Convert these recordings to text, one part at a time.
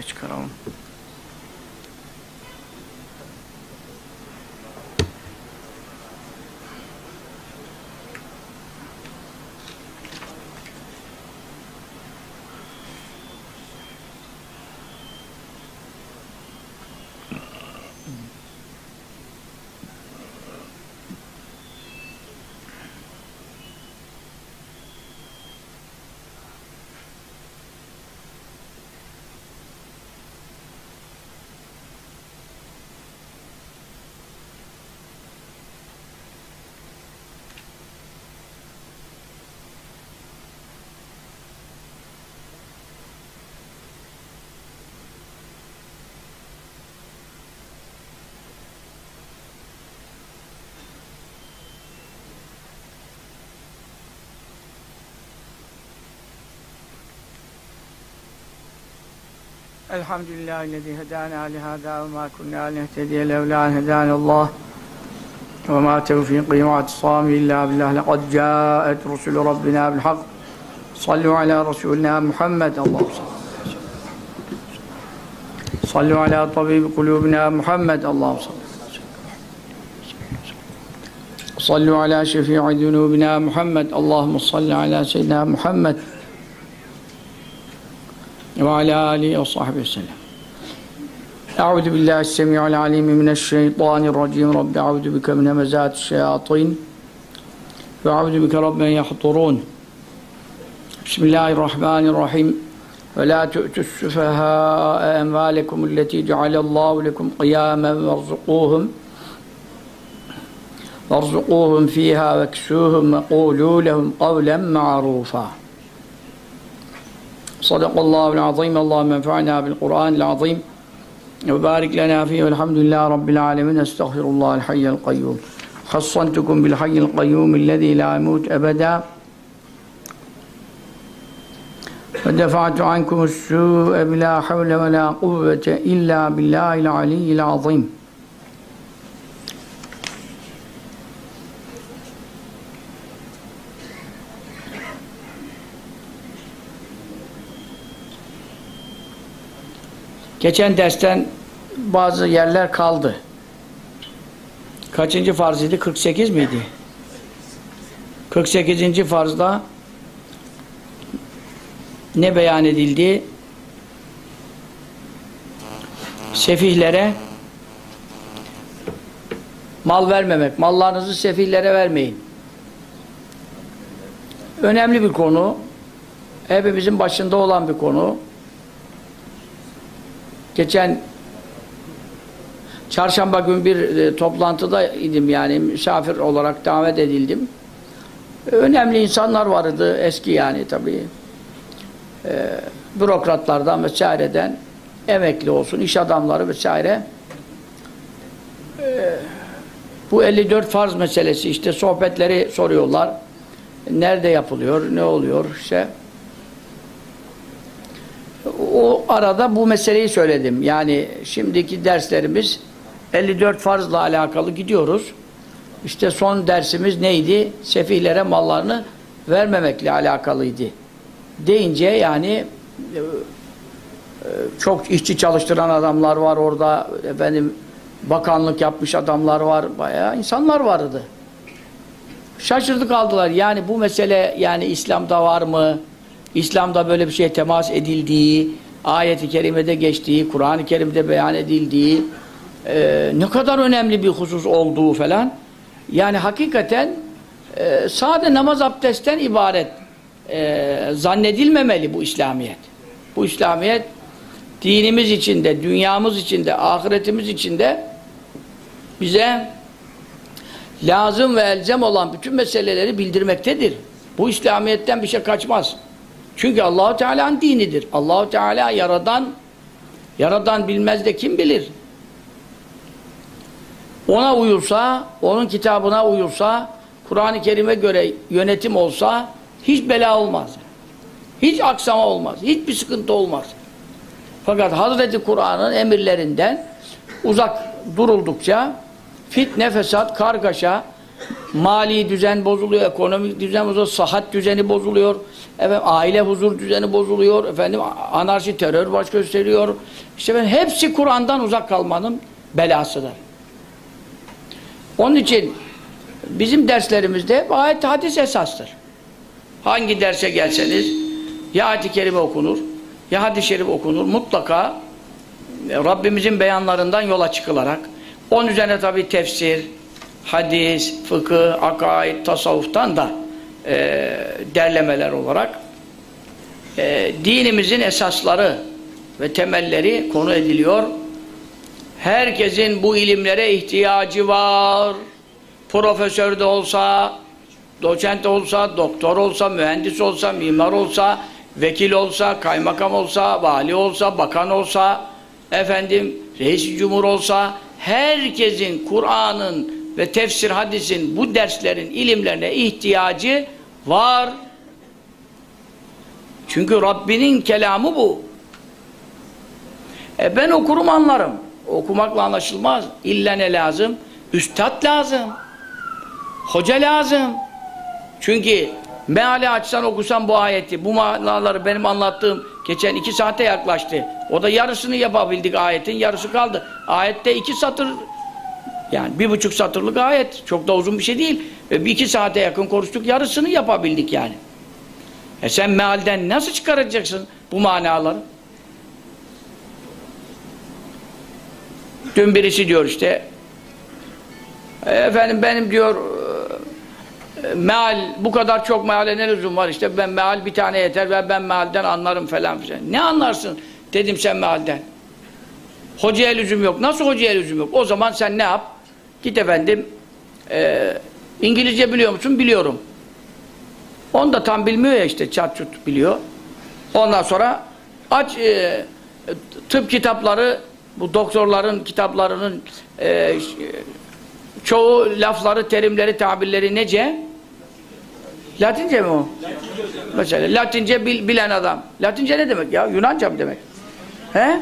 Bir şeye الحمد لله الذي هدانا لهذا وما كنا لنهتدي لولا أن هدانا الله. وما توفيقي واعتصامي إلا بالله. لقد جاءت رسل ربنا بالحق. صلوا على رسولنا محمد. اللهم صل صلوا على طبيب قلوبنا محمد. اللهم صل صلوا على شفيع ذنوبنا محمد. اللهم صل على سيدنا محمد. وعلى آله وصحبه وسلم. أعوذ بالله السميع العليم من الشيطان الرجيم. رب أعوذ بك من همزات الشياطين وأعوذ بك رب أن يحضرون. بسم الله الرحمن الرحيم. ولا تؤتوا السفهاء أموالكم التي جعل الله لكم قياما وارزقوهم وارزقوهم فيها واكسوهم وقولوا لهم قولا معروفا. صدق الله العظيم. اللهم انفعنا بالقرآن العظيم. وبارك لنا فيه والحمد لله رب العالمين. أستغفر الله الحي القيوم. حصنتكم بالحي القيوم الذي لا يموت أبدا. ودفعت عنكم السوء بلا حول ولا قوة إلا بالله العلي العظيم. Geçen dersten bazı yerler kaldı. Kaçıncı farzıydı? 48 miydi? 48. farzda ne beyan edildi? Sefihlere mal vermemek. Mallarınızı sefihlere vermeyin. Önemli bir konu. Hepimizin başında olan bir konu. Geçen çarşamba gün bir e, toplantıda idim yani misafir olarak davet edildim. Önemli insanlar vardı eski yani tabii. E, bürokratlardan vesaireden emekli olsun, iş adamları vesaire. E, bu 54 farz meselesi işte sohbetleri soruyorlar. Nerede yapılıyor, ne oluyor işte o arada bu meseleyi söyledim. Yani şimdiki derslerimiz 54 farzla alakalı gidiyoruz. İşte son dersimiz neydi? Sefihlere mallarını vermemekle alakalıydı. Deyince yani çok işçi çalıştıran adamlar var orada. Efendim bakanlık yapmış adamlar var. Bayağı insanlar vardı. Şaşırdı kaldılar. Yani bu mesele yani İslam'da var mı? İslam'da böyle bir şeye temas edildiği, ayeti kerimede geçtiği, Kur'an-ı Kerim'de beyan edildiği, e, ne kadar önemli bir husus olduğu falan. Yani hakikaten e, sade namaz abdestten ibaret e, zannedilmemeli bu İslamiyet. Bu İslamiyet dinimiz içinde, dünyamız içinde, ahiretimiz içinde bize lazım ve elzem olan bütün meseleleri bildirmektedir. Bu İslamiyet'ten bir şey kaçmaz. Çünkü Allahu Teala'nın dinidir. Allahu Teala yaradan yaradan bilmez de kim bilir? Ona uyulsa, onun kitabına uyulsa, Kur'an-ı Kerim'e göre yönetim olsa hiç bela olmaz. Hiç aksama olmaz. Hiçbir sıkıntı olmaz. Fakat Hazreti Kur'an'ın emirlerinden uzak duruldukça fitne, fesat, kargaşa, mali düzen bozuluyor, ekonomik düzen bozuluyor, sahat düzeni bozuluyor, efendim, aile huzur düzeni bozuluyor, efendim, anarşi, terör baş gösteriyor. İşte ben hepsi Kur'an'dan uzak kalmanın belasıdır. Onun için bizim derslerimizde ayet hadis esastır. Hangi derse gelseniz ya ayet-i kerime okunur, ya hadis-i şerif okunur. Mutlaka e, Rabbimizin beyanlarından yola çıkılarak onun üzerine tabi tefsir, hadis, fıkıh, akaid, tasavvuftan da e, derlemeler olarak e, dinimizin esasları ve temelleri konu ediliyor. Herkesin bu ilimlere ihtiyacı var. Profesör de olsa, doçent olsa, doktor olsa, mühendis olsa, mimar olsa, vekil olsa, kaymakam olsa, vali olsa, bakan olsa, efendim, reis cumhur olsa, herkesin Kur'an'ın ve tefsir hadisin bu derslerin ilimlerine ihtiyacı var. Çünkü Rabbinin kelamı bu. E ben okurum anlarım. Okumakla anlaşılmaz. İlla ne lazım? Üstad lazım. Hoca lazım. Çünkü meali açsan okusan bu ayeti, bu manaları benim anlattığım geçen iki saate yaklaştı. O da yarısını yapabildik ayetin, yarısı kaldı. Ayette iki satır, yani bir buçuk satırlık ayet. Çok da uzun bir şey değil. Ve bir iki saate yakın konuştuk, yarısını yapabildik yani. E sen mealden nasıl çıkaracaksın bu manaları? Dün birisi diyor işte, e, efendim benim diyor, e, meal, bu kadar çok meale ne lüzum var işte ben meal bir tane yeter ve ben mealden anlarım falan filan. Ne anlarsın dedim sen mealden. Hocaya lüzum yok. Nasıl hocaya lüzum yok? O zaman sen ne yap? Git efendim, e, İngilizce biliyor musun? Biliyorum. Onu da tam bilmiyor ya işte çat çut biliyor. Ondan sonra aç e, tıp kitapları bu doktorların kitaplarının e, çoğu lafları, terimleri, tabirleri nece? Latince mi o? Latince Mesela Latince bil, bilen adam. Latince ne demek ya? Yunanca mı demek? He?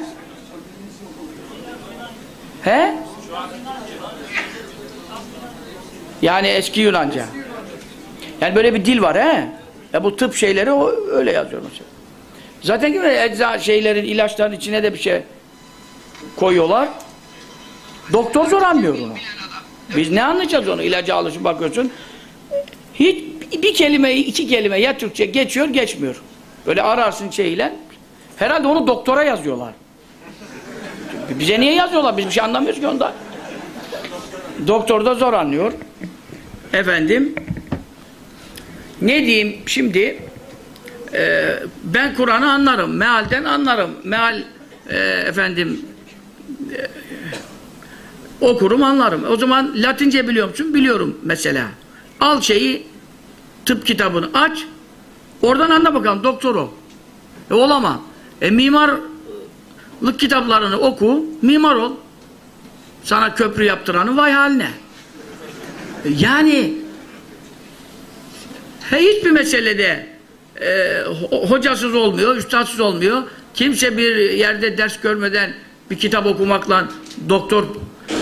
He? Yani eski Yunanca. Yani böyle bir dil var he. Ya bu tıp şeyleri o öyle yazıyor mesela. Zaten gibi ecza şeylerin, ilaçların içine de bir şey koyuyorlar. Doktor zor anlıyor onu. Biz ne anlayacağız onu? İlacı alışıp bakıyorsun. Hiç bir kelime, iki kelime ya Türkçe geçiyor, geçmiyor. Böyle ararsın şeyle. Herhalde onu doktora yazıyorlar. Bize niye yazıyorlar? Biz bir şey anlamıyoruz ki onda. Doktor da zor anlıyor. Efendim ne diyeyim şimdi e, ben Kur'an'ı anlarım. Mealden anlarım. Meal e, efendim e, okurum anlarım. O zaman Latince biliyor musun? Biliyorum mesela. Al şeyi tıp kitabını aç oradan anla bakalım doktor ol. E olamam. E mimarlık kitaplarını oku mimar ol. Sana köprü yaptıranın vay haline. Yani hiçbir meselede e, hocasız olmuyor, üstadsız olmuyor. Kimse bir yerde ders görmeden bir kitap okumakla doktor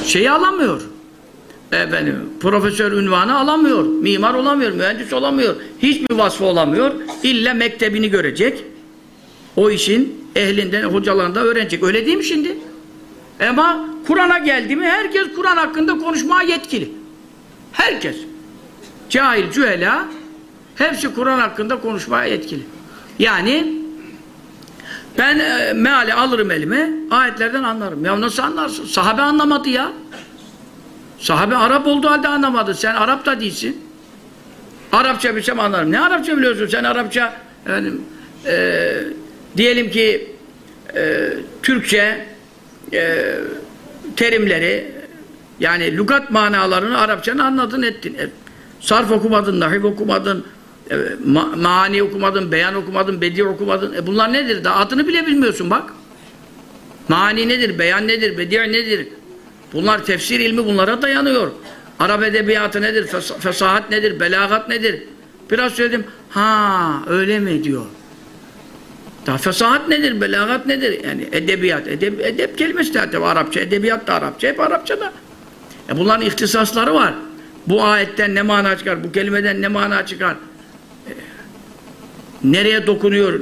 şeyi alamıyor. Efendim, profesör ünvanı alamıyor, mimar olamıyor, mühendis olamıyor, hiçbir vasfı olamıyor. İlla mektebini görecek. O işin ehlinden, hocalarından öğrenecek. Öyle değil mi şimdi? Ama Kur'an'a geldi mi herkes Kur'an hakkında konuşmaya yetkili. Herkes. Cahil, cühela hepsi Kur'an hakkında konuşmaya yetkili. Yani ben e, meali alırım elime, ayetlerden anlarım. Ya nasıl anlarsın? Sahabe anlamadı ya. Sahabe Arap olduğu halde anlamadı. Sen Arap da değilsin. Arapça bilsem anlarım. Ne Arapça biliyorsun? Sen Arapça yani, e, diyelim ki e, Türkçe e, terimleri yani lügat manalarını Arapçanın anladın ettin. E, sarf okumadın, nahiv okumadın, e, ma mani okumadın, beyan okumadın, bedi okumadın. E bunlar nedir? Daha adını bile bilmiyorsun bak. Mani nedir? Beyan nedir? Bedi nedir? Bunlar tefsir ilmi bunlara dayanıyor. Arap edebiyatı nedir? Fes fesahat nedir? Belagat nedir? Biraz söyledim. Ha öyle mi diyor. Daha fesahat nedir, belagat nedir? Yani edebiyat, edeb, edep kelimesi tabi Arapça, edebiyat da Arapça, hep Arapçada. E bunların ihtisasları var. Bu ayetten ne mana çıkar, bu kelimeden ne mana çıkar? E, nereye dokunuyor?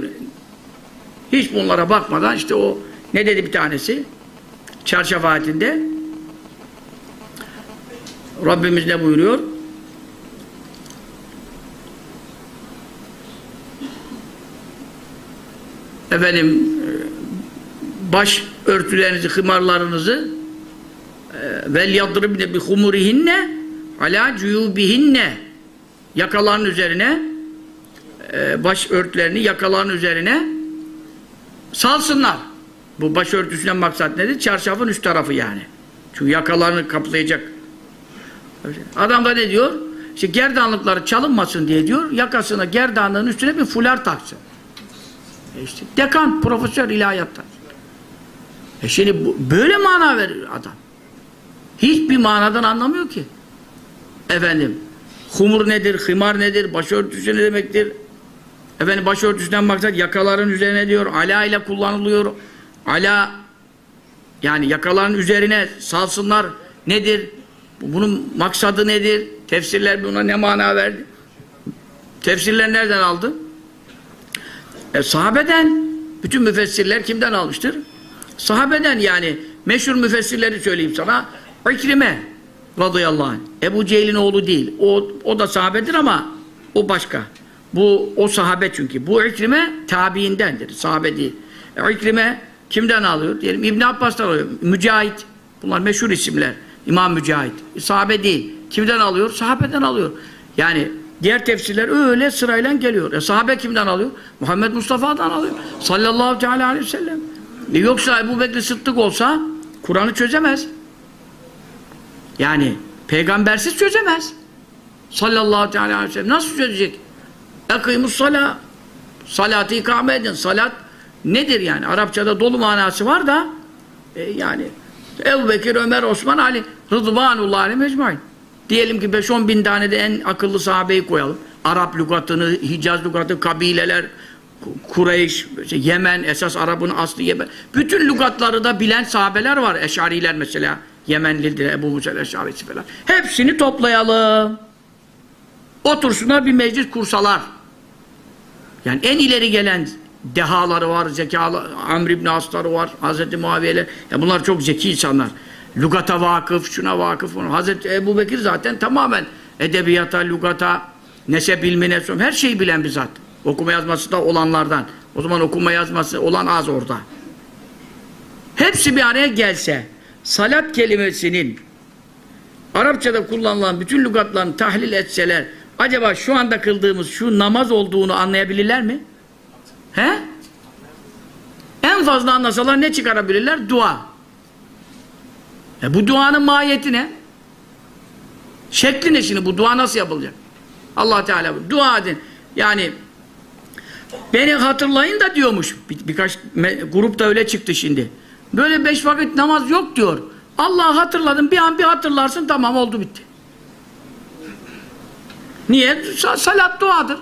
Hiç bunlara bakmadan işte o ne dedi bir tanesi? Çarşaf ayetinde Rabbimiz ne buyuruyor? Efendim baş örtülerinizi, hımarlarınızı e, vel yadribne bi humurihinne ala cuyubihinne yakaların üzerine e, baş örtülerini yakaların üzerine salsınlar. Bu başörtüsünden maksat nedir? Çarşafın üst tarafı yani. Çünkü yakalarını kaplayacak. Adam da ne diyor? İşte gerdanlıkları çalınmasın diye diyor, yakasına gerdanlığın üstüne bir fular taksın. İşte dekan, profesör ilahiyattan. E şimdi bu, böyle mana verir adam. Hiçbir manadan anlamıyor ki. Efendim, humur nedir, himar nedir, başörtüsü ne demektir? Efendim başörtüsünden maksat yakaların üzerine diyor, ala ile kullanılıyor. Ala yani yakaların üzerine salsınlar nedir? Bunun maksadı nedir? Tefsirler buna ne mana verdi? Tefsirler nereden aldı? E, sahabeden. Bütün müfessirler kimden almıştır? Sahabeden yani. Meşhur müfessirleri söyleyeyim sana. İkrime radıyallahu anh. Ebu Cehil'in oğlu değil. O, o da sahabedir ama o başka. Bu o sahabe çünkü. Bu İkrime tabiindendir. Sahabe değil. E, İkrime kimden alıyor? Diyelim İbn Abbas'tan alıyor. Mücahit. Bunlar meşhur isimler. İmam Mücahit. E, sahabe değil. Kimden alıyor? Sahabeden alıyor. Yani diğer tefsirler öyle sırayla geliyor. E, sahabe kimden alıyor? Muhammed Mustafa'dan alıyor. Sallallahu teala aleyhi ve sellem. E, yoksa Ebu Bekir Sıddık olsa Kur'an'ı çözemez. Yani peygambersiz çözemez. Sallallahu teala aleyhi ve sellem. Nasıl çözecek? Ekîmus salâ. Salatı ikame edin. Salat nedir yani? Arapçada dolu manası var da e, yani Ebu Bekir, Ömer, Osman, Ali Rıdvanullah aleyhi mecmain. Diyelim ki 5-10 bin tane de en akıllı sahabeyi koyalım. Arap lügatını, Hicaz lügatı, kabileler, Kureyş, işte Yemen, esas Arap'ın aslı Yemen. Bütün lügatları da bilen sahabeler var. Eşariler mesela. Yemenlidir, Ebu Musel Eşarisi falan. Hepsini toplayalım. Otursunlar bir meclis kursalar. Yani en ileri gelen dehaları var, zekalı, Amr ibn Asları var, Hazreti Muaviye'ler. Bunlar çok zeki insanlar. Lugata vakıf, şuna vakıf. Ona. Hazreti Ebu Bekir zaten tamamen edebiyata, lugata, nesep ilmine, her şeyi bilen bir zat. Okuma yazması da olanlardan. O zaman okuma yazması olan az orada. Hepsi bir araya gelse, salat kelimesinin Arapçada kullanılan bütün lügatlarını tahlil etseler, acaba şu anda kıldığımız şu namaz olduğunu anlayabilirler mi? He? En fazla anlasalar ne çıkarabilirler? Dua. E bu duanın mahiyeti ne? Şekli ne şimdi? Bu dua nasıl yapılacak? allah Teala dua edin. Yani beni hatırlayın da diyormuş. Bir, birkaç grup da öyle çıktı şimdi. Böyle beş vakit namaz yok diyor. Allah'ı hatırladın bir an bir hatırlarsın tamam oldu bitti. Niye? Salat duadır.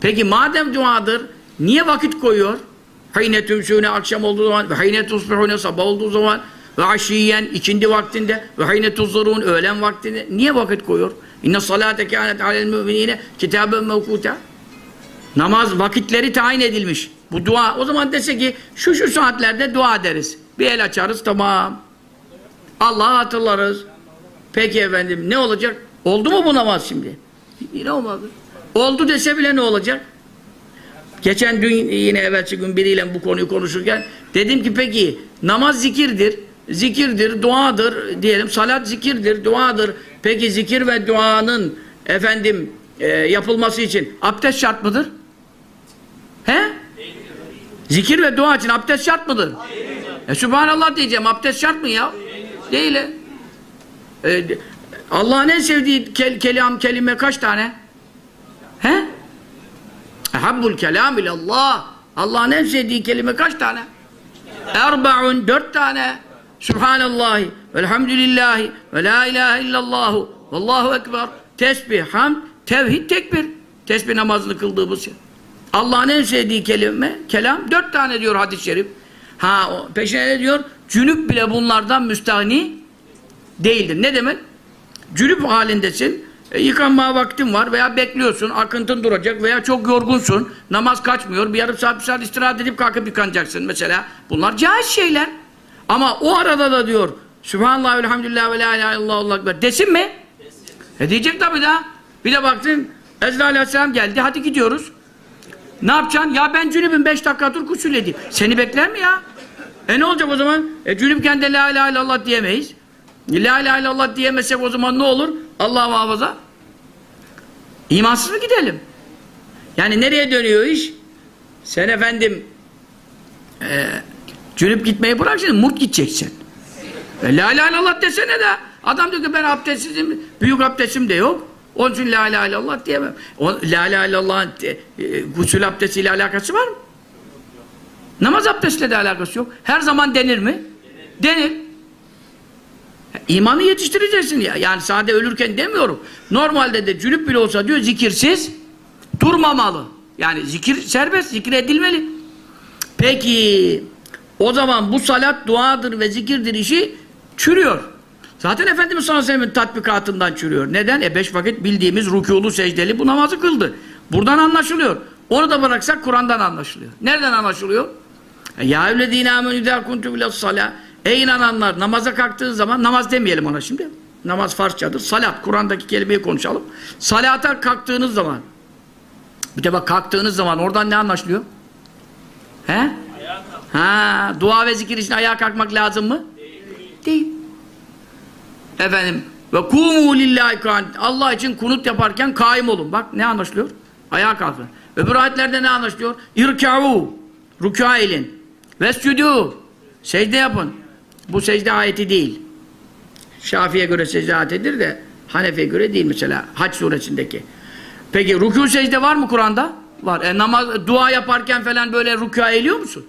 Peki madem duadır niye vakit koyuyor? Hayne tümsüne akşam olduğu zaman ve hayne tusbihune sabah olduğu zaman ve aşiyen ikindi vaktinde ve hayne tuzurun öğlen vaktinde niye vakit koyuyor? İnne salate kânet alel müminine kitaben mevkuta namaz vakitleri tayin edilmiş. Bu dua o zaman dese ki şu şu saatlerde dua ederiz. Bir el açarız tamam. Allah'ı hatırlarız. Peki efendim ne olacak? Oldu mu bu namaz şimdi? Yine olmadı. Oldu dese bile ne olacak? Geçen dün yine evvelsi gün biriyle bu konuyu konuşurken dedim ki peki namaz zikirdir, zikirdir, duadır diyelim. Salat zikirdir, duadır. Peki zikir ve duanın efendim e, yapılması için abdest şart mıdır? He? Zikir ve dua için abdest şart mıdır? E Subhanallah diyeceğim. Abdest şart mı ya? Değil. E, Allah'ın en sevdiği kel kelam kelime kaç tane? He? Ehabbul kelam ilallah. Allah'ın en sevdiği kelime kaç tane? Erbaun, dört tane. Subhanallahi, velhamdülillahi, ve la ilahe illallahu, vallahu ekber. Tesbih, hamd, tevhid, tekbir. Tesbih namazını kıldığımız şey. Allah'ın en sevdiği kelime, kelam dört tane diyor hadis-i şerif. Ha peşine ne diyor? Cünüp bile bunlardan müstahni değildir. Ne demek? Cünüp halindesin. E, yıkanmaya vaktin var veya bekliyorsun. Akıntın duracak veya çok yorgunsun. Namaz kaçmıyor. Bir yarım saat bir saat istirahat edip kalkıp yıkanacaksın mesela. Bunlar caiz şeyler. Ama o arada da diyor Sübhanallah, elhamdülillah ve la ilahe illallah, ekber. Desin mi? Desin. E diyecek tabii daha. Bir de baktın Ezra aleyhisselam geldi. Hadi gidiyoruz. Ne yapacaksın? Ya ben cünübüm beş dakika dur gusül edeyim. Seni bekler mi ya? E ne olacak o zaman? E cünüpken de la ilahe illallah diyemeyiz. La ilahe illallah diyemezsek o zaman ne olur? Allah muhafaza. İmansız mı gidelim? Yani nereye dönüyor iş? Sen efendim e, cünüp gitmeyi bırak şimdi murt gideceksin. E, la ilahe illallah desene de adam diyor ki ben abdestsizim, büyük abdestim de yok. Onun için la ilahe illallah diyemem. O, la ilahe illallah'ın e, gusül abdestiyle alakası var mı? Namaz abdestiyle de alakası yok. Her zaman denir mi? Denir. İmanı yetiştireceksin ya. Yani sade ölürken demiyorum. Normalde de cünüp bile olsa diyor zikirsiz durmamalı. Yani zikir serbest, zikir edilmeli. Peki o zaman bu salat duadır ve zikirdir işi çürüyor. Zaten Efendimiz sallallahu aleyhi ve sellem'in tatbikatından çürüyor. Neden? E beş vakit bildiğimiz rükûlu secdeli bu namazı kıldı. Buradan anlaşılıyor. Onu da bıraksak Kur'an'dan anlaşılıyor. Nereden anlaşılıyor? E, ya evledîne âmenü idâ kuntu bilas-salâ Ey inananlar namaza kalktığın zaman namaz demeyelim ona şimdi. Namaz Farsçadır. Salat. Kur'an'daki kelimeyi konuşalım. Salata kalktığınız zaman bir de bak kalktığınız zaman oradan ne anlaşılıyor? He? Ha, dua ve zikir için ayağa kalkmak lazım mı? Değil. Değil. Efendim ve kumu lillahi Allah için kunut yaparken kaim olun. Bak ne anlaşılıyor? Ayağa kalkın. Öbür ayetlerde ne anlaşılıyor? İrkâ'u rükû edin. Vescudû secde yapın. Bu secde ayeti değil. Şafi'ye göre secde ayetidir de Hanefi'ye göre değil mesela. Haç suresindeki. Peki rükû secde var mı Kur'an'da? Var. E, namaz, dua yaparken falan böyle rükûa eğiliyor musun?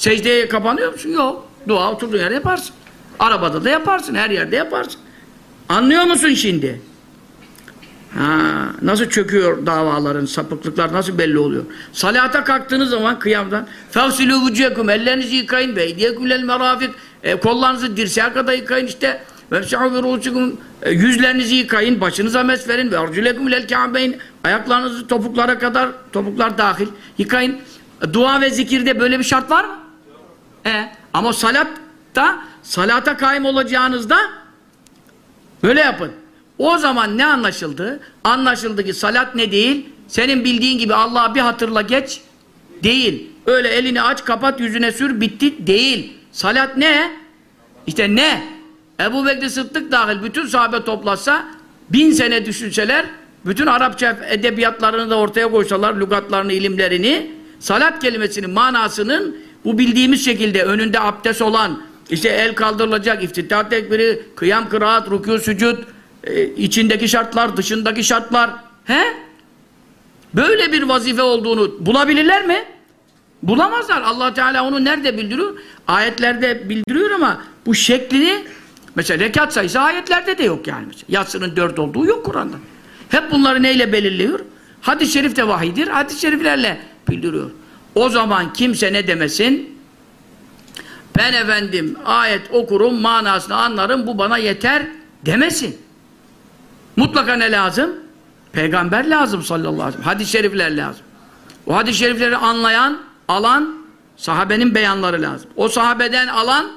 Secdeye kapanıyor musun? Yok. Dua oturduğun yerde yaparsın. Arabada da yaparsın. Her yerde yaparsın. Anlıyor musun şimdi? Ha, nasıl çöküyor davaların, sapıklıklar nasıl belli oluyor? Salata kalktığınız zaman kıyamdan فَغْسِلُوا وُجُّيَكُمْ Ellerinizi yıkayın ve اِدْيَكُمْ لَلْمَرَافِقْ e, Kollarınızı dirseğe kadar yıkayın işte وَمْسَعُوا بِرُوسِكُمْ e, Yüzlerinizi yıkayın, başınıza mes verin ve اَرْجُلَكُمْ لَلْكَعْبَيْنِ Ayaklarınızı topuklara kadar, topuklar dahil yıkayın. E, dua ve zikirde böyle bir şart var mı? E, ama salatta, salata kaim olacağınızda böyle yapın. O zaman ne anlaşıldı? Anlaşıldı ki salat ne değil? Senin bildiğin gibi Allah'a bir hatırla geç değil. Öyle elini aç, kapat, yüzüne sür, bitti değil. Salat ne? İşte ne? Ebu Bekir Sıddık dahil bütün sahabe toplatsa bin sene düşünseler bütün Arapça edebiyatlarını da ortaya koysalar, lügatlarını, ilimlerini salat kelimesinin manasının bu bildiğimiz şekilde önünde abdest olan işte el kaldırılacak, iftitah tekbiri, kıyam, kıraat, rükû, sücud e, içindeki şartlar, dışındaki şartlar he? Böyle bir vazife olduğunu bulabilirler mi? Bulamazlar. Allah Teala onu nerede bildiriyor? Ayetlerde bildiriyor ama bu şeklini mesela rekat sayısı ayetlerde de yok yani. Mesela. Yatsının dört olduğu yok Kur'an'da. Hep bunları neyle belirliyor? Hadis-i şerif de vahidir. Hadis-i şeriflerle bildiriyor. O zaman kimse ne demesin? Ben efendim ayet okurum, manasını anlarım, bu bana yeter demesin. Mutlaka ne lazım? Peygamber lazım sallallahu aleyhi ve sellem. Hadis-i şerifler lazım. O hadis-i şerifleri anlayan, alan sahabenin beyanları lazım. O sahabeden alan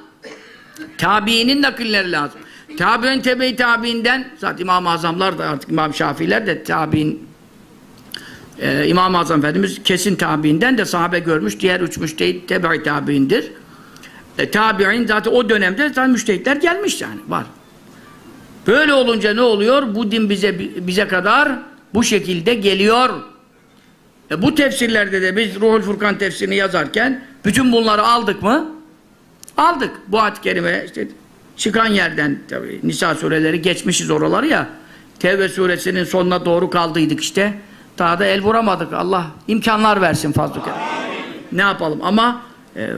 tabiinin nakilleri lazım. Tabi'in tebe-i tabiinden zaten İmam-ı Azamlar da artık İmam Şafiiler de tabiin e, İmam-ı Azam Efendimiz kesin tabiinden de sahabe görmüş. Diğer üç müştehit tebe-i tabiindir. E, tabi'in zaten o dönemde zaten müştehitler gelmiş yani var. Böyle olunca ne oluyor? Bu din bize bize kadar bu şekilde geliyor. E bu tefsirlerde de biz Ruhul Furkan tefsirini yazarken bütün bunları aldık mı? Aldık. Bu ayet-i kerime işte çıkan yerden tabii Nisa sureleri geçmişiz oraları ya. Tevbe suresinin sonuna doğru kaldıydık işte. Daha da el vuramadık. Allah imkanlar versin fazla. Ne yapalım ama e,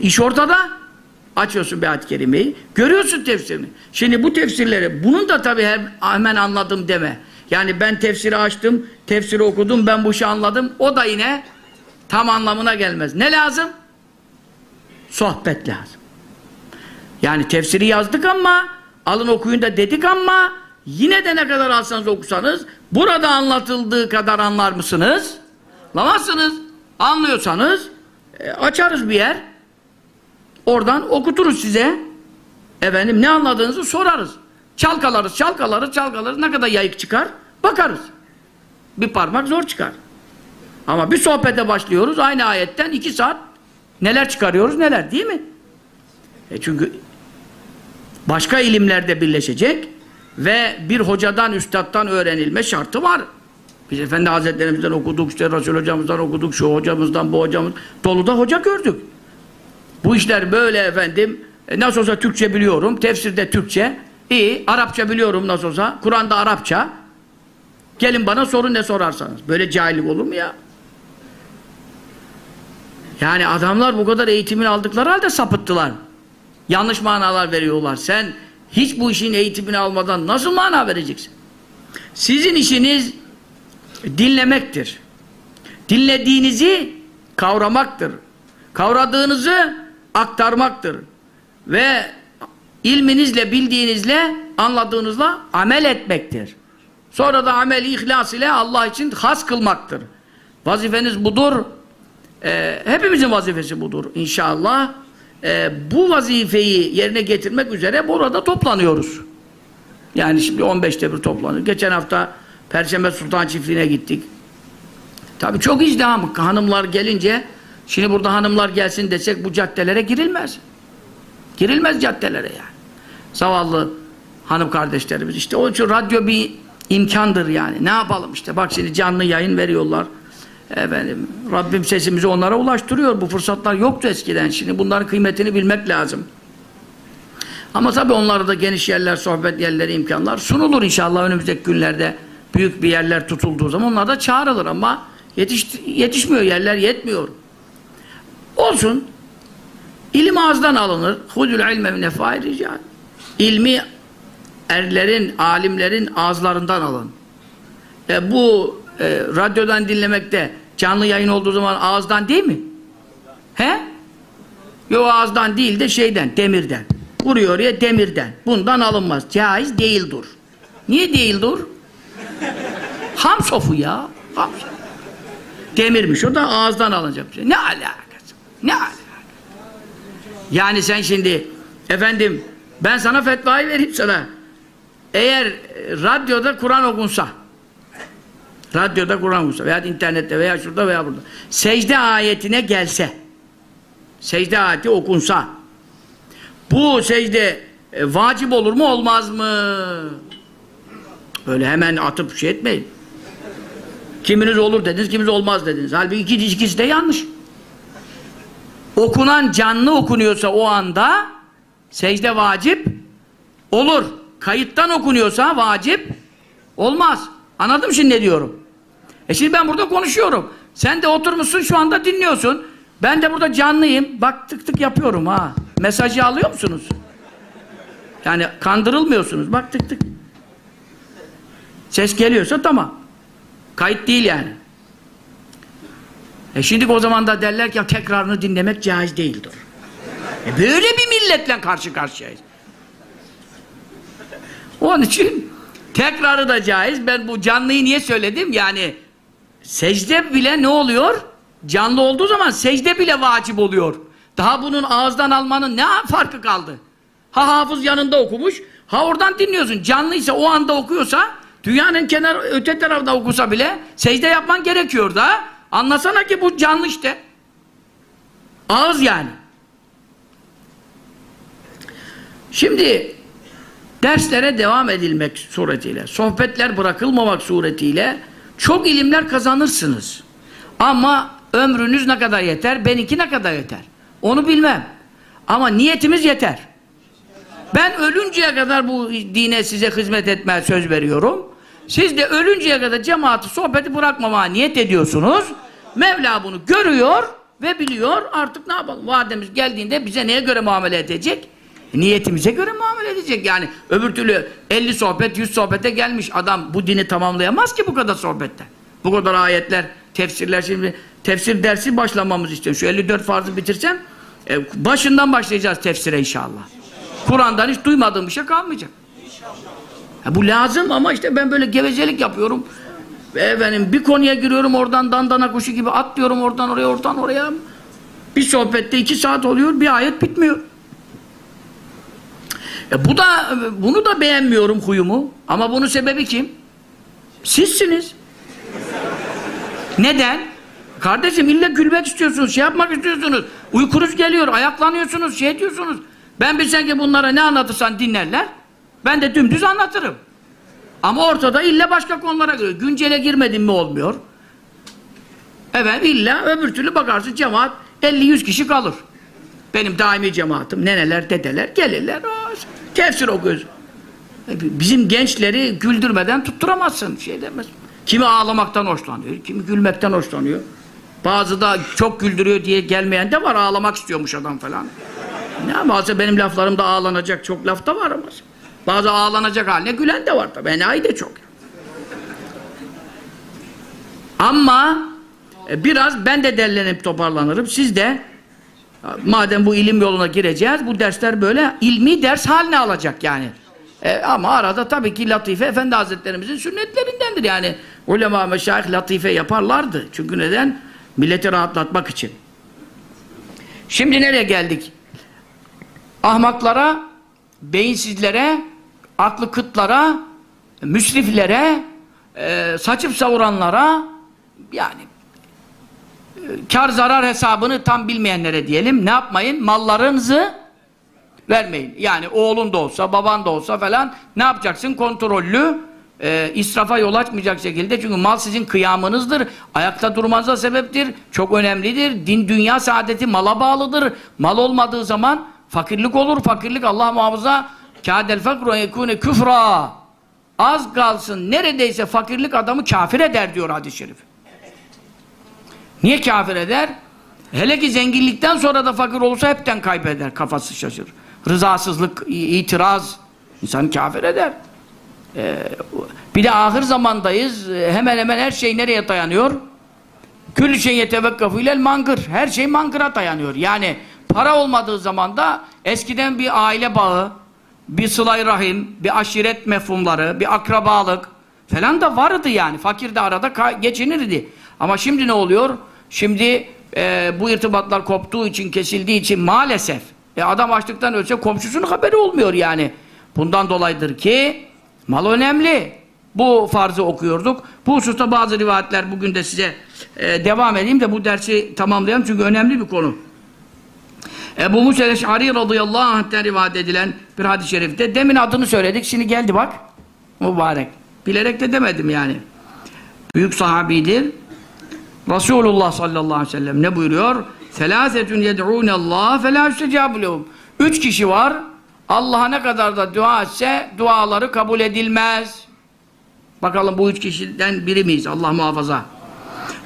iş ortada. Açıyorsun bir ayet-i kerimeyi, görüyorsun tefsirini. Şimdi bu tefsirleri, bunun da tabii hemen anladım deme. Yani ben tefsiri açtım, tefsiri okudum, ben bu işi anladım. O da yine tam anlamına gelmez. Ne lazım? Sohbet lazım. Yani tefsiri yazdık ama alın okuyun da dedik ama yine de ne kadar alsanız okusanız burada anlatıldığı kadar anlar mısınız? Anlamazsınız. Anlıyorsanız e, açarız bir yer. Oradan okuturuz size. Efendim ne anladığınızı sorarız. Çalkalarız, çalkalarız, çalkalarız. Ne kadar yayık çıkar? Bakarız. Bir parmak zor çıkar. Ama bir sohbete başlıyoruz. Aynı ayetten iki saat neler çıkarıyoruz neler değil mi? E çünkü başka ilimlerde birleşecek ve bir hocadan, üstattan öğrenilme şartı var. Biz Efendi Hazretlerimizden okuduk, işte Resul Hocamızdan okuduk, şu hocamızdan, bu hocamız. Dolu da hoca gördük. Bu işler böyle efendim, e, nasıl olsa Türkçe biliyorum, tefsirde Türkçe, iyi, Arapça biliyorum nasıl olsa, Kur'an'da Arapça. Gelin bana sorun ne sorarsanız. Böyle cahillik olur mu ya? Yani adamlar bu kadar eğitimini aldıkları halde sapıttılar. Yanlış manalar veriyorlar. Sen hiç bu işin eğitimini almadan nasıl mana vereceksin? Sizin işiniz dinlemektir. Dinlediğinizi kavramaktır. Kavradığınızı aktarmaktır. Ve ilminizle, bildiğinizle, anladığınızla amel etmektir. Sonra da ameli ihlas ile Allah için has kılmaktır. Vazifeniz budur. Ee, hepimizin vazifesi budur inşallah. Ee, bu vazifeyi yerine getirmek üzere burada toplanıyoruz. Yani şimdi 15'te bir toplanıyoruz. Geçen hafta Perşembe Sultan Çiftliği'ne gittik. Tabii çok izdiham. Hanımlar gelince şimdi burada hanımlar gelsin desek bu caddelere girilmez. Girilmez caddelere yani. Zavallı hanım kardeşlerimiz. işte onun için radyo bir imkandır yani. Ne yapalım işte. Bak şimdi canlı yayın veriyorlar. Efendim, Rabbim sesimizi onlara ulaştırıyor. Bu fırsatlar yoktu eskiden. Şimdi bunların kıymetini bilmek lazım. Ama tabii onlara da geniş yerler, sohbet yerleri, imkanlar sunulur inşallah önümüzdeki günlerde. Büyük bir yerler tutulduğu zaman onlar da çağrılır ama yetiş, yetişmiyor yerler, yetmiyor. Olsun. İlim ağızdan alınır. Hudül ilme minefâi rical. İlmi erlerin, alimlerin ağızlarından alın. E bu e, radyodan dinlemekte canlı yayın olduğu zaman ağızdan değil mi? He? Yok ağızdan değil de şeyden, demirden. Vuruyor oraya demirden. Bundan alınmaz. Caiz değildir. Niye değildir? Ham sofu ya. Ham. Demirmiş. O da ağızdan alınacak şey. Ne alakası? Ne alakası? Yani sen şimdi efendim ben sana fetvayı vereyim sana. Eğer radyoda Kur'an okunsa radyoda Kur'an okunsa veya internette veya şurada veya burada secde ayetine gelse secde ayeti okunsa bu secde e, vacip olur mu olmaz mı? Öyle hemen atıp şey etmeyin. Kiminiz olur dediniz, kiminiz olmaz dediniz. Halbuki iki, ikisi de yanlış. Okunan canlı okunuyorsa o anda secde vacip olur. Kayıttan okunuyorsa vacip olmaz. Anladın mı şimdi ne diyorum? E şimdi ben burada konuşuyorum. Sen de oturmuşsun şu anda dinliyorsun. Ben de burada canlıyım. Bak tık tık yapıyorum ha. Mesajı alıyor musunuz? Yani kandırılmıyorsunuz. Bak tık tık. Ses geliyorsa tamam. Kayıt değil yani. E şimdi o zaman da derler ki tekrarını dinlemek caiz değildir. E böyle bir milletle karşı karşıyayız. Onun için tekrarı da caiz. Ben bu canlıyı niye söyledim? Yani secde bile ne oluyor? Canlı olduğu zaman secde bile vacip oluyor. Daha bunun ağızdan almanın ne farkı kaldı? Ha hafız yanında okumuş, ha oradan dinliyorsun. Canlıysa o anda okuyorsa, dünyanın kenar öte tarafında okusa bile secde yapman gerekiyor da. Anlasana ki bu canlı işte. Ağız yani. Şimdi derslere devam edilmek suretiyle, sohbetler bırakılmamak suretiyle çok ilimler kazanırsınız. Ama ömrünüz ne kadar yeter, benimki ne kadar yeter. Onu bilmem. Ama niyetimiz yeter. Ben ölünceye kadar bu dine size hizmet etmeye söz veriyorum. Siz de ölünceye kadar cemaati, sohbeti bırakmamaya niyet ediyorsunuz. Mevla bunu görüyor ve biliyor. Artık ne yapalım? Vademiz geldiğinde bize neye göre muamele edecek? Niyetimize göre muamele edecek. Yani öbür türlü 50 sohbet, 100 sohbete gelmiş adam bu dini tamamlayamaz ki bu kadar sohbette. Bu kadar ayetler, tefsirler şimdi tefsir dersi başlamamız istiyor. Şu 54 farzı bitirsem e, başından başlayacağız tefsire inşallah. Kur'an'dan hiç duymadığım bir şey kalmayacak. Ha, bu lazım ama işte ben böyle gevezelik yapıyorum. Efendim bir konuya giriyorum oradan dandana kuşu gibi atlıyorum oradan oraya oradan oraya. Bir sohbette iki saat oluyor bir ayet bitmiyor. E bu da bunu da beğenmiyorum huyumu. Ama bunun sebebi kim? Sizsiniz. Neden? Kardeşim illa gülmek istiyorsunuz, şey yapmak istiyorsunuz. Uykunuz geliyor, ayaklanıyorsunuz, şey diyorsunuz. Ben bilsem ki bunlara ne anlatırsan dinlerler. Ben de dümdüz anlatırım. Ama ortada illa başka konulara. Güncele girmedim mi olmuyor. Evet illa öbür türlü bakarsın cemaat 50-100 kişi kalır. Benim daimi cemaatim, neneler, dedeler gelirler. Tefsir okuyoruz. E, Bizim gençleri güldürmeden tutturamazsın. Şey demez. Kimi ağlamaktan hoşlanıyor, kimi gülmekten hoşlanıyor. Bazı da çok güldürüyor diye gelmeyen de var. Ağlamak istiyormuş adam falan. Ne bazı benim laflarımda ağlanacak çok laf da var ama. Bazı ağlanacak haline gülen de var tabii. Enayi de çok. Ama e, biraz ben de derlenip toparlanırım. Siz de madem bu ilim yoluna gireceğiz bu dersler böyle ilmi ders haline alacak yani. E, ama arada tabii ki Latife Efendi Hazretlerimizin sünnetlerindendir yani. Ulema meşayih latife yaparlardı. Çünkü neden? Milleti rahatlatmak için. Şimdi nereye geldik? Ahmaklara, beyinsizlere, aklı kıtlara, müsriflere, e, saçıp savuranlara yani kar zarar hesabını tam bilmeyenlere diyelim ne yapmayın? Mallarınızı vermeyin. Yani oğlun da olsa, baban da olsa falan ne yapacaksın? Kontrollü, e, israfa yol açmayacak şekilde. Çünkü mal sizin kıyamınızdır. Ayakta durmanıza sebeptir. Çok önemlidir. Din, dünya saadeti mala bağlıdır. Mal olmadığı zaman fakirlik olur. Fakirlik Allah muhafaza kâdel fakru yekûne küfra az kalsın neredeyse fakirlik adamı kafir eder diyor hadis-i şerif. Niye kafir eder? Hele ki zenginlikten sonra da fakir olursa hepten kaybeder. Kafası şaşırır. Rızasızlık, itiraz insanı kafir eder. Ee, bir de ahir zamandayız. Hemen hemen her şey nereye dayanıyor? Küllü şey yetevekkafu ilel mangır. Her şey mangıra dayanıyor. Yani para olmadığı zaman da eskiden bir aile bağı, bir sılay rahim, bir aşiret mefhumları, bir akrabalık falan da vardı yani. Fakir de arada geçinirdi. Ama şimdi ne oluyor? Şimdi e, bu irtibatlar koptuğu için, kesildiği için maalesef e, adam açlıktan ölse komşusunun haberi olmuyor yani. Bundan dolayıdır ki mal önemli. Bu farzı okuyorduk. Bu hususta bazı rivayetler bugün de size e, devam edeyim de bu dersi tamamlayalım çünkü önemli bir konu. Ebu Musa Eş'ari radıyallahu anh'ten rivayet edilen bir hadis-i şerifte demin adını söyledik şimdi geldi bak mübarek. Bilerek de demedim yani. Büyük sahabidir. Resulullah sallallahu aleyhi ve sellem ne buyuruyor? Selâsetun yed'ûne Allah felâ üstecâbu lehum. Üç kişi var. Allah'a ne kadar da dua etse duaları kabul edilmez. Bakalım bu üç kişiden biri miyiz? Allah muhafaza.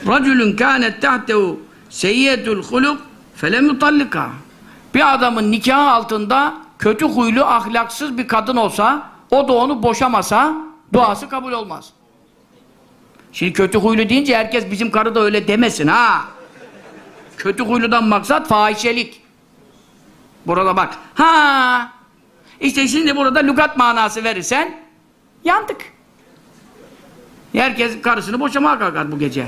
Racülün kânet tahtehu seyyetul huluk felem yutallika. Bir adamın nikahı altında kötü huylu, ahlaksız bir kadın olsa, o da onu boşamasa duası kabul olmaz. Şimdi kötü huylu deyince herkes bizim karı da öyle demesin ha. Kötü huyludan maksat fahişelik. Burada bak. Ha. İşte şimdi burada lügat manası verirsen yandık. Herkes karısını boşamaya kalkar bu gece.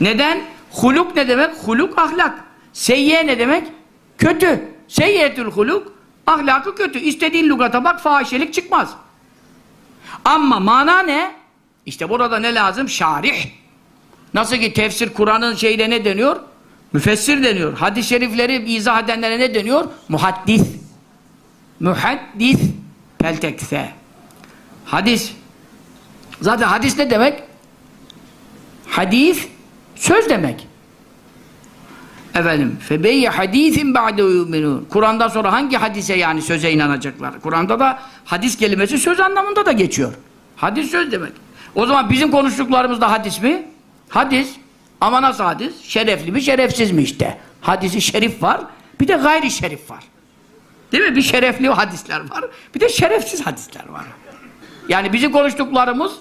Neden? Huluk ne demek? Huluk ahlak. Seyye ne demek? Kötü. Seyyetül huluk ahlakı kötü. İstediğin lügata bak fahişelik çıkmaz. Ama mana ne? İşte burada ne lazım? Şarih. Nasıl ki tefsir Kur'an'ın şeyde ne deniyor? Müfessir deniyor. Hadis-i şerifleri izah edenlere ne deniyor? Muhaddis. Muhaddis. Peltekse. Hadis. Zaten hadis ne demek? Hadis söz demek. Efendim, febeyye hadisin ba'de yu'minun. Kur'an'dan sonra hangi hadise yani söze inanacaklar? Kur'an'da da hadis kelimesi söz anlamında da geçiyor. Hadis söz demek. O zaman bizim konuştuklarımızda hadis mi? Hadis. Ama nasıl hadis? Şerefli mi, şerefsiz mi işte? Hadisi şerif var, bir de gayri şerif var. Değil mi? Bir şerefli hadisler var. Bir de şerefsiz hadisler var. Yani bizim konuştuklarımız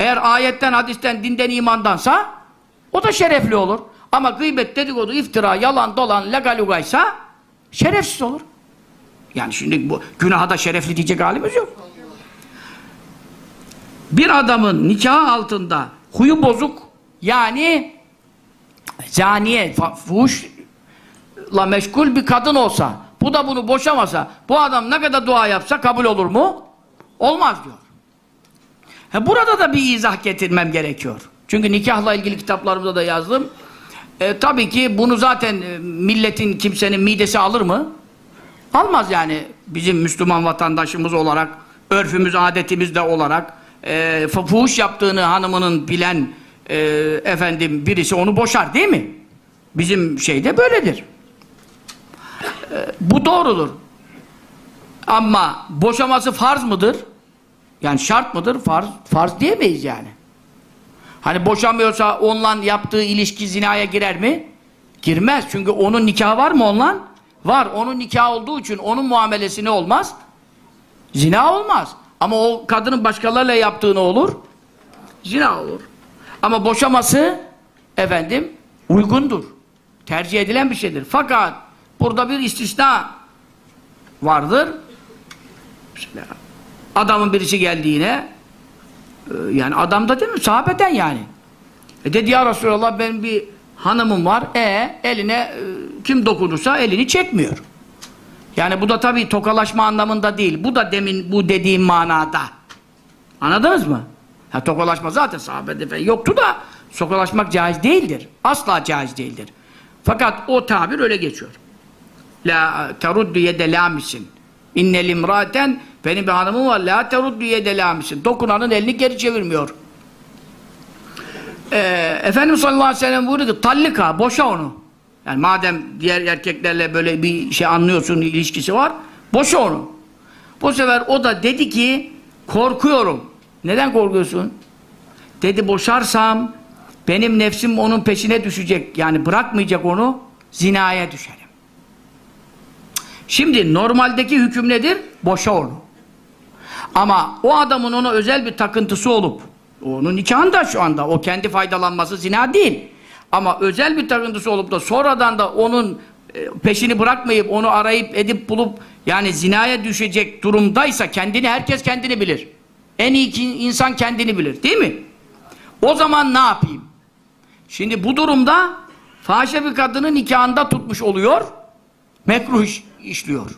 eğer ayetten, hadisten, dinden, imandansa o da şerefli olur. Ama gıybet, dedikodu, iftira, yalan, dolan, legalugaysa şerefsiz olur. Yani şimdi bu günaha da şerefli diyecek halimiz yok. Bir adamın nikahı altında huyu bozuk yani zaniye, fuhuşla meşgul bir kadın olsa bu da bunu boşamasa bu adam ne kadar dua yapsa kabul olur mu? Olmaz diyor. He, burada da bir izah getirmem gerekiyor. Çünkü nikahla ilgili kitaplarımda da yazdım. E, tabii ki bunu zaten e, milletin, kimsenin midesi alır mı? Almaz yani bizim Müslüman vatandaşımız olarak, örfümüz, adetimiz de olarak e, fuhuş yaptığını hanımının bilen e, efendim birisi onu boşar değil mi? Bizim şeyde böyledir. E, bu doğrudur. Ama boşaması farz mıdır? Yani şart mıdır? Farz, farz diyemeyiz yani. Hani boşamıyorsa onunla yaptığı ilişki zinaya girer mi? Girmez. Çünkü onun nikahı var mı onunla? Var. Onun nikahı olduğu için onun muamelesi ne olmaz? Zina olmaz. Ama o kadının başkalarıyla yaptığı ne olur? Zina olur. Ama boşaması efendim uygundur. Tercih edilen bir şeydir. Fakat burada bir istisna vardır. Mesela adamın birisi geldiğine e, yani adam da değil mi? Sahabeden yani. E dedi ya Resulallah ben bir hanımım var. E eline e, kim dokunursa elini çekmiyor. Yani bu da tabii tokalaşma anlamında değil. Bu da demin bu dediğim manada. Anladınız mı? Ha, tokalaşma zaten sahabede falan yoktu da tokalaşmak caiz değildir. Asla caiz değildir. Fakat o tabir öyle geçiyor. La teruddu yede lamisin. İnnel imraten benim bir hanımım var. La teruddu yede lamisin. Dokunanın elini geri çevirmiyor. Ee, Efendimiz sallallahu aleyhi ve sellem buyurdu ki tallika boşa onu. Yani madem diğer erkeklerle böyle bir şey anlıyorsun ilişkisi var boşa onu. Bu sefer o da dedi ki korkuyorum. Neden korkuyorsun? Dedi boşarsam benim nefsim onun peşine düşecek. Yani bırakmayacak onu zinaya düşerim. Şimdi normaldeki hüküm nedir? Boşa onu. Ama o adamın ona özel bir takıntısı olup onun nikahında şu anda. O kendi faydalanması zina değil. Ama özel bir takıntısı olup da sonradan da onun e, peşini bırakmayıp onu arayıp edip bulup yani zinaya düşecek durumdaysa kendini herkes kendini bilir. En iyi insan kendini bilir. Değil mi? O zaman ne yapayım? Şimdi bu durumda fahişe bir kadını nikahında tutmuş oluyor. Mekruh iş, işliyor.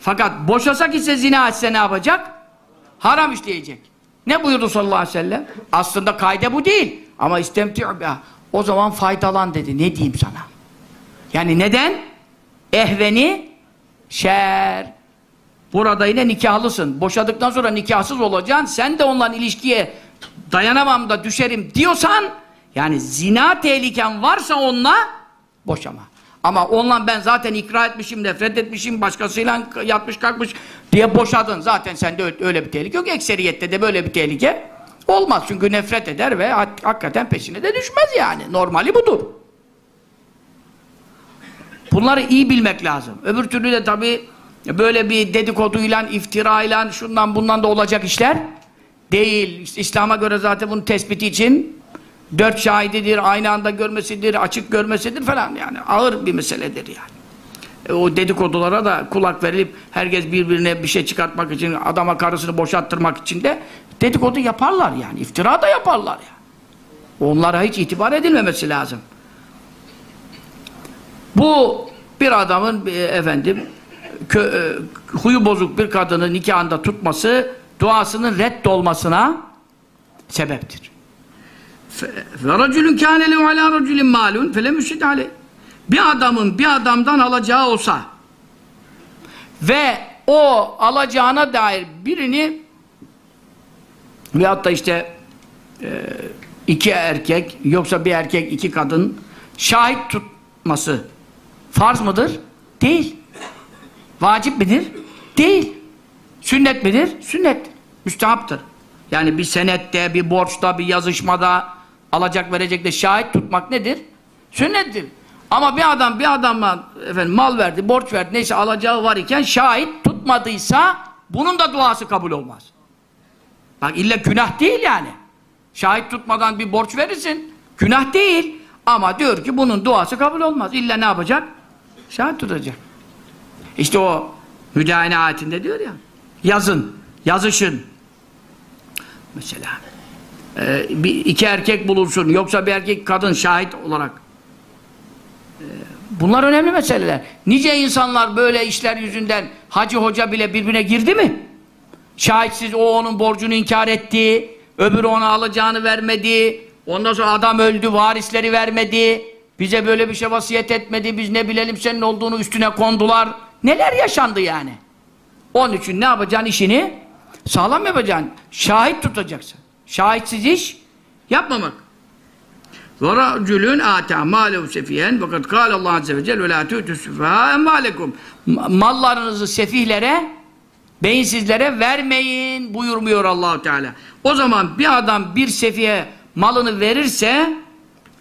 Fakat boşasak ise zina etse ne yapacak? Haram işleyecek. Ne buyurdu sallallahu aleyhi ve sellem? Aslında kaide bu değil. Ama istemti'u O zaman faydalan dedi. Ne diyeyim sana? Yani neden? Ehveni şer. Burada yine nikahlısın. Boşadıktan sonra nikahsız olacaksın. Sen de onunla ilişkiye dayanamam da düşerim diyorsan yani zina tehliken varsa onunla boşama. Ama onunla ben zaten ikra etmişim, nefret etmişim, başkasıyla yatmış kalkmış diye boşadın. Zaten sende öyle bir tehlike yok. Ekseriyette de böyle bir tehlike olmaz. Çünkü nefret eder ve hakikaten peşine de düşmez yani. Normali budur. Bunları iyi bilmek lazım. Öbür türlü de tabii böyle bir dedikoduyla, iftirayla, şundan bundan da olacak işler değil. İslam'a göre zaten bunun tespiti için dört şahididir, aynı anda görmesidir, açık görmesidir falan yani. Ağır bir meseledir yani. E, o dedikodulara da kulak verilip herkes birbirine bir şey çıkartmak için, adama karısını boşalttırmak için de dedikodu yaparlar yani. İftira da yaparlar yani. Onlara hiç itibar edilmemesi lazım. Bu bir adamın e, efendim kö, e, huyu bozuk bir kadını nikahında tutması duasının reddolmasına sebeptir. Ve racülün kâne lehu alâ racülün mâlun felem aleyh. Bir adamın bir adamdan alacağı olsa ve o alacağına dair birini veyahut da işte e, iki erkek yoksa bir erkek iki kadın şahit tutması farz mıdır? Değil. Vacip midir? Değil. Sünnet midir? Sünnet. Müstehaptır. Yani bir senette, bir borçta, bir yazışmada alacak verecekte şahit tutmak nedir? Sünnettir. Ama bir adam bir adama efendim mal verdi, borç verdi, neyse alacağı var iken şahit tutmadıysa bunun da duası kabul olmaz. Bak illa günah değil yani. Şahit tutmadan bir borç verirsin. Günah değil. Ama diyor ki bunun duası kabul olmaz. İlla ne yapacak? Şahit tutacak. İşte o müdahale ayetinde diyor ya. Yazın, yazışın. Mesela e, bir, iki erkek bulunsun yoksa bir erkek kadın şahit olarak e, bunlar önemli meseleler nice insanlar böyle işler yüzünden hacı hoca bile birbirine girdi mi Şahitsiz o onun borcunu inkar etti. Öbürü ona alacağını vermedi. Ondan sonra adam öldü, varisleri vermedi. Bize böyle bir şey vasiyet etmedi. Biz ne bilelim senin olduğunu üstüne kondular. Neler yaşandı yani? Onun için ne yapacaksın işini? Sağlam yapacaksın. Şahit tutacaksın. Şahitsiz iş yapmamak. Ve racülün ata mâlehu sefiyen fakat kâle Allah Azze ve Celle ve lâ sufâ Mallarınızı sefihlere beyinsizlere vermeyin buyurmuyor Allahu Teala. O zaman bir adam bir sefihe malını verirse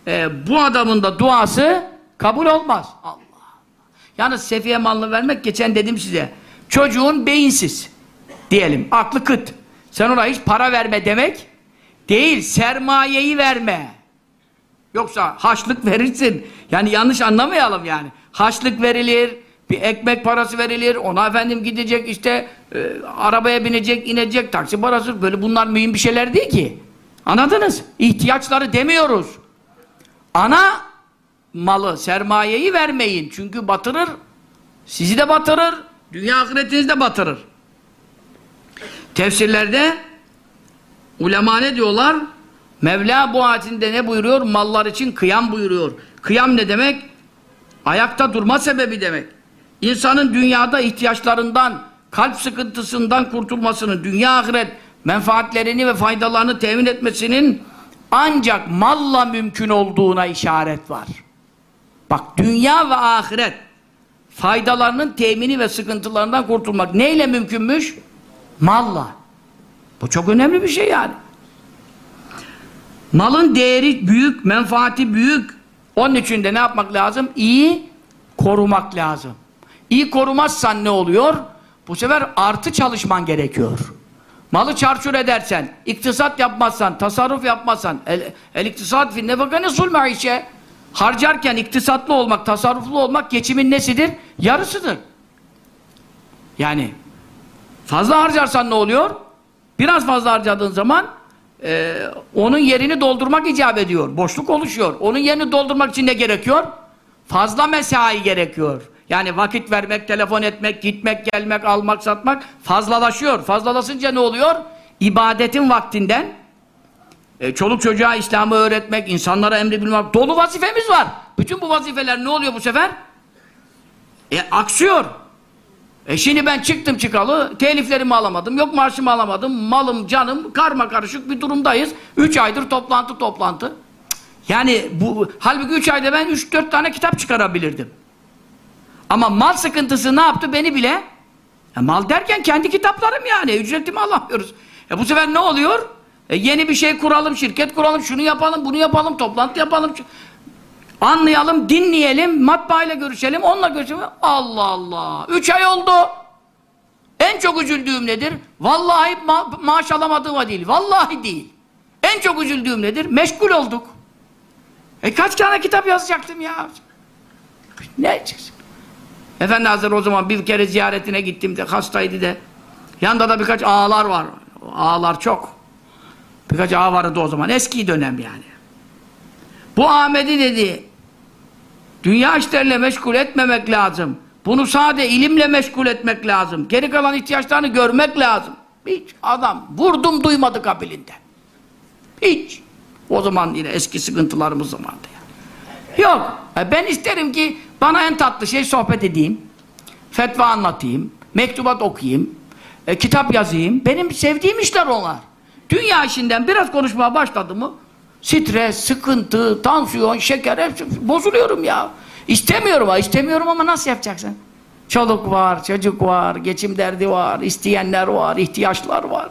e, bu adamın da duası kabul olmaz. Allah Allah. Yalnız sefihe malını vermek geçen dedim size. Çocuğun beyinsiz diyelim, aklı kıt. Sen ona hiç para verme demek değil, sermayeyi verme. Yoksa haçlık verirsin. Yani yanlış anlamayalım yani. Haçlık verilir, bir ekmek parası verilir, ona efendim gidecek işte e, arabaya binecek, inecek, taksi parası. Böyle bunlar mühim bir şeyler değil ki. Anladınız? İhtiyaçları demiyoruz. Ana malı, sermayeyi vermeyin. Çünkü batırır, sizi de batırır, dünya ahiretinizi de batırır. Tefsirlerde ulema ne diyorlar? Mevla bu ayetinde ne buyuruyor? Mallar için kıyam buyuruyor. Kıyam ne demek? Ayakta durma sebebi demek. İnsanın dünyada ihtiyaçlarından, kalp sıkıntısından kurtulmasını, dünya ahiret menfaatlerini ve faydalarını temin etmesinin ancak malla mümkün olduğuna işaret var. Bak dünya ve ahiret faydalarının temini ve sıkıntılarından kurtulmak neyle mümkünmüş? Malla. Bu çok önemli bir şey yani. Malın değeri büyük, menfaati büyük. Onun için de ne yapmak lazım? İyi korumak lazım. İyi korumazsan ne oluyor? Bu sefer artı çalışman gerekiyor. Malı çarçur edersen, iktisat yapmazsan, tasarruf yapmazsan, el, el iktisat fi nefakane sulme işe harcarken iktisatlı olmak, tasarruflu olmak geçimin nesidir? Yarısıdır. Yani fazla harcarsan ne oluyor? Biraz fazla harcadığın zaman e, onun yerini doldurmak icap ediyor. Boşluk oluşuyor. Onun yerini doldurmak için ne gerekiyor? Fazla mesai gerekiyor. Yani vakit vermek, telefon etmek, gitmek, gelmek, almak, satmak fazlalaşıyor. Fazlalaşınca ne oluyor? İbadetin vaktinden e, çoluk çocuğa İslam'ı öğretmek, insanlara emri bilmek, dolu vazifemiz var. Bütün bu vazifeler ne oluyor bu sefer? E, aksıyor. E şimdi ben çıktım çıkalı, teliflerimi alamadım, yok marşımı alamadım, malım, canım, karma karışık bir durumdayız. Üç aydır toplantı toplantı. Yani bu, halbuki üç ayda ben üç dört tane kitap çıkarabilirdim. Ama mal sıkıntısı ne yaptı beni bile? E mal derken kendi kitaplarım yani, ücretimi alamıyoruz. E bu sefer ne oluyor? E yeni bir şey kuralım, şirket kuralım, şunu yapalım, bunu yapalım, toplantı yapalım. Anlayalım, dinleyelim, matbaayla görüşelim, onunla görüşelim. Allah Allah! Üç ay oldu. En çok üzüldüğüm nedir? Vallahi ma maaş alamadığıma değil. Vallahi değil. En çok üzüldüğüm nedir? Meşgul olduk. E kaç tane kitap yazacaktım ya? Ne çıksın? Efendi Hazretleri o zaman bir kere ziyaretine gittim de hastaydı de. Yanında da birkaç ağalar var. Ağalar çok. Birkaç ağa vardı o zaman. Eski dönem yani. Bu Ahmet'i dedi Dünya işlerle meşgul etmemek lazım. Bunu sade ilimle meşgul etmek lazım. Geri kalan ihtiyaçlarını görmek lazım. Hiç adam vurdum duymadı kabilinden. Hiç. O zaman yine eski sıkıntılarımız zamanında. Yani. Yok. E ben isterim ki bana en tatlı şey sohbet edeyim. Fetva anlatayım. Mektubat okuyayım. E, kitap yazayım. Benim sevdiğim işler onlar. Dünya işinden biraz konuşmaya başladı mı Stres, sıkıntı, tansiyon, şeker hepsi bozuluyorum ya. İstemiyorum ha, istemiyorum ama nasıl yapacaksın? Çoluk var, çocuk var, geçim derdi var, isteyenler var, ihtiyaçlar var.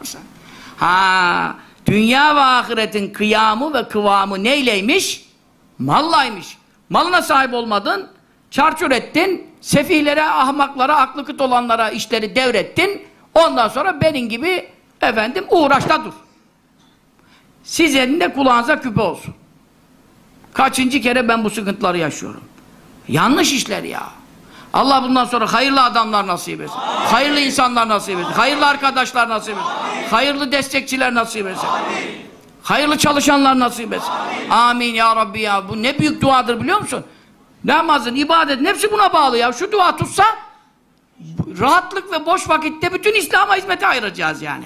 Ha, dünya ve ahiretin kıyamı ve kıvamı neyleymiş? Mallaymış. Malına sahip olmadın, çarçur ettin, sefihlere, ahmaklara, aklı kıt olanlara işleri devrettin. Ondan sonra benim gibi efendim uğraşta dur. Sizin de kulağınıza küpe olsun. Kaçıncı kere ben bu sıkıntıları yaşıyorum. Yanlış işler ya. Allah bundan sonra hayırlı adamlar nasip etsin. Hayırlı insanlar nasip etsin. Hayırlı arkadaşlar nasip etsin. Hayırlı destekçiler nasip etsin. Hayırlı çalışanlar nasip etsin. Amin. ya Rabbi ya. Bu ne büyük duadır biliyor musun? Namazın, ibadetin hepsi buna bağlı ya. Şu dua tutsa rahatlık ve boş vakitte bütün İslam'a hizmete ayıracağız yani.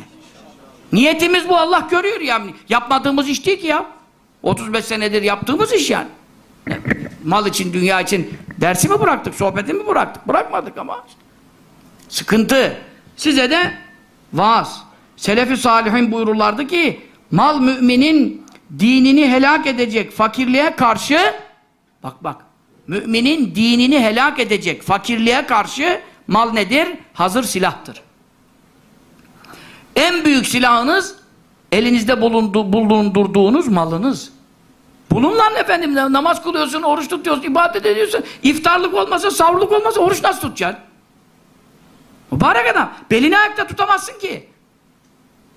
Niyetimiz bu Allah görüyor yani. Yapmadığımız iş değil ki ya. 35 senedir yaptığımız iş yani. Mal için, dünya için dersi mi bıraktık, sohbeti mi bıraktık? Bırakmadık ama. Sıkıntı. Size de vaaz. Selefi salihin buyururlardı ki mal müminin dinini helak edecek fakirliğe karşı bak bak müminin dinini helak edecek fakirliğe karşı mal nedir? Hazır silahtır. En büyük silahınız elinizde bulundu, bulundurduğunuz malınız. Bununla efendim namaz kılıyorsun, oruç tutuyorsun, ibadet ediyorsun. İftarlık olmasa, savruluk olmasa oruç nasıl tutacaksın? Mübarek adam. Belini ayakta tutamazsın ki.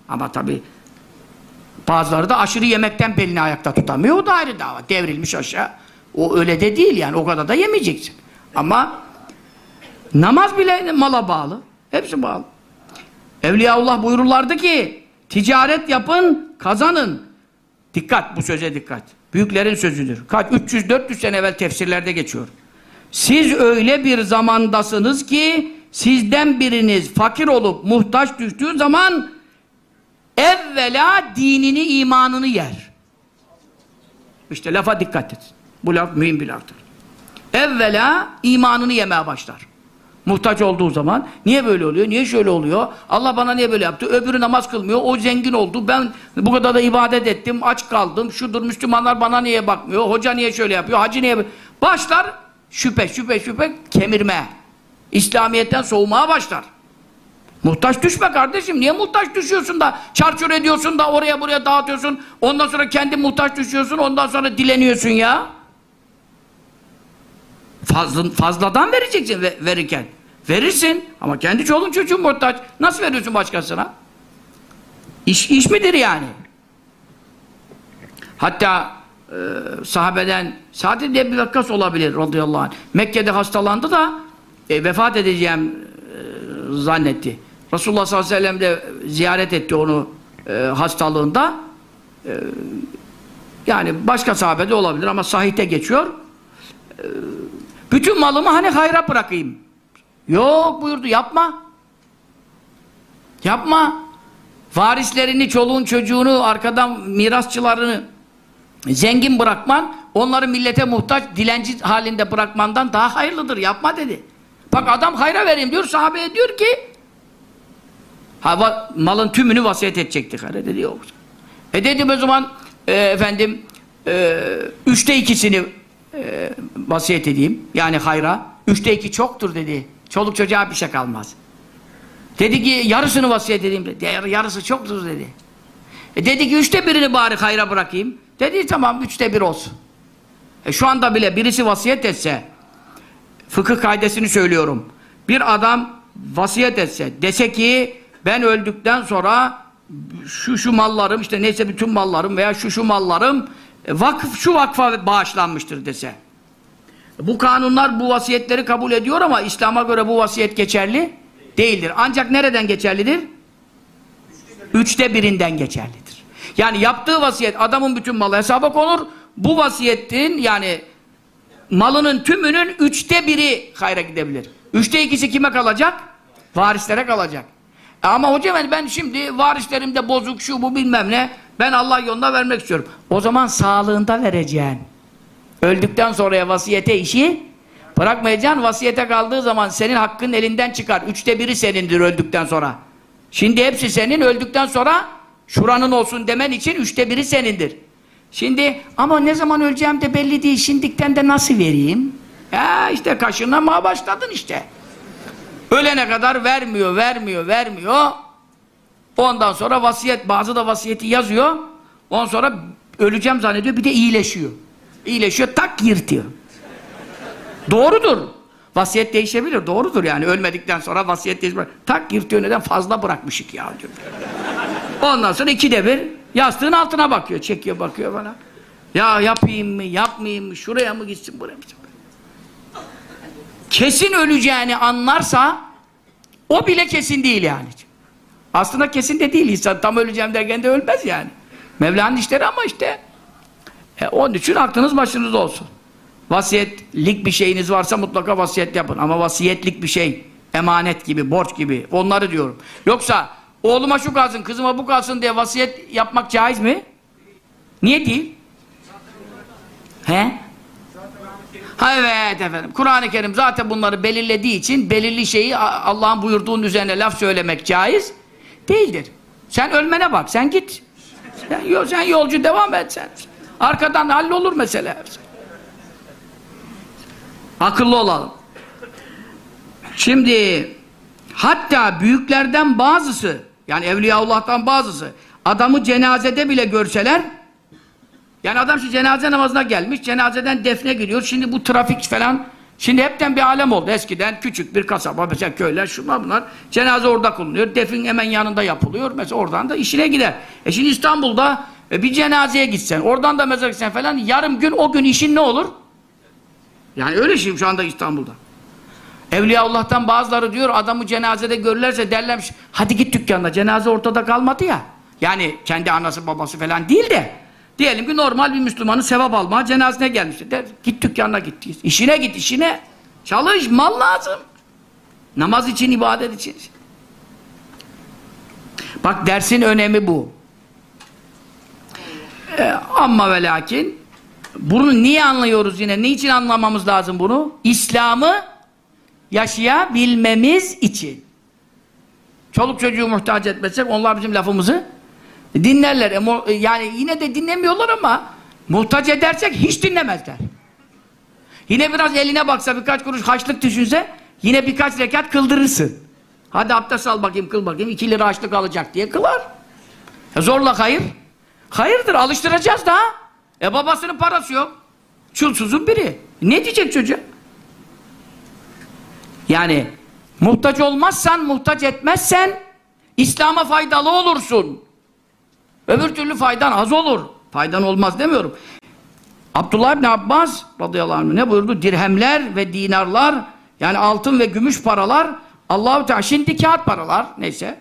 Ama tabi bazıları da aşırı yemekten belini ayakta tutamıyor. O da ayrı dava. Devrilmiş aşağı. O öyle de değil yani. O kadar da yemeyeceksin. Ama namaz bile mala bağlı. Hepsi bağlı. Evliyaullah buyururlardı ki ticaret yapın, kazanın. Dikkat bu söze dikkat. Büyüklerin sözüdür. Kaç 300-400 sene evvel tefsirlerde geçiyor. Siz öyle bir zamandasınız ki sizden biriniz fakir olup muhtaç düştüğü zaman evvela dinini, imanını yer. İşte lafa dikkat et. Bu laf mühim bir laftır. Evvela imanını yemeye başlar. Muhtaç olduğu zaman niye böyle oluyor? Niye şöyle oluyor? Allah bana niye böyle yaptı? Öbürü namaz kılmıyor. O zengin oldu. Ben bu kadar da ibadet ettim. Aç kaldım. Şudur Müslümanlar bana niye bakmıyor? Hoca niye şöyle yapıyor? Hacı niye Başlar şüphe şüphe şüphe kemirme. İslamiyet'ten soğumaya başlar. Muhtaç düşme kardeşim. Niye muhtaç düşüyorsun da çarçur ediyorsun da oraya buraya dağıtıyorsun. Ondan sonra kendi muhtaç düşüyorsun. Ondan sonra dileniyorsun ya. Fazla, fazladan vereceksin verirken. Verirsin ama kendi çoluğun çocuğun muhtaç. Nasıl veriyorsun başkasına? İş, iş midir yani? Hatta e, sahabeden Sa'd diye bir vakkas olabilir radıyallahu anh. Mekke'de hastalandı da e, vefat edeceğim e, zannetti. Resulullah sallallahu aleyhi ve sellem de ziyaret etti onu e, hastalığında. E, yani başka sahabede olabilir ama sahihte geçiyor. E, bütün malımı hani hayra bırakayım. Yok buyurdu yapma. Yapma. Varislerini, çoluğun çocuğunu, arkadan mirasçılarını zengin bırakman, onları millete muhtaç, dilenci halinde bırakmandan daha hayırlıdır. Yapma dedi. Bak adam hayra vereyim diyor, sahabeye diyor ki ha, malın tümünü vasiyet edecektik. Hayır dedi yok. E dedim o zaman e, efendim e, üçte ikisini e, vasiyet edeyim. Yani hayra. Üçte iki çoktur dedi. Çoluk çocuğa bir şey kalmaz. Dedi ki yarısını vasiyet edeyim dedi. Yarısı çoktur dedi. E dedi ki üçte birini bari hayra bırakayım. Dedi tamam üçte bir olsun. E şu anda bile birisi vasiyet etse fıkıh kaidesini söylüyorum. Bir adam vasiyet etse dese ki ben öldükten sonra şu şu mallarım işte neyse bütün mallarım veya şu şu mallarım vakıf şu vakfa bağışlanmıştır dese. Bu kanunlar bu vasiyetleri kabul ediyor ama İslam'a göre bu vasiyet geçerli değildir. Ancak nereden geçerlidir? Üçte birinden geçerlidir. Yani yaptığı vasiyet adamın bütün malı hesaba konur. Bu vasiyetin yani malının tümünün üçte biri hayra gidebilir. Üçte ikisi kime kalacak? Varislere kalacak. E ama hocam ben şimdi varislerimde bozuk şu bu bilmem ne ben Allah yolunda vermek istiyorum. O zaman sağlığında vereceksin. Öldükten sonraya vasiyete işi bırakmayacaksın. Vasiyete kaldığı zaman senin hakkın elinden çıkar. Üçte biri senindir öldükten sonra. Şimdi hepsi senin öldükten sonra şuranın olsun demen için üçte biri senindir. Şimdi ama ne zaman öleceğim de belli değil. Şimdikten de nasıl vereyim? Ya işte kaşınmaya başladın işte. Ölene kadar vermiyor, vermiyor, vermiyor. Ondan sonra vasiyet, bazı da vasiyeti yazıyor. Ondan sonra öleceğim zannediyor, bir de iyileşiyor. İyileşiyor, tak yırtıyor. Doğrudur. Vasiyet değişebilir. Doğrudur yani. Ölmedikten sonra vasiyet değişmez. Tak yırtıyor neden fazla bırakmışık ya diyor. Ondan sonra ikide bir yastığın altına bakıyor. Çekiyor bakıyor bana. Ya yapayım mı yapmayayım mı şuraya mı gitsin buraya mı gitsin? Kesin öleceğini anlarsa o bile kesin değil yani. Aslında kesin de değil insan. Tam öleceğim derken de ölmez yani. Mevla'nın işleri ama işte e, onun için aklınız başınızda olsun. Vasiyetlik bir şeyiniz varsa mutlaka vasiyet yapın. Ama vasiyetlik bir şey, emanet gibi, borç gibi onları diyorum. Yoksa oğluma şu kalsın, kızıma bu kalsın diye vasiyet yapmak caiz mi? Niye değil? He? Ha evet efendim. Kur'an-ı Kerim zaten bunları belirlediği için belirli şeyi Allah'ın buyurduğunun üzerine laf söylemek caiz değildir. Sen ölmene bak, sen git. Sen, sen yolcu devam et sen. Arkadan hallolur mesele. Akıllı olalım. Şimdi hatta büyüklerden bazısı yani Evliyaullah'tan bazısı adamı cenazede bile görseler yani adam şu cenaze namazına gelmiş cenazeden defne gidiyor şimdi bu trafik falan şimdi hepten bir alem oldu eskiden küçük bir kasaba mesela köyler şunlar bunlar cenaze orada kılınıyor defin hemen yanında yapılıyor mesela oradan da işine gider e şimdi İstanbul'da e, bir cenazeye gitsen oradan da mezar gitsen falan yarım gün o gün işin ne olur? Yani öyle şey şu anda İstanbul'da. Evliyaullah'tan bazıları diyor adamı cenazede görürlerse derlermiş hadi git dükkanına cenaze ortada kalmadı ya. Yani kendi anası babası falan değil de diyelim ki normal bir Müslümanın sevap almaya cenazesine gelmişti. Der, git dükkanına git. İşine git işine. Çalış mal lazım. Namaz için ibadet için. Bak dersin önemi bu. Ee, ama ve lakin bunu niye anlıyoruz yine? Niçin anlamamız lazım bunu? İslam'ı yaşayabilmemiz için. Çoluk çocuğu muhtaç etmezsek onlar bizim lafımızı dinlerler. E, yani yine de dinlemiyorlar ama muhtaç edersek hiç dinlemezler. Yine biraz eline baksa birkaç kuruş haçlık düşünse yine birkaç rekat kıldırırsın. Hadi abdest al bakayım kıl bakayım iki lira haçlık alacak diye kılar. E zorla hayır. Hayırdır alıştıracağız daha. E babasının parası yok. Çulsuzun biri. Ne diyecek çocuğa? Yani muhtaç olmazsan, muhtaç etmezsen İslam'a faydalı olursun. Öbür türlü faydan az olur. Faydan olmaz demiyorum. Abdullah İbni Abbas radıyallahu anh ne buyurdu? Dirhemler ve dinarlar yani altın ve gümüş paralar Allahu Teala şimdi kağıt paralar neyse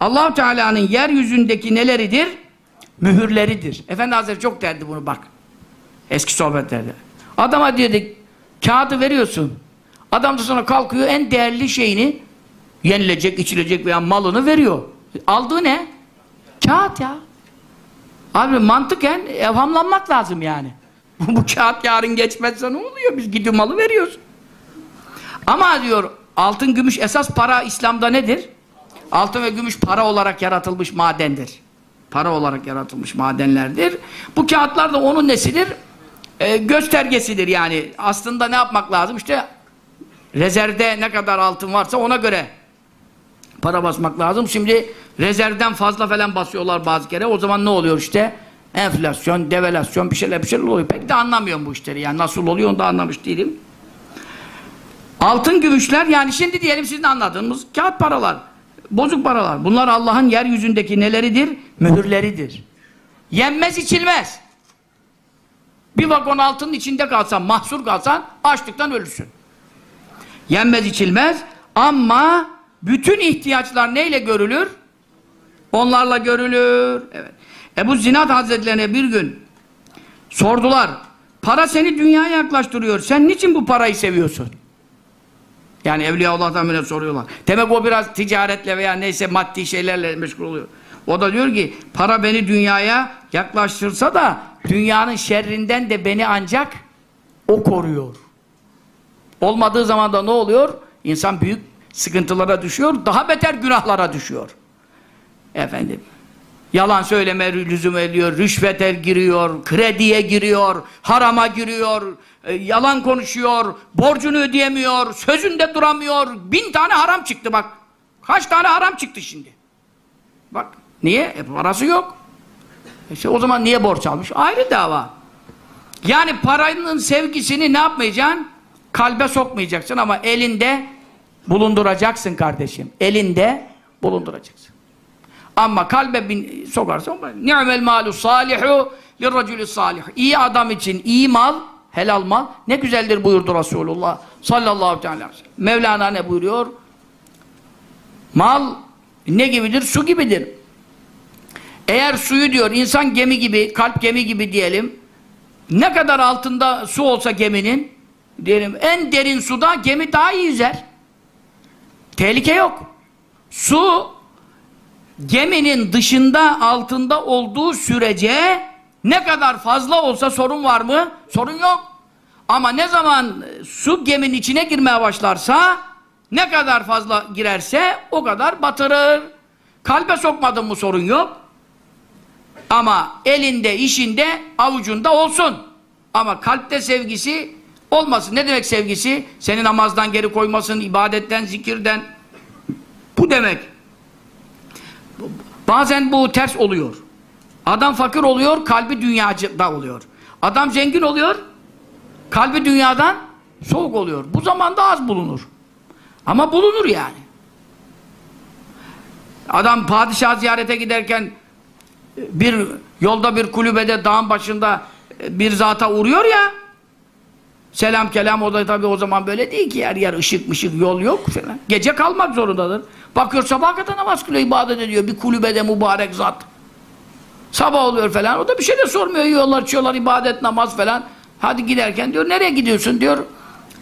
Allahu Teala'nın yeryüzündeki neleridir? Mühürleridir. Efendi Hazretleri çok derdi bunu bak. Eski sohbetlerde. Adama dedik kağıdı veriyorsun. Adam da sonra kalkıyor en değerli şeyini yenilecek, içilecek veya malını veriyor. Aldığı ne? Kağıt ya. Abi mantıken evhamlanmak lazım yani. Bu kağıt yarın geçmezse ne oluyor? Biz gidiyor malı veriyoruz. Ama diyor altın gümüş esas para İslam'da nedir? Altın ve gümüş para olarak yaratılmış madendir. Para olarak yaratılmış madenlerdir. Bu kağıtlar da onun nesidir? Ee, göstergesidir yani. Aslında ne yapmak lazım? İşte rezervde ne kadar altın varsa ona göre para basmak lazım. Şimdi rezervden fazla falan basıyorlar bazı kere. O zaman ne oluyor işte? Enflasyon, devalasyon bir şeyler bir şeyler oluyor. Pek de anlamıyorum bu işleri. Yani nasıl oluyor onu da anlamış değilim. Altın gümüşler yani şimdi diyelim sizin anladığınız kağıt paralar. Bozuk paralar. Bunlar Allah'ın yeryüzündeki neleridir? Mühürleridir. Yenmez içilmez. Bir vagon altının içinde kalsan, mahsur kalsan açlıktan ölürsün. Yenmez içilmez ama bütün ihtiyaçlar neyle görülür? Onlarla görülür. Evet. Ebu Zinat Hazretlerine bir gün sordular. Para seni dünyaya yaklaştırıyor. Sen niçin bu parayı seviyorsun? Yani Evliyaullah'tan bile soruyorlar. Demek o biraz ticaretle veya neyse maddi şeylerle meşgul oluyor. O da diyor ki para beni dünyaya yaklaştırsa da dünyanın şerrinden de beni ancak o koruyor. Olmadığı zaman da ne oluyor? İnsan büyük sıkıntılara düşüyor, daha beter günahlara düşüyor. Efendim, yalan söyleme lüzum ediyor, rüşvete giriyor, krediye giriyor, harama giriyor, e, yalan konuşuyor, borcunu ödeyemiyor, sözünde duramıyor, bin tane haram çıktı bak. Kaç tane haram çıktı şimdi? Bak, niye? E parası yok. İşte o zaman niye borç almış? Ayrı dava. Yani paranın sevgisini ne yapmayacaksın? kalbe sokmayacaksın ama elinde bulunduracaksın kardeşim. Elinde bulunduracaksın. Ama kalbe bin, sokarsan ni'mel malu salihu lirracülü salih. İyi adam için iyi mal, helal mal ne güzeldir buyurdu Resulullah sallallahu aleyhi ve sellem. Mevlana ne buyuruyor? Mal ne gibidir? Su gibidir. Eğer suyu diyor insan gemi gibi, kalp gemi gibi diyelim. Ne kadar altında su olsa geminin diyelim en derin suda gemi daha iyi yüzer. Tehlike yok. Su geminin dışında altında olduğu sürece ne kadar fazla olsa sorun var mı? Sorun yok. Ama ne zaman su geminin içine girmeye başlarsa ne kadar fazla girerse o kadar batırır. Kalbe sokmadın mı sorun yok. Ama elinde, işinde, avucunda olsun. Ama kalpte sevgisi olmasın. Ne demek sevgisi? Seni namazdan geri koymasın, ibadetten, zikirden. Bu demek. Bazen bu ters oluyor. Adam fakir oluyor, kalbi dünyacıda oluyor. Adam zengin oluyor, kalbi dünyadan soğuk oluyor. Bu zamanda az bulunur. Ama bulunur yani. Adam padişah ziyarete giderken bir yolda bir kulübede dağın başında bir zata uğruyor ya selam kelam o da tabi o zaman böyle değil ki her yer ışık mışık yol yok falan. Gece kalmak zorundadır. Bakıyor sabah kadar namaz kılıyor ibadet ediyor bir kulübede mübarek zat. Sabah oluyor falan o da bir şey de sormuyor yiyorlar içiyorlar ibadet namaz falan. Hadi giderken diyor nereye gidiyorsun diyor.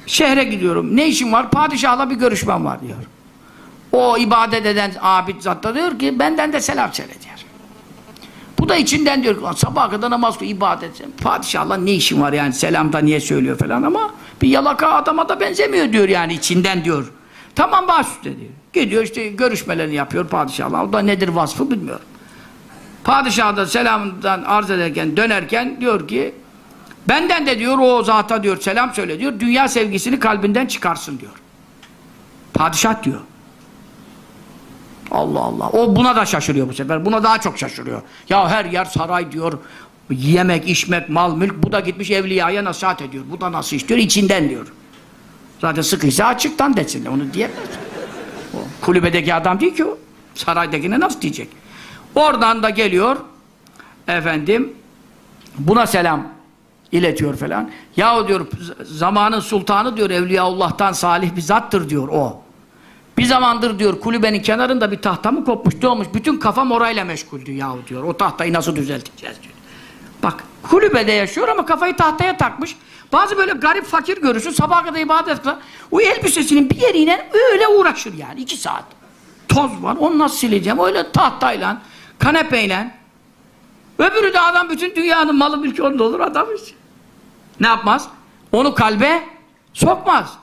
Şehre gidiyorum. Ne işin var? Padişahla bir görüşmem var diyor. O ibadet eden abid zat da diyor ki benden de selam söyle diyor. Bu da içinden diyor ki sabah kadar namaz kıl, ibadet. Padişahla ne işin var yani selamda niye söylüyor falan ama bir yalaka adama da benzemiyor diyor yani içinden diyor. Tamam baş diyor. Gidiyor işte görüşmelerini yapıyor padişahla. O da nedir vasfı bilmiyorum. Padişah da selamdan arz ederken dönerken diyor ki benden de diyor o zata diyor selam söyle diyor. Dünya sevgisini kalbinden çıkarsın diyor. Padişah diyor. Allah Allah. O buna da şaşırıyor bu sefer. Buna daha çok şaşırıyor. Ya her yer saray diyor. Yemek, içmek, mal, mülk. Bu da gitmiş evliyaya nasihat ediyor. Bu da nasıl istiyor? İçinden diyor. Zaten sıkıysa açıktan desin. Onu diyemez. O kulübedeki adam değil ki o. Saraydakine nasıl diyecek? Oradan da geliyor. Efendim buna selam iletiyor falan. Yahu diyor zamanın sultanı diyor Evliyaullah'tan salih bir zattır diyor o. Bir zamandır diyor kulübenin kenarında bir tahta mı kopmuş ne olmuş bütün kafam orayla meşguldü yahu diyor. O tahtayı nasıl düzelteceğiz diyor. Bak kulübede yaşıyor ama kafayı tahtaya takmış. Bazı böyle garip fakir görürsün sabah kadar ibadet kılar. O elbisesinin bir yeriyle öyle uğraşır yani iki saat. Toz var onu nasıl sileceğim öyle tahtayla kanepeyle. Öbürü de adam bütün dünyanın malı mülkü onda olur adam için. Ne yapmaz? Onu kalbe sokmaz.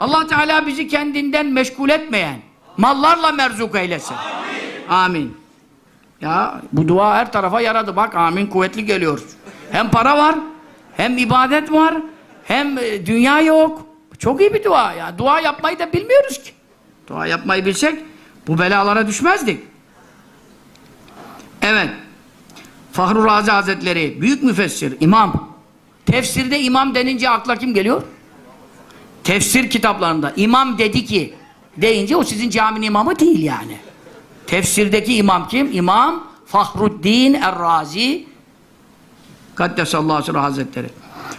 Allah Teala bizi kendinden meşgul etmeyen mallarla merzuk eylesin. Amin. amin. Ya bu dua her tarafa yaradı. Bak amin kuvvetli geliyor. Hem para var, hem ibadet var, hem e, dünya yok. Çok iyi bir dua ya. Dua yapmayı da bilmiyoruz ki. Dua yapmayı bilsek bu belalara düşmezdik. Evet. Fahru Razi Hazretleri büyük müfessir, imam. Tefsirde imam denince akla kim geliyor? Tefsir kitaplarında imam dedi ki deyince o sizin caminin imamı değil yani. Tefsirdeki imam kim? İmam Fahruddin Er-Razi Kaddesallahu aleyhi hazretleri.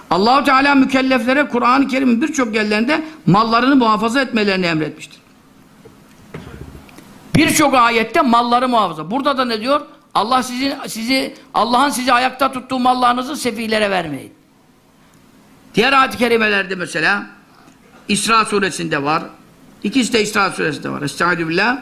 Allahu Teala mükelleflere Kur'an-ı Kerim'in birçok yerlerinde mallarını muhafaza etmelerini emretmiştir. Birçok ayette malları muhafaza. Burada da ne diyor? Allah sizin sizi Allah'ın sizi ayakta tuttuğu mallarınızı sefilere vermeyin. Diğer ayet-i kerimelerde mesela İsra suresinde var. İkisi de İsra suresinde var. Estaizu billah.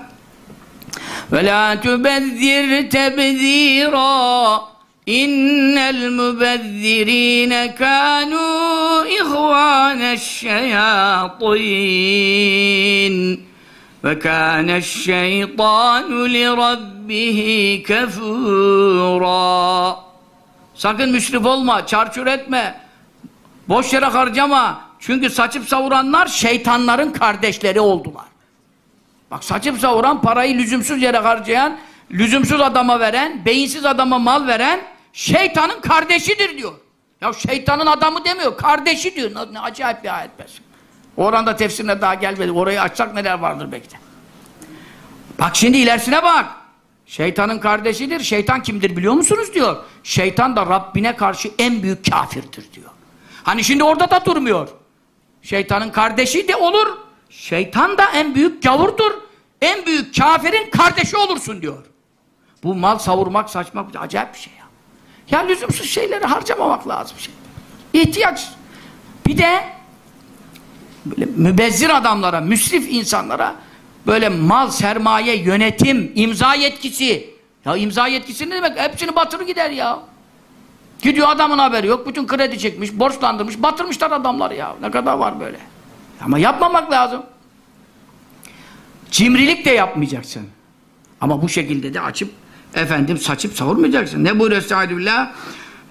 Ve la tubezzir tebzira innel mübezzirine kânû ihvâneşşeyâطîn ve kâneşşeytânu lirabbihi kefûrâ Sakın müşrif olma, çarçur etme, boş yere harcama. Çünkü saçıp savuranlar şeytanların kardeşleri oldular. Bak saçıp savuran, parayı lüzumsuz yere harcayan, lüzumsuz adama veren, beyinsiz adama mal veren şeytanın kardeşidir diyor. Ya şeytanın adamı demiyor, kardeşi diyor. Ne, ne acayip bir ayet besin. Oranda tefsirine daha gelmedi. Orayı açsak neler vardır belki de. Bak şimdi ilerisine bak. Şeytanın kardeşidir. Şeytan kimdir biliyor musunuz diyor. Şeytan da Rabbine karşı en büyük kafirdir diyor. Hani şimdi orada da durmuyor. Şeytanın kardeşi de olur. Şeytan da en büyük gavurdur. En büyük kafirin kardeşi olursun diyor. Bu mal savurmak, saçmak acayip bir şey ya. Ya lüzumsuz şeyleri harcamamak lazım şey. İhtiyaç. Bir de böyle mübezzir adamlara, müsrif insanlara böyle mal, sermaye, yönetim, imza yetkisi. Ya imza yetkisi ne demek? Hepsini batırır gider ya. Gidiyor adamın haberi yok. Bütün kredi çekmiş, borçlandırmış, batırmışlar adamları ya. Ne kadar var böyle. Ama yapmamak lazım. Cimrilik de yapmayacaksın. Ama bu şekilde de açıp efendim saçıp savurmayacaksın. Ne buyuruyor Estaizu billah?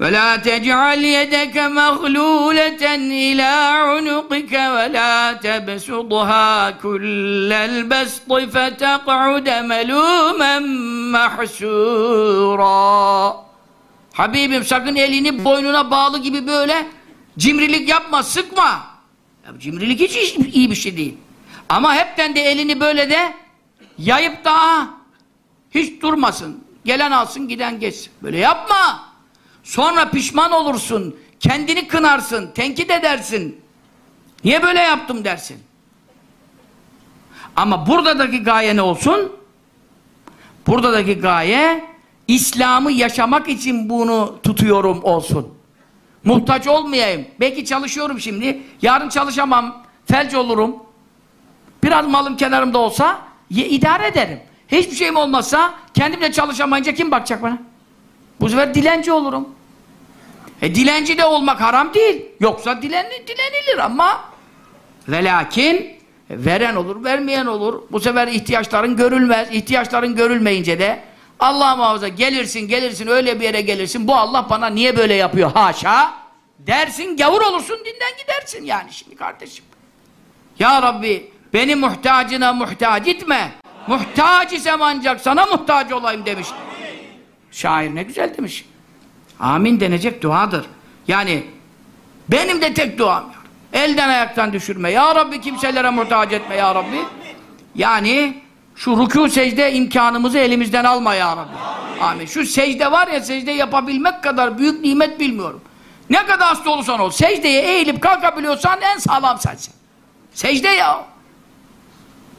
وَلَا تَجْعَلْ يَدَكَ مَغْلُولَةً إِلَى عُنُقِكَ وَلَا تَبْسُطْهَا كُلَّ الْبَسْطِ فَتَقْعُدَ مَلُومًا مَحْسُورًا Habibim sakın elini boynuna bağlı gibi böyle cimrilik yapma, sıkma. Ya, cimrilik hiç iyi bir şey değil. Ama hepten de elini böyle de yayıp da hiç durmasın. Gelen alsın, giden geçsin. Böyle yapma. Sonra pişman olursun. Kendini kınarsın, tenkit edersin. Niye böyle yaptım dersin. Ama buradaki gaye ne olsun? Buradaki gaye İslam'ı yaşamak için bunu tutuyorum olsun. Muhtaç olmayayım. Belki çalışıyorum şimdi. Yarın çalışamam. Felç olurum. Biraz malım kenarımda olsa idare ederim. Hiçbir şeyim olmazsa kendimle çalışamayınca kim bakacak bana? Bu sefer dilenci olurum. E dilenci de olmak haram değil. Yoksa dilen, dilenilir ama ve lakin veren olur, vermeyen olur. Bu sefer ihtiyaçların görülmez. İhtiyaçların görülmeyince de Allah muhafaza gelirsin, gelirsin, öyle bir yere gelirsin. Bu Allah bana niye böyle yapıyor? Haşa! Dersin, gavur olursun, dinden gidersin yani şimdi kardeşim. Ya Rabbi, beni muhtacına muhtaç etme. Muhtaç isem ancak sana muhtaç olayım demiş. Şair ne güzel demiş. Amin denecek duadır. Yani benim de tek duam. Elden ayaktan düşürme. Ya Rabbi kimselere muhtaç etme ya Rabbi. Yani şu rükû secde imkanımızı elimizden alma ya Rabbi. Amin. Amin. Şu secde var ya secde yapabilmek kadar büyük nimet bilmiyorum. Ne kadar hasta olursan ol. Secdeye eğilip kalkabiliyorsan en sağlam sensin. Secde ya.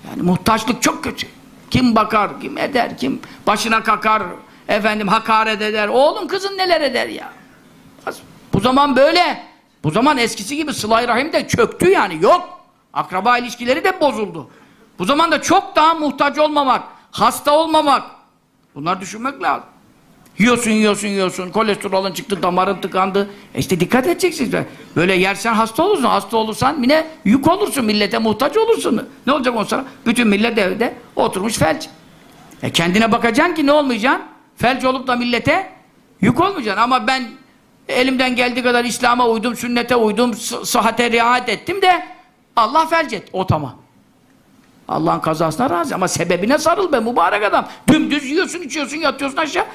Yani muhtaçlık çok kötü. Kim bakar, kim eder, kim başına kakar, efendim hakaret eder. Oğlum kızın neler eder ya. Bu zaman böyle. Bu zaman eskisi gibi sıla rahim de çöktü yani. Yok. Akraba ilişkileri de bozuldu. Bu zaman da çok daha muhtaç olmamak, hasta olmamak. Bunlar düşünmek lazım. Yiyorsun, yiyorsun, yiyorsun. Kolesterolün çıktı, damarın tıkandı. E işte dikkat edeceksin. Böyle yersen hasta olursun. Hasta olursan yine yük olursun. Millete muhtaç olursun. Ne olacak o sonra? Bütün millet evde oturmuş felç. E kendine bakacaksın ki ne olmayacaksın? Felç olup da millete yük olmayacaksın. Ama ben elimden geldiği kadar İslam'a uydum, sünnete uydum, sıhhate riayet ettim de Allah felç et. O tamam. Allah'ın kazasına razı ama sebebine sarıl be mübarek adam. Dümdüz yiyorsun, içiyorsun, yatıyorsun aşağı.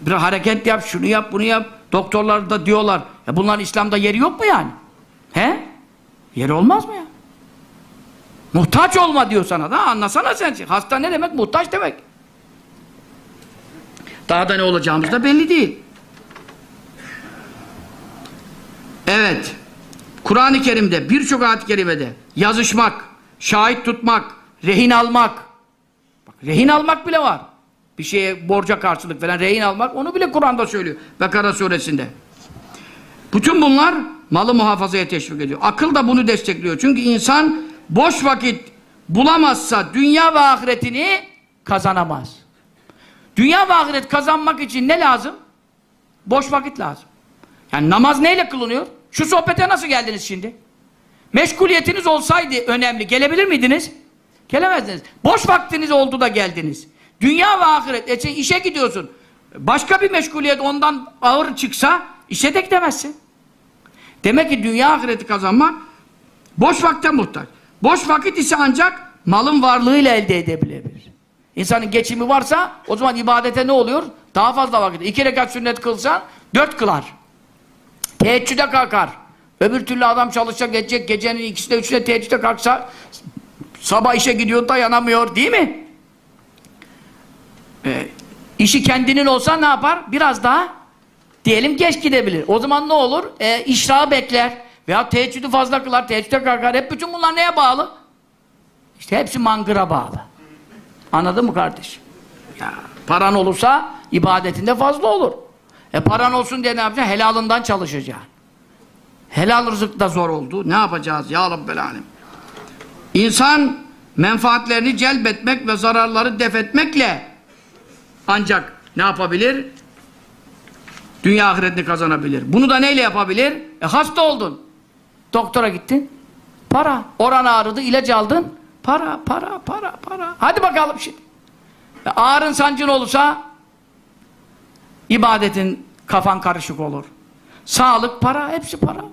Bir hareket yap, şunu yap, bunu yap. Doktorlar da diyorlar. Ya bunların İslam'da yeri yok mu yani? He? Yeri olmaz mı ya? Muhtaç olma diyor sana da anlasana sen. Hasta ne demek? Muhtaç demek. Daha da ne olacağımız da belli değil. Evet. Kur'an-ı Kerim'de birçok ayet-i kerimede yazışmak, şahit tutmak, rehin almak. Bak, rehin almak bile var. Bir şeye borca karşılık veren rehin almak onu bile Kur'an'da söylüyor. Bekara suresinde. Bütün bunlar malı muhafazaya teşvik ediyor. Akıl da bunu destekliyor. Çünkü insan boş vakit bulamazsa dünya ve ahiretini kazanamaz. Dünya ve ahiret kazanmak için ne lazım? Boş vakit lazım. Yani namaz neyle kılınıyor? Şu sohbete nasıl geldiniz şimdi? Meşguliyetiniz olsaydı önemli. Gelebilir miydiniz? Gelemezdiniz. Boş vaktiniz oldu da geldiniz. Dünya ve ahiret. E, işe gidiyorsun. Başka bir meşguliyet ondan ağır çıksa işe de gidemezsin. Demek ki dünya ahireti kazanmak boş vakte muhtaç. Boş vakit ise ancak malın varlığıyla elde edebilebilir. İnsanın geçimi varsa o zaman ibadete ne oluyor? Daha fazla vakit. İki rekat sünnet kılsan dört kılar. Teheccüde kalkar. Öbür türlü adam çalışacak, edecek, gecenin ikisinde, üçünde, teheccüde kalksa sabah işe gidiyor, dayanamıyor değil mi? Ee, işi kendinin olsa ne yapar? Biraz daha diyelim geç gidebilir. O zaman ne olur? Ee, işrahı bekler. Veya teheccüdü fazla kılar, teheccüde kalkar. Hep bütün bunlar neye bağlı? İşte hepsi mangıra bağlı. Anladın mı kardeşim? Ya, paran olursa ibadetinde fazla olur. E paran olsun diye ne yapacaksın? Helalından çalışacaksın. Helal rızık da zor oldu. Ne yapacağız ya Rabbel Alem? İnsan menfaatlerini celbetmek ve zararları defetmekle ancak ne yapabilir? Dünya ahiretini kazanabilir. Bunu da neyle yapabilir? E hasta oldun. Doktora gittin. Para. Oran ağrıdı, ilaç aldın. Para, para, para, para. Hadi bakalım şimdi. E ağrın sancın olursa ibadetin kafan karışık olur. Sağlık, para, hepsi para.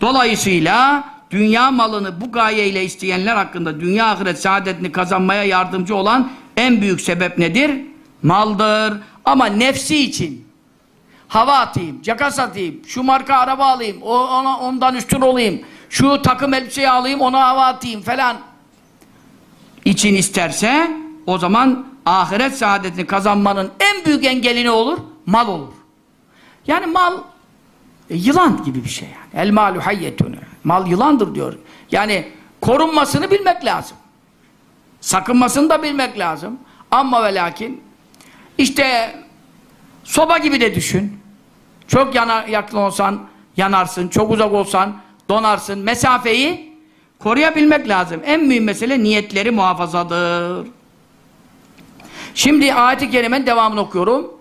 Dolayısıyla dünya malını bu gayeyle isteyenler hakkında dünya ahiret saadetini kazanmaya yardımcı olan en büyük sebep nedir? Maldır. Ama nefsi için hava atayım, caka satayım, şu marka araba alayım, ona, ondan üstün olayım, şu takım elbiseyi alayım, ona hava atayım falan için isterse o zaman ahiret saadetini kazanmanın en büyük engeli ne olur? Mal olur. Yani mal e, yılan gibi bir şey yani. El malu hayyetun. Mal yılandır diyor. Yani korunmasını bilmek lazım. Sakınmasını da bilmek lazım. Ama ve lakin işte soba gibi de düşün. Çok yana, yakın olsan yanarsın, çok uzak olsan donarsın. Mesafeyi koruyabilmek lazım. En mühim mesele niyetleri muhafazadır. Şimdi ayet-i kerimenin devamını okuyorum.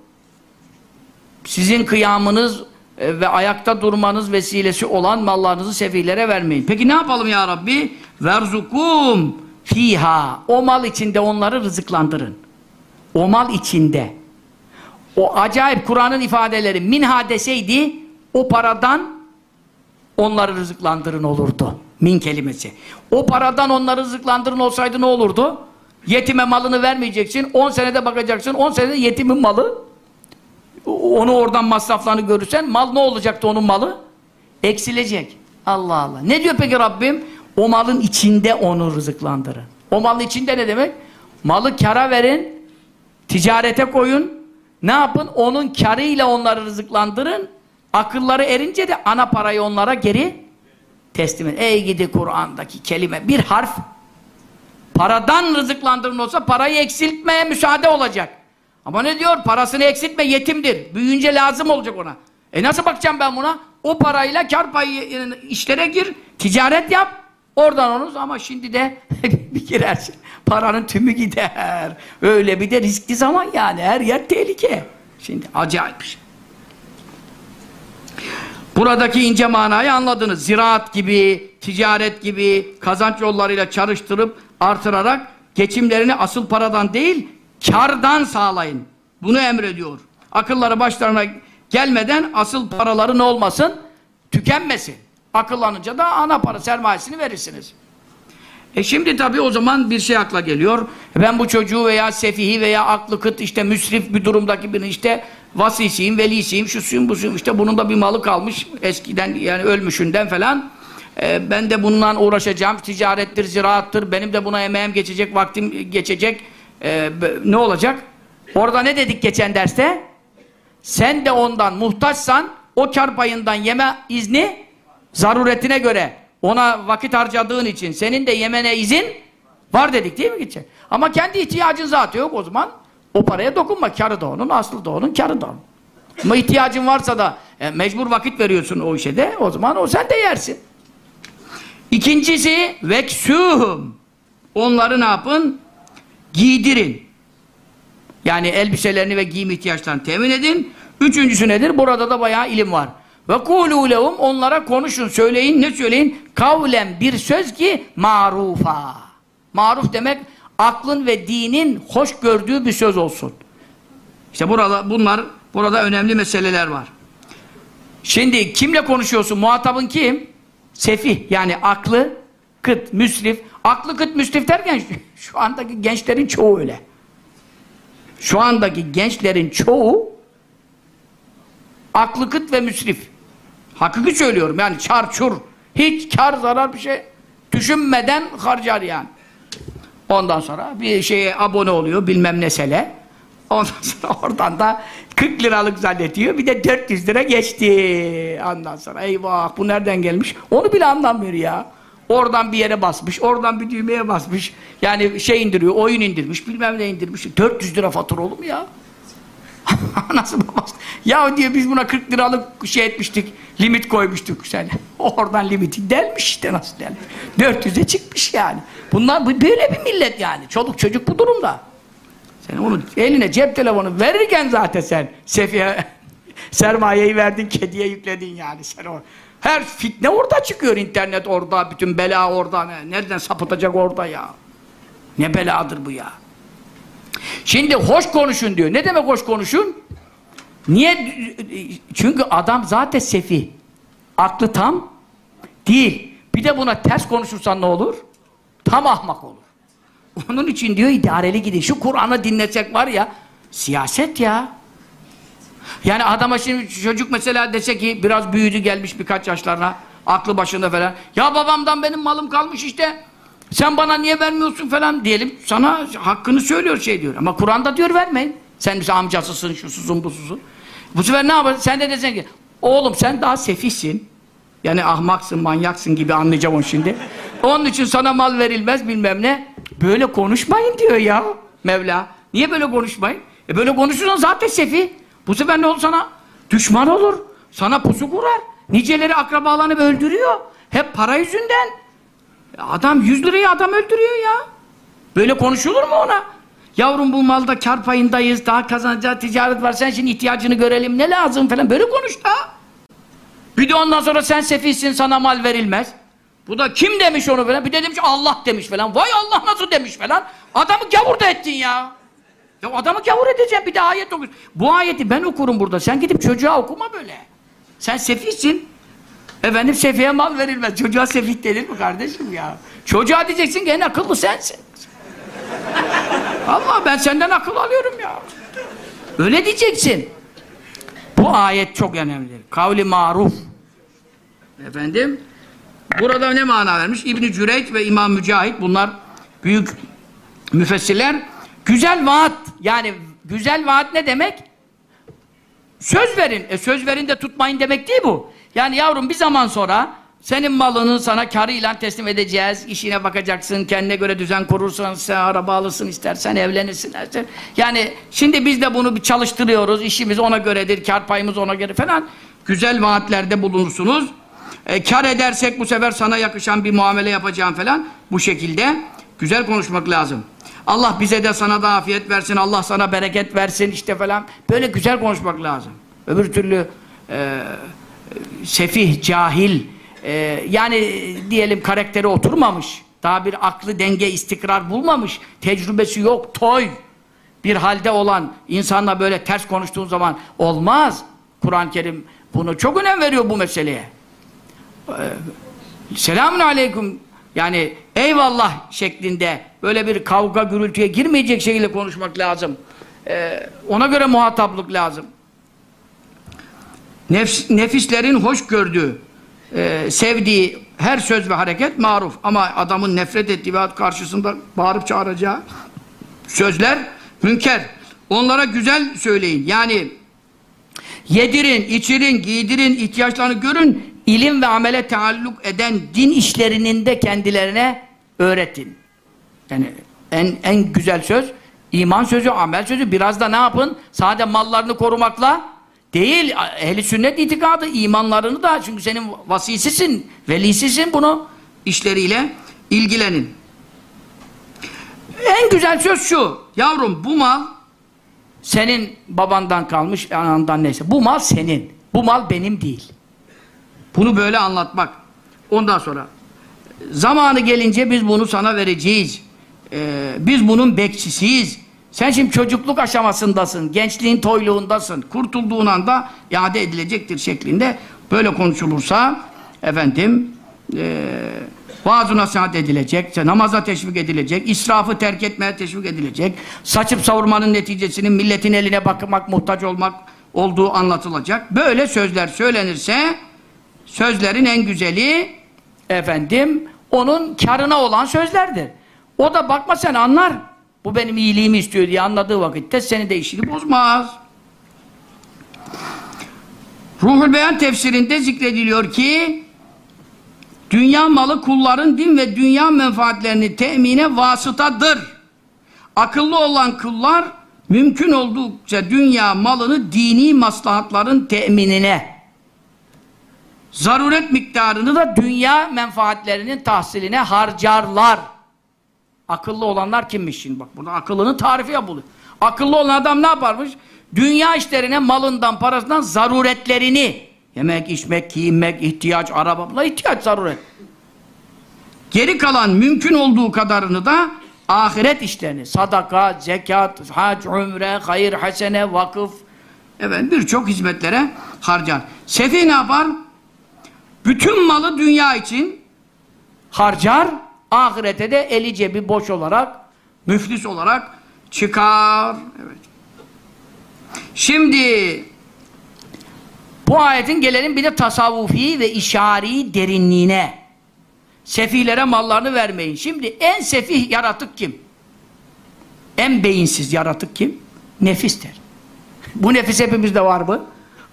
Sizin kıyamınız e, ve ayakta durmanız vesilesi olan mallarınızı sefilere vermeyin. Peki ne yapalım ya Rabbi? Verzukum fiha. O mal içinde onları rızıklandırın. O mal içinde. O acayip Kur'an'ın ifadeleri minha deseydi o paradan onları rızıklandırın olurdu. Min kelimesi. O paradan onları rızıklandırın olsaydı ne olurdu? Yetime malını vermeyeceksin. 10 senede bakacaksın. 10 senede yetimin malı onu oradan masraflarını görürsen mal ne olacaktı onun malı? Eksilecek. Allah Allah. Ne diyor peki Rabbim? O malın içinde onu rızıklandırın. O malın içinde ne demek? Malı kara verin, ticarete koyun. Ne yapın? Onun karıyla onları rızıklandırın. Akılları erince de ana parayı onlara geri teslim edin. Ey gidi Kur'an'daki kelime. Bir harf paradan rızıklandırın olsa parayı eksiltmeye müsaade olacak. Ama ne diyor? Parasını eksiltme yetimdir. Büyüyünce lazım olacak ona. E nasıl bakacağım ben buna? O parayla kar payı işlere gir, ticaret yap. Oradan onu ama şimdi de bir girersin. Paranın tümü gider. Öyle bir de riskli zaman yani. Her yer tehlike. Şimdi acayip bir şey. Buradaki ince manayı anladınız. Ziraat gibi, ticaret gibi kazanç yollarıyla çalıştırıp artırarak geçimlerini asıl paradan değil, kardan sağlayın. Bunu emrediyor. Akılları başlarına gelmeden asıl paraları ne olmasın? Tükenmesin. Akıllanınca da ana para sermayesini verirsiniz. E şimdi tabii o zaman bir şey akla geliyor. Ben bu çocuğu veya sefihi veya aklı kıt işte müsrif bir durumdaki birini işte vasisiyim, velisiyim, şusuyum, busuyum. işte bunun da bir malı kalmış eskiden yani ölmüşünden falan. E, ben de bununla uğraşacağım. Ticarettir, ziraattır. Benim de buna emeğim geçecek, vaktim geçecek. E, ne olacak? Orada ne dedik geçen derste? Sen de ondan muhtaçsan o kar payından yeme izni zaruretine göre ona vakit harcadığın için senin de yemene izin var dedik değil mi geçen? Ama kendi ihtiyacın zaten yok o zaman o paraya dokunma. Karı da onun, aslı da onun, karı da onun. Ama ihtiyacın varsa da e, mecbur vakit veriyorsun o işe de o zaman o sen de yersin. İkincisi veksuhum. Onları ne yapın? Giydirin. Yani elbiselerini ve giyim ihtiyaçlarını temin edin. Üçüncüsü nedir? Burada da bayağı ilim var. Ve kûlû lehum onlara konuşun, söyleyin, ne söyleyin? Kavlen bir söz ki marufa. Maruf demek aklın ve dinin hoş gördüğü bir söz olsun. İşte burada bunlar burada önemli meseleler var. Şimdi kimle konuşuyorsun? Muhatabın kim? Sefih yani aklı kıt, müsrif. Aklı kıt, müsrif derken şu andaki gençlerin çoğu öyle. Şu andaki gençlerin çoğu aklı kıt ve müsrif. Hakiki söylüyorum yani çarçur. Hiç kar zarar bir şey düşünmeden harcar yani. Ondan sonra bir şeye abone oluyor bilmem ne sele. Ondan sonra oradan da 40 liralık zannediyor. Bir de 400 lira geçti. Ondan sonra eyvah bu nereden gelmiş? Onu bile anlamıyor ya. Oradan bir yere basmış, oradan bir düğmeye basmış. Yani şey indiriyor, oyun indirmiş, bilmem ne indirmiş. 400 lira fatura olur mu ya? Nasıl babası? Ya diyor biz buna 40 liralık şey etmiştik, limit koymuştuk sen. Oradan limiti delmiş işte nasıl delmiş. 400'e çıkmış yani. Bunlar bu- böyle bir millet yani. Çoluk çocuk bu durumda. Sen onu eline cep telefonu verirken zaten sen sefiye sermayeyi verdin, kediye yükledin yani sen o. Her fitne orada çıkıyor internet orada, bütün bela orada. Ne- Nereden sapıtacak orada ya? Ne beladır bu ya? Şimdi hoş konuşun diyor. Ne demek hoş konuşun? Niye? Çünkü adam zaten sefi. Aklı tam değil. Bir de buna ters konuşursan ne olur? Tam ahmak olur. Onun için diyor idareli gidin. Şu Kur'an'ı dinlesek var ya, siyaset ya. Yani adama şimdi çocuk mesela dese ki biraz büyüdü gelmiş birkaç yaşlarına, aklı başında falan. Ya babamdan benim malım kalmış işte. Sen bana niye vermiyorsun falan diyelim. Sana hakkını söylüyor şey diyor. Ama Kur'an'da diyor vermeyin. Sen mesela amcasısın, şususun, bususun. Bu sefer ne yaparsın? Sen de desen ki oğlum sen daha sefihsin. Yani ahmaksın, manyaksın gibi anlayacağım onu şimdi. Onun için sana mal verilmez bilmem ne. Böyle konuşmayın diyor ya Mevla. Niye böyle konuşmayın? E böyle konuşursan zaten sefi. Bu sefer ne olur sana? Düşman olur. Sana pusu kurar. Niceleri akrabalarını öldürüyor. Hep para yüzünden. Adam 100 lirayı adam öldürüyor ya. Böyle konuşulur mu ona? Yavrum bu malda kar payındayız, daha kazanacağı ticaret var, sen şimdi ihtiyacını görelim, ne lazım falan. Böyle konuş da. Bir de ondan sonra sen sefilsin, sana mal verilmez. Bu da kim demiş onu falan? Bir de demiş Allah demiş falan. Vay Allah nasıl demiş falan. Adamı gavur ettin ya. Ya adamı gavur edeceğim bir de ayet okur. Bu ayeti ben okurum burada. Sen gidip çocuğa okuma böyle. Sen sefilsin. Efendim sefiye mal verilmez. Çocuğa sefih denir mi kardeşim ya? Çocuğa diyeceksin ki en akıllı sensin. Allah ben senden akıl alıyorum ya. Öyle diyeceksin. Bu ayet çok önemlidir. Kavli maruf. Efendim burada ne mana vermiş? İbn Cüreyt ve İmam Mücahit bunlar büyük müfessirler. Güzel vaat yani güzel vaat ne demek? Söz verin. E söz verin de tutmayın demek değil bu. Yani yavrum bir zaman sonra senin malını sana karıyla teslim edeceğiz. İşine bakacaksın, kendine göre düzen kurursan, sen araba alırsın istersen, evlenirsin. Istersen. Yani şimdi biz de bunu bir çalıştırıyoruz. İşimiz ona göredir, kar payımız ona göre falan. Güzel vaatlerde bulunursunuz. E, kar edersek bu sefer sana yakışan bir muamele yapacağım falan. Bu şekilde güzel konuşmak lazım. Allah bize de sana da afiyet versin, Allah sana bereket versin işte falan. Böyle güzel konuşmak lazım. Öbür türlü e, sefih, cahil, e, yani diyelim karakteri oturmamış, daha bir aklı denge, istikrar bulmamış, tecrübesi yok, toy bir halde olan insanla böyle ters konuştuğun zaman olmaz. Kur'an-ı Kerim bunu çok önem veriyor bu meseleye. Ee, Selamun aleyküm yani eyvallah şeklinde böyle bir kavga gürültüye girmeyecek şekilde konuşmak lazım. Ee, ona göre muhataplık lazım. Nefs, nefislerin hoş gördüğü, e, sevdiği her söz ve hareket maruf. Ama adamın nefret ettiği ve karşısında bağırıp çağıracağı sözler münker. Onlara güzel söyleyin. Yani yedirin, içirin, giydirin, ihtiyaçlarını görün. İlim ve amele taalluk eden din işlerinin de kendilerine öğretin. Yani en, en güzel söz iman sözü, amel sözü. Biraz da ne yapın? Sade mallarını korumakla değil. Ehli sünnet itikadı imanlarını da çünkü senin vasisisin, velisisin bunu işleriyle ilgilenin. En güzel söz şu. Yavrum bu mal senin babandan kalmış, anandan neyse. Bu mal senin. Bu mal benim değil. Bunu böyle anlatmak. Ondan sonra zamanı gelince biz bunu sana vereceğiz. Ee, biz bunun bekçisiyiz. Sen şimdi çocukluk aşamasındasın, gençliğin toyluğundasın. Kurtulduğun anda iade edilecektir şeklinde böyle konuşulursa efendim e, vaaz nasihat edilecek, namaza teşvik edilecek, israfı terk etmeye teşvik edilecek, saçıp savurmanın neticesinin milletin eline bakmak, muhtaç olmak olduğu anlatılacak. Böyle sözler söylenirse sözlerin en güzeli efendim onun karına olan sözlerdir. O da bakma sen anlar. Bu benim iyiliğimi istiyor diye anladığı vakitte seni de işini bozmaz. Ruhul Beyan tefsirinde zikrediliyor ki dünya malı kulların din ve dünya menfaatlerini temine vasıtadır. Akıllı olan kullar mümkün oldukça dünya malını dini maslahatların teminine zaruret miktarını da dünya menfaatlerinin tahsiline harcarlar. Akıllı olanlar kimmiş şimdi bak burada akıllının tarifi yapılıyor. Akıllı olan adam ne yaparmış? Dünya işlerine malından parasından zaruretlerini yemek, içmek, giyinmek, ihtiyaç, araba bunlar ihtiyaç zaruret. Geri kalan mümkün olduğu kadarını da ahiret işlerini sadaka, zekat, hac, umre, hayır, hasene, vakıf evet birçok hizmetlere harcar. Sefi ne yapar? Bütün malı dünya için harcar, ahirete de eli cebi boş olarak, müflis olarak çıkar. Evet. Şimdi bu ayetin gelelim bir de tasavvufi ve işari derinliğine. Sefilere mallarını vermeyin. Şimdi en sefih yaratık kim? En beyinsiz yaratık kim? Nefistir. Bu nefis hepimizde var mı?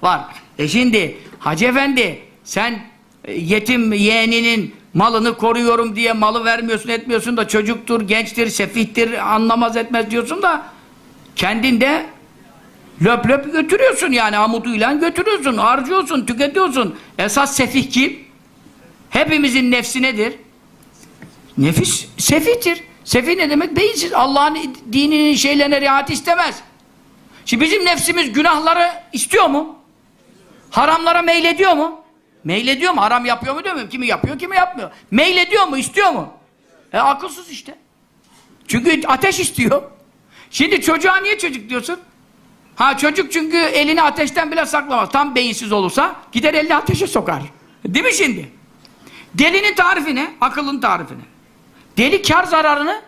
Var. E şimdi Hacı Efendi sen yetim yeğeninin malını koruyorum diye malı vermiyorsun etmiyorsun da çocuktur, gençtir, sefihtir, anlamaz etmez diyorsun da kendin de löp löp götürüyorsun yani amuduyla götürüyorsun, harcıyorsun, tüketiyorsun. Esas sefih kim? Hepimizin nefsi nedir? Nefis sefihtir. Sefih ne demek? Beyinsiz. Allah'ın dininin şeylerine riayet istemez. Şimdi bizim nefsimiz günahları istiyor mu? Haramlara meylediyor mu? Meylediyor mu? Haram yapıyor mu demiyorum. Kimi yapıyor, kimi yapmıyor. Meylediyor mu, istiyor mu? E akılsız işte. Çünkü ateş istiyor. Şimdi çocuğa niye çocuk diyorsun? Ha çocuk çünkü elini ateşten bile saklamaz. Tam beyinsiz olursa gider elini ateşe sokar. Değil mi şimdi? Delinin tarifi ne? Akılın tarifi ne? Deli kar zararını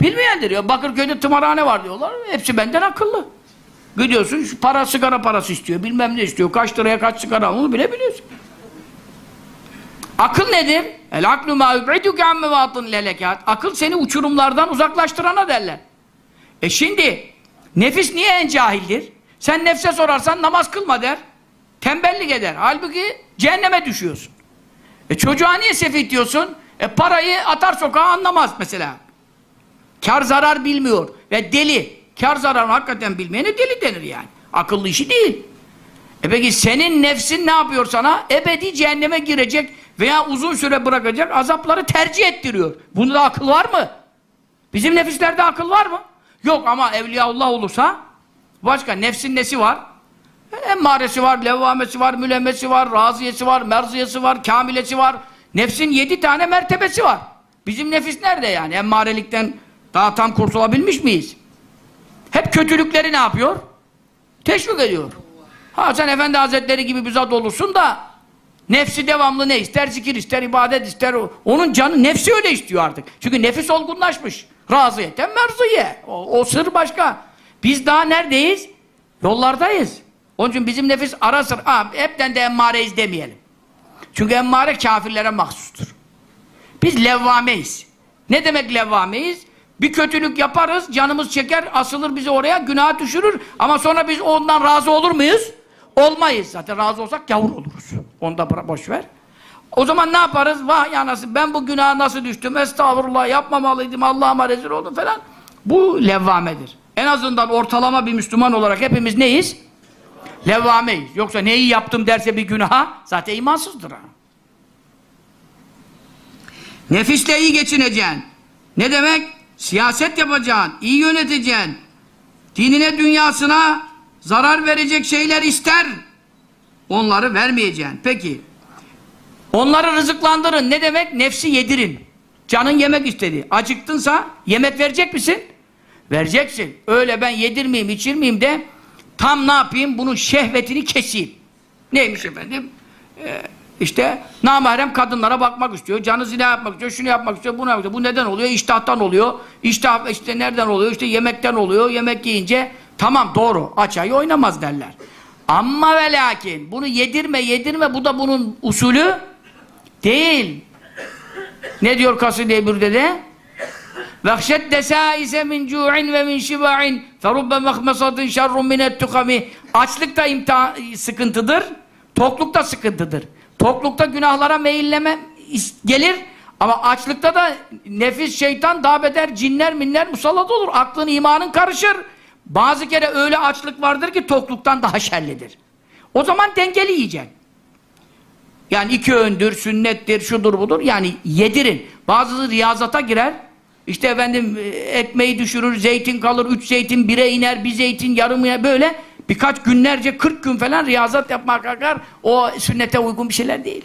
bilmeyendir ya. Bakırköy'de tımarhane var diyorlar. Hepsi benden akıllı. Gidiyorsun şu para sigara parası istiyor. Bilmem ne istiyor. Kaç liraya kaç sigara onu bile biliyorsun. Akıl nedir? El aklu ma yub'iduke an mevatın lelekat. Akıl seni uçurumlardan uzaklaştırana derler. E şimdi nefis niye en cahildir? Sen nefse sorarsan namaz kılma der. Tembellik eder. Halbuki cehenneme düşüyorsun. E çocuğa niye sefih diyorsun? E parayı atar sokağa anlamaz mesela. Kar zarar bilmiyor. Ve deli. Kar zararını hakikaten bilmeyene deli denir yani. Akıllı işi değil. E peki senin nefsin ne yapıyor sana? Ebedi cehenneme girecek veya uzun süre bırakacak azapları tercih ettiriyor. Bunda akıl var mı? Bizim nefislerde akıl var mı? Yok ama Evliyaullah olursa başka nefsin nesi var? Emmaresi var, levvamesi var, mülemmesi var, raziyesi var, merziyesi var, kamilesi var. Nefsin yedi tane mertebesi var. Bizim nefis nerede yani? Emmarelikten daha tam kurtulabilmiş miyiz? Hep kötülükleri ne yapıyor? Teşvik ediyor. Ha sen Efendi Hazretleri gibi bir zat olursun da nefsi devamlı ne ister? Zikir ister, ibadet ister. Onun canı nefsi öyle istiyor artık. Çünkü nefis olgunlaşmış. Raziyeten merziye. O, o sır başka. Biz daha neredeyiz? Yollardayız. Onun için bizim nefis ara sıra, ha, hepten de emmareyiz demeyelim. Çünkü emmare kafirlere mahsustur. Biz levvameyiz. Ne demek levvameyiz? Bir kötülük yaparız, canımız çeker, asılır bizi oraya, günaha düşürür. Ama sonra biz ondan razı olur muyuz? Olmayız. Zaten razı olsak gavur oluruz. Onu da boş ver. O zaman ne yaparız? Vah ya nasıl, ben bu günaha nasıl düştüm? Estağfurullah, yapmamalıydım, Allah'ıma rezil oldum falan. Bu levvamedir. En azından ortalama bir Müslüman olarak hepimiz neyiz? Levvameyiz. Yoksa neyi yaptım derse bir günaha, zaten imansızdır ha. Nefisle iyi geçineceksin. Ne demek? Siyaset yapacaksın, iyi yöneteceksin. Dinine, dünyasına zarar verecek şeyler ister. Onları vermeyeceksin. Peki. Onları rızıklandırın. Ne demek? Nefsi yedirin. Canın yemek istedi. Acıktınsa yemek verecek misin? Vereceksin. Öyle ben yedirmeyeyim, içirmeyeyim de tam ne yapayım? Bunun şehvetini keseyim. Neymiş efendim? Ee, işte namahrem kadınlara bakmak istiyor, canı zina yapmak istiyor, şunu yapmak istiyor, bunu yapmak istiyor. Bu neden oluyor? İştahtan oluyor. İştah işte nereden oluyor? İşte yemekten oluyor. Yemek yiyince tamam doğru. Aç ayı oynamaz derler. Amma ve lakin bunu yedirme yedirme bu da bunun usulü değil. Ne diyor kaside birde de? Vahşet desaize min cu'in ve min şiba'in ferubbe mehmesadın şerrun minet tukami Açlık da sıkıntıdır. Tokluk da sıkıntıdır. Toklukta günahlara meyilleme gelir ama açlıkta da nefis, şeytan, daha beter, cinler, minler musallat olur. Aklın, imanın karışır. Bazı kere öyle açlık vardır ki tokluktan daha şerlidir. O zaman dengeli yiyeceksin. Yani iki öndür, sünnettir, şudur budur. Yani yedirin. Bazısı riyazata girer. İşte efendim e, ekmeği düşürür, zeytin kalır, üç zeytin bire iner, bir zeytin yarım iner, böyle birkaç günlerce, kırk gün falan riyazat yapmak kalkar. O sünnete uygun bir şeyler değil.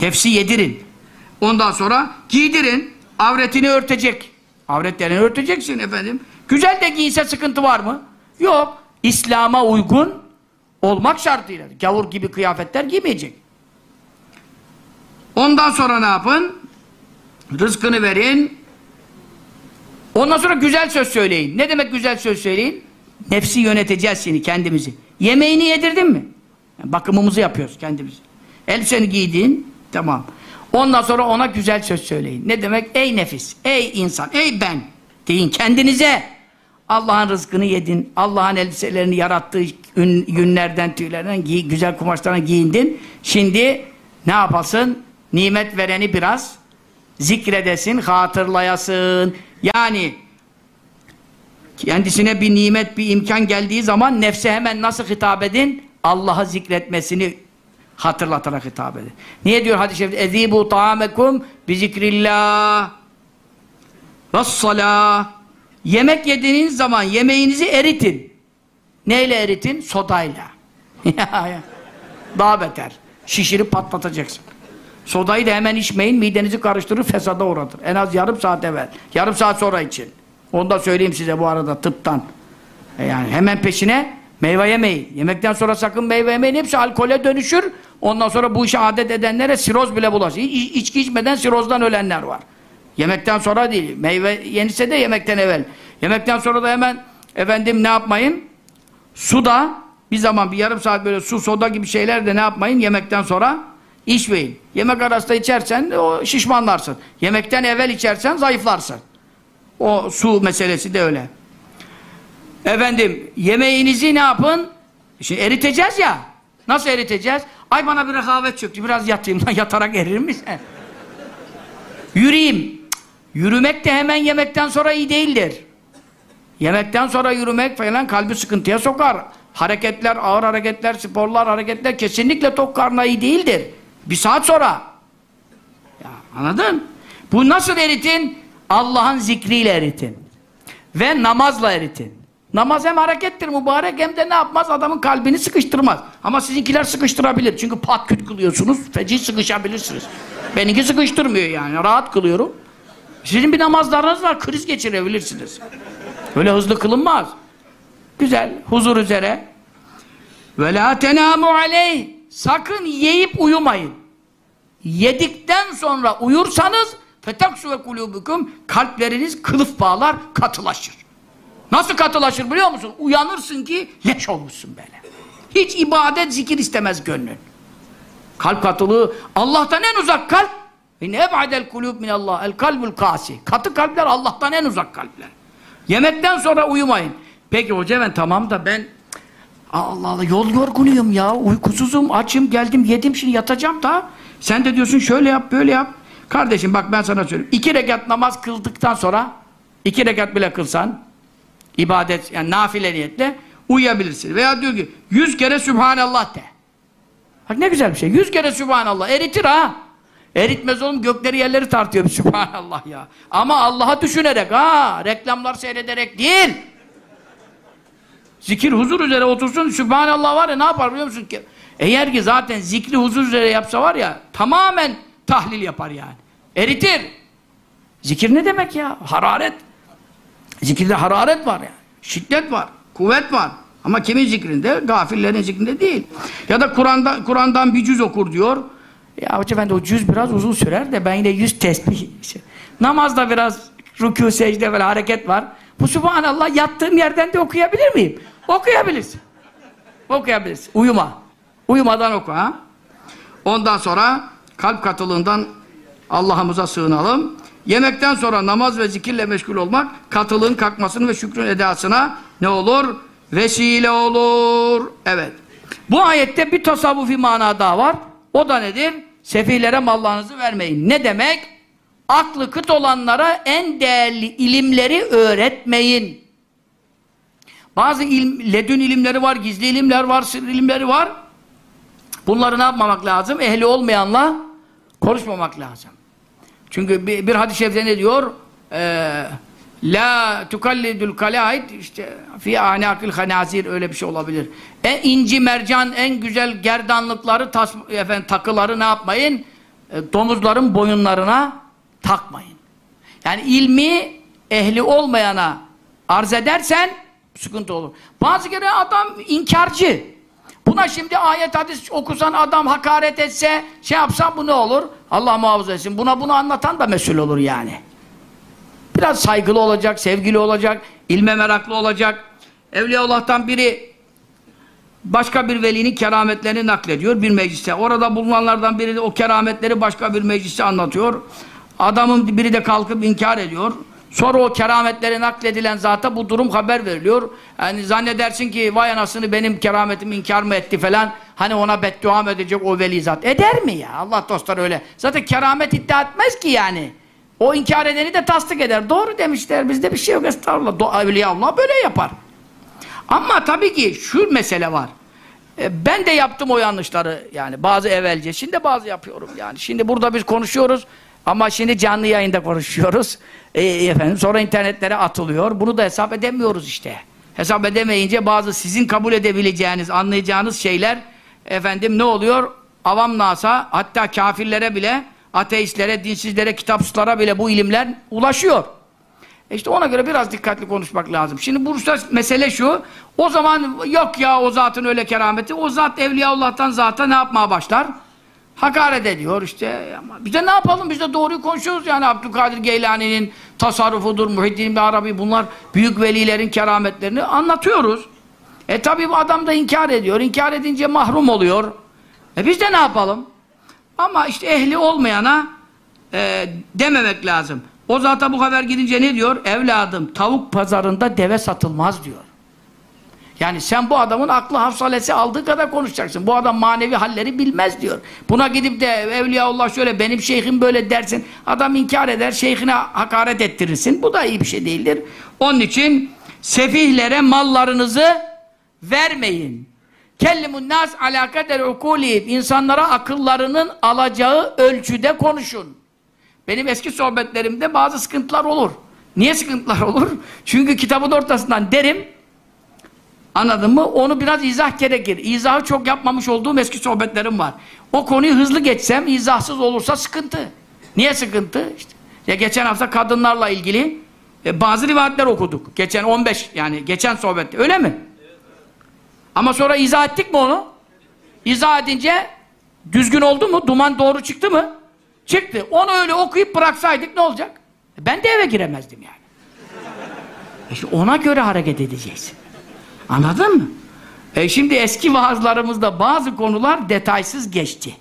Nefsi yedirin. Ondan sonra giydirin. Avretini örtecek. Avretlerini örteceksin efendim. Güzel de giyse sıkıntı var mı? Yok. İslam'a uygun olmak şartıyla. Gavur gibi kıyafetler giymeyecek. Ondan sonra ne yapın? Rızkını verin. Ondan sonra güzel söz söyleyin. Ne demek güzel söz söyleyin? Nefsi yöneteceğiz seni, kendimizi. Yemeğini yedirdin mi? Yani bakımımızı yapıyoruz kendimizi. Elbiseni giydin, tamam. Ondan sonra ona güzel söz söyleyin. Ne demek? Ey nefis, ey insan, ey ben deyin kendinize. Allah'ın rızkını yedin, Allah'ın elbiselerini yarattığı günlerden, tüylerden, giy, güzel kumaşlarına giyindin. Şimdi ne yapasın? Nimet vereni biraz zikredesin, hatırlayasın. Yani kendisine bir nimet, bir imkan geldiği zaman nefse hemen nasıl hitap edin? Allah'ı zikretmesini hatırlatarak hitap edin. Niye diyor hadis-i şerifte? اَذ۪يبُوا طَعَامَكُمْ بِذِكْرِ اللّٰهِ وَالصَّلَاةِ Yemek yediğiniz zaman yemeğinizi eritin. Neyle eritin? Sodayla. Daha beter. Şişirip patlatacaksın. Sodayı da hemen içmeyin, midenizi karıştırır, fesada uğratır. En az yarım saat evvel. Yarım saat sonra için. Onu da söyleyeyim size bu arada tıptan. E yani hemen peşine meyve yemeyin. Yemekten sonra sakın meyve yemeyin. Hepsi alkole dönüşür. Ondan sonra bu işe adet edenlere siroz bile bulaşır. İ içki içmeden sirozdan ölenler var. Yemekten sonra değil. Meyve yenirse de yemekten evvel. Yemekten sonra da hemen efendim ne yapmayın? Suda bir zaman bir yarım saat böyle su, soda gibi şeyler de ne yapmayın? Yemekten sonra içmeyin. Yemek arasında içersen o şişmanlarsın. Yemekten evvel içersen zayıflarsın. O su meselesi de öyle. Efendim yemeğinizi ne yapın? Şimdi eriteceğiz ya. Nasıl eriteceğiz? Ay bana bir rehavet çöktü. Biraz yatayım. Yatarak erir misin? Yürüyeyim. Yürümek de hemen yemekten sonra iyi değildir. Yemekten sonra yürümek falan kalbi sıkıntıya sokar. Hareketler, ağır hareketler, sporlar, hareketler kesinlikle tok karnına iyi değildir. Bir saat sonra. Ya anladın? Bu nasıl eritin? Allah'ın zikriyle eritin. Ve namazla eritin. Namaz hem harekettir mübarek hem de ne yapmaz? Adamın kalbini sıkıştırmaz. Ama sizinkiler sıkıştırabilir. Çünkü pat küt kılıyorsunuz. Feci sıkışabilirsiniz. Benimki sıkıştırmıyor yani. Rahat kılıyorum. Sizin bir namazlarınız var. Kriz geçirebilirsiniz. Öyle hızlı kılınmaz. Güzel. Huzur üzere. Ve la tenamu aleyh. Sakın yiyip uyumayın. Yedikten sonra uyursanız fetaksu ve kulubukum kalpleriniz kılıf bağlar katılaşır. Nasıl katılaşır biliyor musun? Uyanırsın ki leş olmuşsun böyle. Hiç ibadet, zikir istemez gönlün. Kalp katılığı Allah'tan en uzak kalp. İnne eb'adel kulub minallah el kalbul kasi. Katı kalpler Allah'tan en uzak kalpler. Yemekten sonra uyumayın. Peki hoca ben tamam da ben Allah Allah yol yorgunuyum ya. Uykusuzum, açım, geldim, yedim şimdi yatacağım da. Sen de diyorsun şöyle yap, böyle yap. Kardeşim bak ben sana söyleyeyim. İki rekat namaz kıldıktan sonra iki rekat bile kılsan ibadet yani nafile niyetle uyuyabilirsin. Veya diyor ki yüz kere Sübhanallah de. Bak ne güzel bir şey. Yüz kere Sübhanallah. Eritir ha. Eritmez oğlum gökleri yerleri tartıyor Sübhanallah ya. Ama Allah'a düşünerek ha. Reklamlar seyrederek değil. Zikir huzur üzere otursun. Sübhanallah var ya ne yapar biliyor musun ki? Eğer ki zaten zikri huzur üzere yapsa var ya tamamen tahlil yapar yani. Eritir. Zikir ne demek ya? Hararet. Zikirde hararet var yani. Şiddet var. Kuvvet var. Ama kimin zikrinde? Gafillerin zikrinde değil. Ya da Kur'an'dan Kur'an'dan bir cüz okur diyor. Ya hoca ben de o cüz biraz uzun sürer de ben yine yüz tesbih. Işte. Namazda biraz rükû, secde ve hareket var. Bu subhanallah yattığım yerden de okuyabilir miyim? Okuyabilirsin. Okuyabilirsin. Uyuma. Uyumadan oku ha. Ondan sonra kalp katılığından Allah'ımıza sığınalım. Yemekten sonra namaz ve zikirle meşgul olmak katılığın kalkmasını ve şükrün edasına ne olur? Vesile olur. Evet. Bu ayette bir tasavvufi mana daha var. O da nedir? Sefihlere mallarınızı vermeyin. Ne demek? Aklı kıt olanlara en değerli ilimleri öğretmeyin. Bazı ilim, ledün ilimleri var, gizli ilimler var, sır ilimleri var. Bunları ne yapmamak lazım? Ehli olmayanla konuşmamak lazım. Çünkü bir, bir hadis-i ne diyor? Ee, La tukallidul kalaid işte fi anakil hanazir öyle bir şey olabilir. En inci mercan en güzel gerdanlıkları tas, efendim, takıları ne yapmayın? E, domuzların boyunlarına takmayın. Yani ilmi ehli olmayana arz edersen sıkıntı olur. Bazı kere adam inkarcı. Buna şimdi ayet hadis okusan adam hakaret etse şey yapsan bu ne olur? Allah muhafaza etsin. Buna bunu anlatan da mesul olur yani. Biraz saygılı olacak, sevgili olacak, ilme meraklı olacak. Evliyaullah'tan biri başka bir velinin kerametlerini naklediyor bir mecliste. Orada bulunanlardan biri de o kerametleri başka bir mecliste anlatıyor. Adamın biri de kalkıp inkar ediyor. Sonra o kerametleri nakledilen zata bu durum haber veriliyor. Yani zannedersin ki vay anasını benim kerametimi inkar mı etti falan. Hani ona beddua mı edecek o veli zat. Eder mi ya? Allah dostlar öyle. Zaten keramet iddia etmez ki yani. O inkar edeni de tasdik eder. Doğru demişler. Bizde bir şey yok. Estağfurullah. Evliyaullah böyle yapar. Ama tabii ki şu mesele var. E, ben de yaptım o yanlışları yani bazı evvelce. Şimdi bazı yapıyorum yani. Şimdi burada biz konuşuyoruz ama şimdi canlı yayında konuşuyoruz. E, efendim sonra internetlere atılıyor. Bunu da hesap edemiyoruz işte. Hesap edemeyince bazı sizin kabul edebileceğiniz, anlayacağınız şeyler efendim ne oluyor? Avam nasa hatta kafirlere bile ateistlere, dinsizlere, kitapsızlara bile bu ilimler ulaşıyor. E işte ona göre biraz dikkatli konuşmak lazım. Şimdi burada mesele şu, o zaman yok ya o zatın öyle kerameti, o zat Evliyaullah'tan zata ne yapmaya başlar? Hakaret ediyor işte. Ama biz de ne yapalım? Biz de doğruyu konuşuyoruz yani Abdülkadir Geylani'nin tasarrufudur, Muhiddin Arabi bunlar büyük velilerin kerametlerini anlatıyoruz. E tabi adam da inkar ediyor. İnkar edince mahrum oluyor. E biz de ne yapalım? Ama işte ehli olmayana e, dememek lazım. O zata bu haber gidince ne diyor? Evladım tavuk pazarında deve satılmaz diyor. Yani sen bu adamın aklı hafsalesi aldığı kadar konuşacaksın. Bu adam manevi halleri bilmez diyor. Buna gidip de Evliyaullah şöyle benim şeyhim böyle dersin. Adam inkar eder, şeyhine hakaret ettirirsin. Bu da iyi bir şey değildir. Onun için sefihlere mallarınızı vermeyin. Kellimun nas ala kader ukulihim. İnsanlara akıllarının alacağı ölçüde konuşun. Benim eski sohbetlerimde bazı sıkıntılar olur. Niye sıkıntılar olur? Çünkü kitabın ortasından derim Anladın mı? Onu biraz izah gerekir. İzahı çok yapmamış olduğum eski sohbetlerim var. O konuyu hızlı geçsem, izahsız olursa sıkıntı. Niye sıkıntı? İşte, ya geçen hafta kadınlarla ilgili e, bazı rivayetler okuduk. Geçen 15 yani geçen sohbette. Öyle mi? Ama sonra izah ettik mi onu? İzah edince düzgün oldu mu? Duman doğru çıktı mı? Çıktı. Onu öyle okuyup bıraksaydık ne olacak? Ben de eve giremezdim yani. İşte ona göre hareket edeceğiz. Anladın mı? E şimdi eski vaazlarımızda bazı konular detaysız geçti.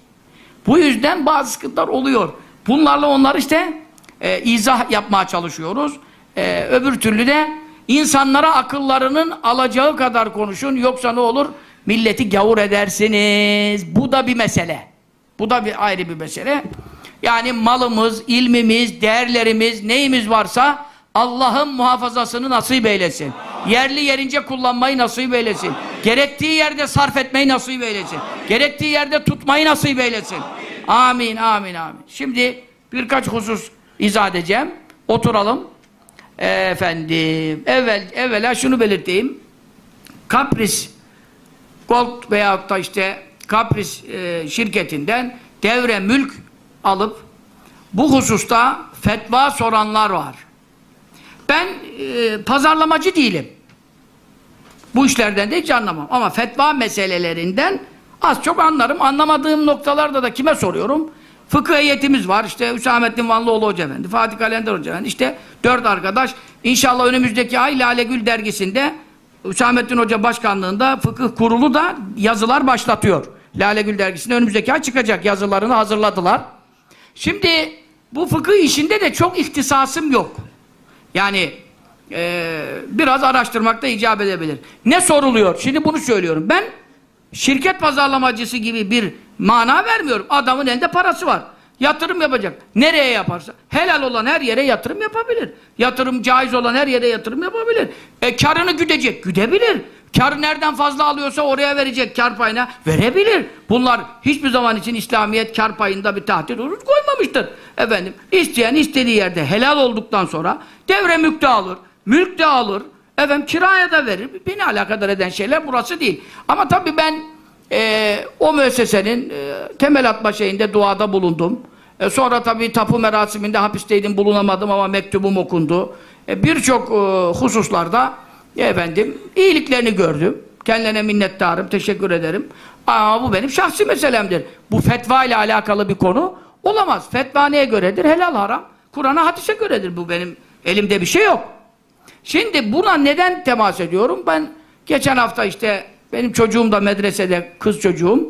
Bu yüzden bazı sıkıntılar oluyor. Bunlarla onları işte e, izah yapmaya çalışıyoruz. E, öbür türlü de insanlara akıllarının alacağı kadar konuşun. Yoksa ne olur? Milleti gavur edersiniz. Bu da bir mesele. Bu da bir ayrı bir mesele. Yani malımız, ilmimiz, değerlerimiz, neyimiz varsa Allah'ın muhafazasını nasip eylesin. Yerli yerince kullanmayı nasip eylesin. Gerektiği yerde sarf etmeyi nasip eylesin. Gerektiği yerde tutmayı nasip eylesin. Amin, amin, amin. Şimdi birkaç husus izah edeceğim. Oturalım. Efendim, evvel, evvela şunu belirteyim. Kapris Gold veyahut da işte Kapris e, şirketinden devre mülk alıp bu hususta fetva soranlar var. Ben e, pazarlamacı değilim. Bu işlerden de hiç anlamam. Ama fetva meselelerinden az çok anlarım. Anlamadığım noktalarda da kime soruyorum? Fıkıh heyetimiz var. İşte Hüsamettin Vanlıoğlu Hoca Efendi, Fatih Kalender Hoca Efendi. İşte dört arkadaş. İnşallah önümüzdeki ay Lale Gül dergisinde Hüsamettin Hoca başkanlığında fıkıh kurulu da yazılar başlatıyor. Lale Gül dergisinde önümüzdeki ay çıkacak yazılarını hazırladılar. Şimdi bu fıkıh işinde de çok ihtisasım yok. Yani e, biraz araştırmakta icap edebilir. Ne soruluyor? Şimdi bunu söylüyorum. Ben şirket pazarlamacısı gibi bir mana vermiyorum. Adamın elinde parası var. Yatırım yapacak. Nereye yaparsa. Helal olan her yere yatırım yapabilir. Yatırım caiz olan her yere yatırım yapabilir. E karını güdecek. Güdebilir. Karı nereden fazla alıyorsa oraya verecek kar payına verebilir. Bunlar hiçbir zaman için İslamiyet kar payında bir tahdit olur koymamıştır. Efendim isteyen istediği yerde helal olduktan sonra devre mülk de alır. Mülk de alır. Efendim kiraya da verir. Beni alakadar eden şeyler burası değil. Ama tabii ben e, o müessesenin e, temel atma şeyinde duada bulundum. E, sonra tabii tapu merasiminde hapisteydim bulunamadım ama mektubum okundu. E, Birçok e, hususlarda e, efendim iyiliklerini gördüm. Kendilerine minnettarım, teşekkür ederim. Ama bu benim şahsi meselemdir. Bu fetva ile alakalı bir konu olamaz. Fetva neye göredir? Helal haram. Kur'an'a hadise göredir bu benim. Elimde bir şey yok. Şimdi buna neden temas ediyorum? Ben geçen hafta işte benim çocuğum da medresede kız çocuğum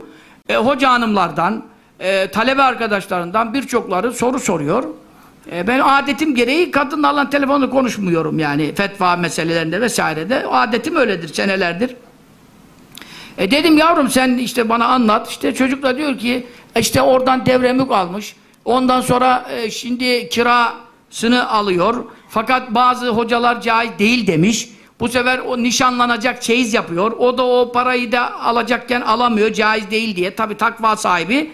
e, hoca hanımlardan e, talebe arkadaşlarından birçokları soru soruyor. E, ben adetim gereği kadınlarla telefonla konuşmuyorum yani fetva meselelerinde vesairede. Adetim öyledir senelerdir. E dedim yavrum sen işte bana anlat. İşte çocuk da diyor ki işte oradan devremük almış. Ondan sonra e, şimdi kirasını alıyor. Fakat bazı hocalar caiz değil demiş. Bu sefer o nişanlanacak çeyiz yapıyor. O da o parayı da alacakken alamıyor caiz değil diye. Tabi takva sahibi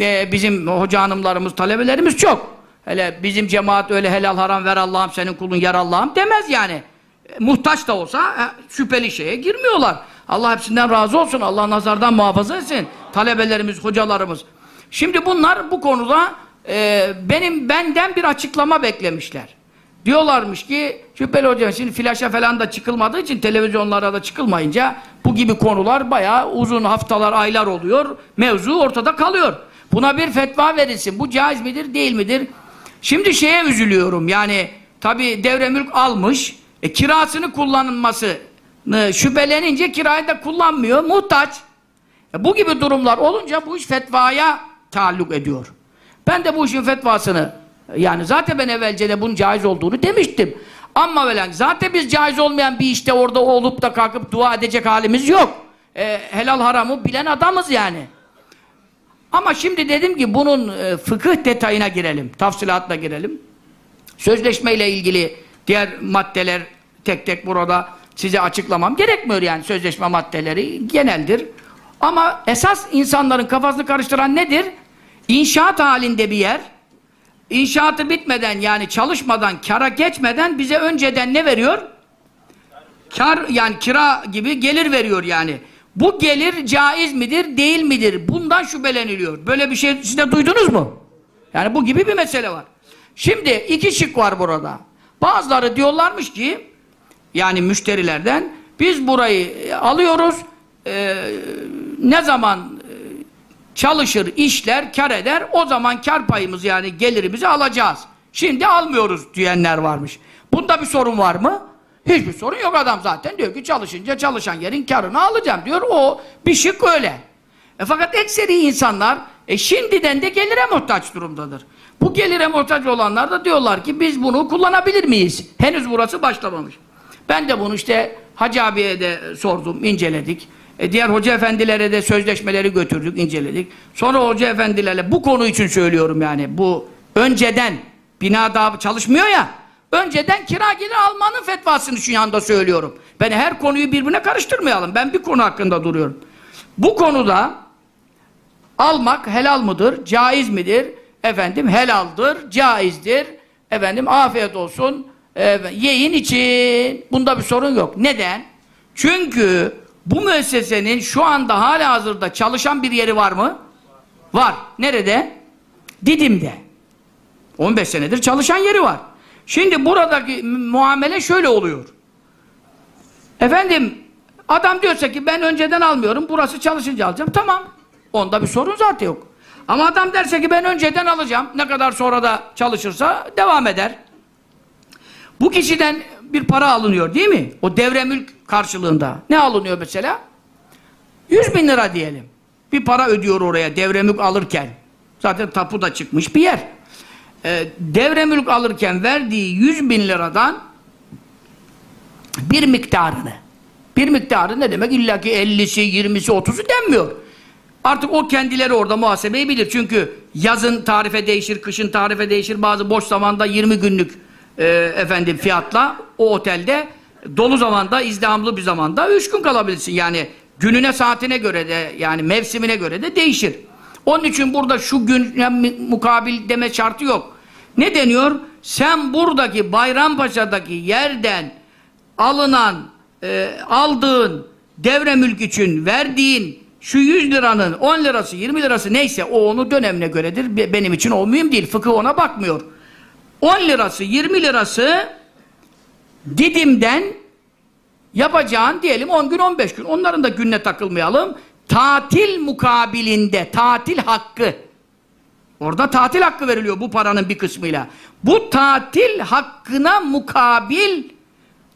e, bizim hoca hanımlarımız, talebelerimiz çok. Hele bizim cemaat öyle helal haram ver Allah'ım senin kulun yer Allah'ım demez yani. E, muhtaç da olsa e, şüpheli şeye girmiyorlar. Allah hepsinden razı olsun. Allah nazardan muhafaza etsin. Talebelerimiz, hocalarımız. Şimdi bunlar bu konuda e, benim benden bir açıklama beklemişler. Diyorlarmış ki Şüpheli hocam şimdi flaşa falan da çıkılmadığı için televizyonlara da çıkılmayınca bu gibi konular bayağı uzun haftalar, aylar oluyor. Mevzu ortada kalıyor. Buna bir fetva verilsin. Bu caiz midir, değil midir? Şimdi şeye üzülüyorum. Yani tabi devre mülk almış. E, kirasını kullanılması şüphelenince kirayı da kullanmıyor. Muhtaç. E, bu gibi durumlar olunca bu iş fetvaya taalluk ediyor. Ben de bu işin fetvasını yani zaten ben evvelce de bunun caiz olduğunu demiştim. Ama velen zaten biz caiz olmayan bir işte orada olup da kalkıp dua edecek halimiz yok. E, helal haramı bilen adamız yani. Ama şimdi dedim ki bunun e, fıkıh detayına girelim. Tafsilatla girelim. Sözleşmeyle ilgili diğer maddeler tek tek burada size açıklamam gerekmiyor yani sözleşme maddeleri geneldir. Ama esas insanların kafasını karıştıran nedir? İnşaat halinde bir yer İnşaatı bitmeden yani çalışmadan, kara geçmeden bize önceden ne veriyor? Kar yani kira gibi gelir veriyor yani. Bu gelir caiz midir, değil midir? Bundan şüpheleniliyor. Böyle bir şey siz de duydunuz mu? Yani bu gibi bir mesele var. Şimdi iki şık var burada. Bazıları diyorlarmış ki yani müşterilerden biz burayı alıyoruz e, ne zaman çalışır, işler, kar eder. O zaman kar payımız yani gelirimizi alacağız. Şimdi almıyoruz diyenler varmış. Bunda bir sorun var mı? Hiçbir sorun yok adam zaten. Diyor ki çalışınca çalışan yerin karını alacağım diyor. O bir şık öyle. E fakat ekseri insanlar e şimdiden de gelire muhtaç durumdadır. Bu gelire muhtaç olanlar da diyorlar ki biz bunu kullanabilir miyiz? Henüz burası başlamamış. Ben de bunu işte Hacı abiye de sordum, inceledik. E diğer hoca efendilere de sözleşmeleri götürdük, inceledik. Sonra hoca efendilerle bu konu için söylüyorum yani. Bu önceden bina daha çalışmıyor ya. Önceden kira gelir almanın fetvasını şu anda söylüyorum. Ben her konuyu birbirine karıştırmayalım. Ben bir konu hakkında duruyorum. Bu konuda almak helal mıdır, caiz midir? Efendim helaldir, caizdir. Efendim afiyet olsun. E, yiyin için. Bunda bir sorun yok. Neden? Çünkü bu müessesenin şu anda hala hazırda çalışan bir yeri var mı? Var. Nerede? Didim'de. 15 senedir çalışan yeri var. Şimdi buradaki muamele şöyle oluyor. Efendim adam diyorsa ki ben önceden almıyorum burası çalışınca alacağım. Tamam. Onda bir sorun zaten yok. Ama adam derse ki ben önceden alacağım. Ne kadar sonra da çalışırsa devam eder. Bu kişiden bir para alınıyor değil mi? O devre mülk karşılığında. Ne alınıyor mesela? 100 bin lira diyelim. Bir para ödüyor oraya devremülk alırken. Zaten tapu da çıkmış bir yer. Ee, devremülk alırken verdiği 100 bin liradan bir miktarını bir miktarı ne demek? İlla ki 50'si, 20'si, 30'u denmiyor. Artık o kendileri orada muhasebeyi bilir. Çünkü yazın tarife değişir, kışın tarife değişir. Bazı boş zamanda 20 günlük e, efendim fiyatla o otelde dolu zamanda, izdihamlı bir zamanda 3 gün kalabilirsin. Yani gününe, saatine göre de yani mevsimine göre de değişir. Onun için burada şu gün mukabil deme şartı yok. Ne deniyor? Sen buradaki Bayrampaşa'daki yerden alınan, e, aldığın devre mülk için verdiğin şu 100 liranın 10 lirası 20 lirası neyse o onu dönemine göredir. Benim için o mühim değil. Fıkıh ona bakmıyor. 10 lirası 20 lirası Didim'den yapacağın diyelim 10 gün 15 gün. Onların da gününe takılmayalım. Tatil mukabilinde tatil hakkı Orada tatil hakkı veriliyor bu paranın bir kısmıyla. Bu tatil hakkına mukabil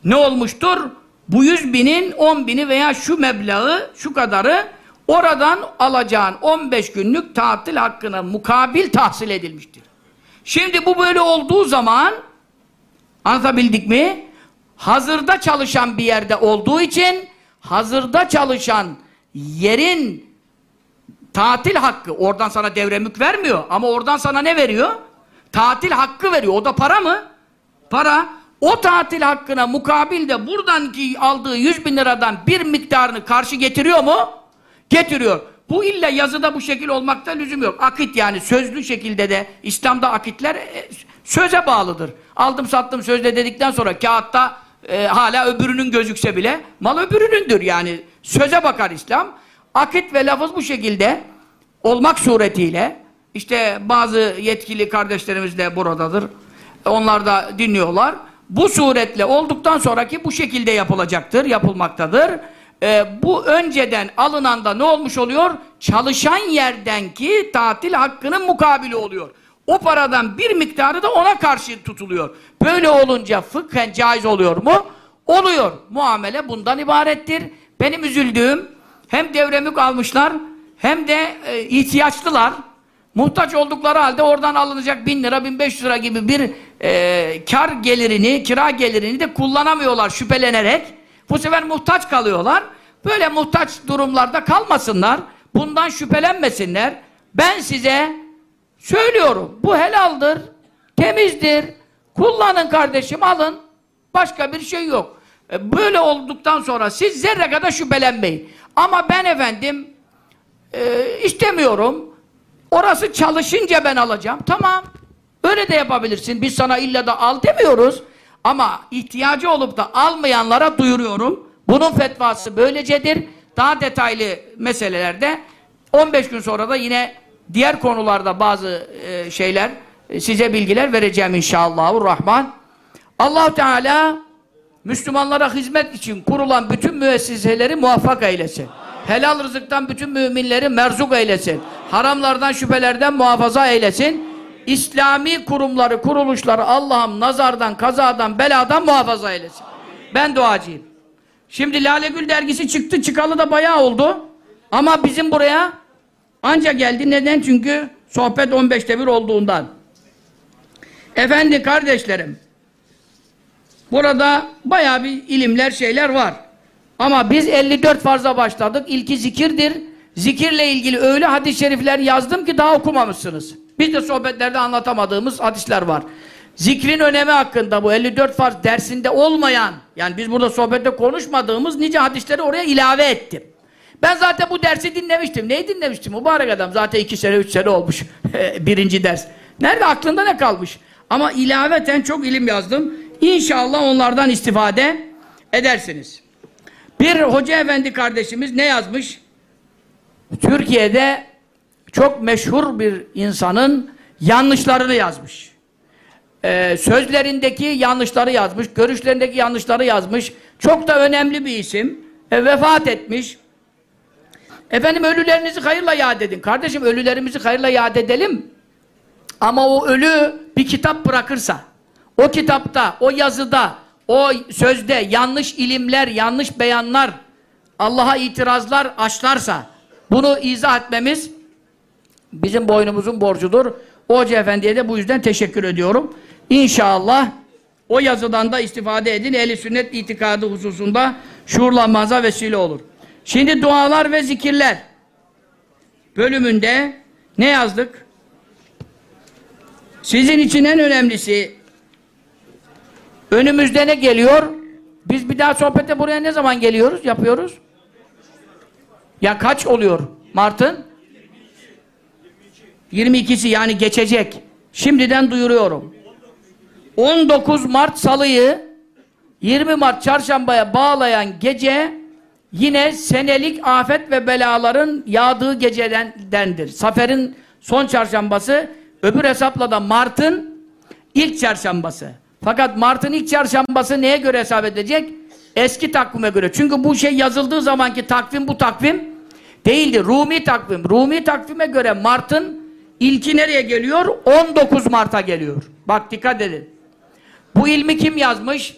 ne olmuştur? Bu yüz binin on bini veya şu meblağı, şu kadarı oradan alacağın 15 günlük tatil hakkına mukabil tahsil edilmiştir. Şimdi bu böyle olduğu zaman anlatabildik mi? Hazırda çalışan bir yerde olduğu için hazırda çalışan yerin tatil hakkı oradan sana devremük vermiyor ama oradan sana ne veriyor? Tatil hakkı veriyor. O da para mı? Para. O tatil hakkına mukabil de buradan aldığı 100 bin liradan bir miktarını karşı getiriyor mu? Getiriyor. Bu illa yazıda bu şekil olmakta lüzum yok. Akit yani sözlü şekilde de İslam'da akitler e, söze bağlıdır. Aldım sattım sözle dedikten sonra kağıtta e, hala öbürünün gözükse bile mal öbürünündür yani. Söze bakar İslam. Akit ve lafız bu şekilde olmak suretiyle işte bazı yetkili kardeşlerimiz de buradadır. Onlar da dinliyorlar. Bu suretle olduktan sonraki bu şekilde yapılacaktır, yapılmaktadır. Ee, bu önceden alınan da ne olmuş oluyor? Çalışan yerdenki tatil hakkının mukabili oluyor. O paradan bir miktarı da ona karşı tutuluyor. Böyle olunca fıkhen caiz oluyor mu? Oluyor. Muamele bundan ibarettir. Benim üzüldüğüm hem devremük almışlar hem de e, ihtiyaçlılar. Muhtaç oldukları halde oradan alınacak bin lira, bin beş lira gibi bir e, kar gelirini, kira gelirini de kullanamıyorlar şüphelenerek. Bu sefer muhtaç kalıyorlar. Böyle muhtaç durumlarda kalmasınlar. Bundan şüphelenmesinler. Ben size söylüyorum. Bu helaldir, temizdir. Kullanın kardeşim, alın. Başka bir şey yok. E, böyle olduktan sonra siz zerre kadar şüphelenmeyin. Ama ben efendim e, istemiyorum. Orası çalışınca ben alacağım. Tamam. Öyle de yapabilirsin. Biz sana illa da al demiyoruz. Ama ihtiyacı olup da almayanlara duyuruyorum. Bunun fetvası böylecedir. Daha detaylı meselelerde 15 gün sonra da yine diğer konularda bazı e, şeyler e, size bilgiler vereceğim inşallahurrahman. Allah Teala Müslümanlara hizmet için kurulan bütün müesseseleri muvaffak eylesin. Helal rızıktan bütün müminleri merzuk eylesin. Haramlardan, şüphelerden muhafaza eylesin. İslami kurumları, kuruluşları Allah'ım nazardan, kazadan, beladan muhafaza eylesin. Ben duacıyım. Şimdi Lale Gül dergisi çıktı, çıkalı da bayağı oldu. Ama bizim buraya anca geldi. Neden? Çünkü sohbet 15'te bir olduğundan. Efendi kardeşlerim, burada bayağı bir ilimler, şeyler var. Ama biz 54 farza başladık. İlki zikirdir. Zikirle ilgili öyle hadis-i şerifler yazdım ki daha okumamışsınız. Biz de sohbetlerde anlatamadığımız hadisler var. Zikrin önemi hakkında bu 54 farz dersinde olmayan, yani biz burada sohbette konuşmadığımız nice hadisleri oraya ilave ettim. Ben zaten bu dersi dinlemiştim. Neyi dinlemiştim? Mübarek adam. Zaten iki sene, üç sene olmuş. Birinci ders. Nerede? Aklında ne kalmış? Ama ilaveten çok ilim yazdım. İnşallah onlardan istifade edersiniz. Bir hoca efendi kardeşimiz ne yazmış? Türkiye'de çok meşhur bir insanın yanlışlarını yazmış. Ee, sözlerindeki yanlışları yazmış, görüşlerindeki yanlışları yazmış. Çok da önemli bir isim. E, vefat etmiş. Efendim ölülerinizi hayırla yad edin. Kardeşim ölülerimizi hayırla yad edelim. Ama o ölü bir kitap bırakırsa, o kitapta, o yazıda, o sözde yanlış ilimler, yanlış beyanlar, Allah'a itirazlar açlarsa bunu izah etmemiz bizim boynumuzun borcudur. O Hoca Efendi'ye de bu yüzden teşekkür ediyorum. İnşallah o yazıdan da istifade edin. Ehli sünnet itikadı hususunda şuurlanmanıza vesile olur. Şimdi dualar ve zikirler bölümünde ne yazdık? Sizin için en önemlisi önümüzde ne geliyor? Biz bir daha sohbete buraya ne zaman geliyoruz? Yapıyoruz? Ya kaç oluyor Mart'ın? 22'si yani geçecek. Şimdiden duyuruyorum. 19 Mart Salı'yı 20 Mart Çarşamba'ya bağlayan gece yine senelik afet ve belaların yağdığı gecedendir. Safer'in son çarşambası öbür hesapla da Mart'ın ilk çarşambası. Fakat Mart'ın ilk çarşambası neye göre hesap edecek? Eski takvime göre. Çünkü bu şey yazıldığı zamanki takvim bu takvim değildi. Rumi takvim. Rumi takvime göre Mart'ın ilki nereye geliyor? 19 Mart'a geliyor. Bak dikkat edin. Bu ilmi kim yazmış?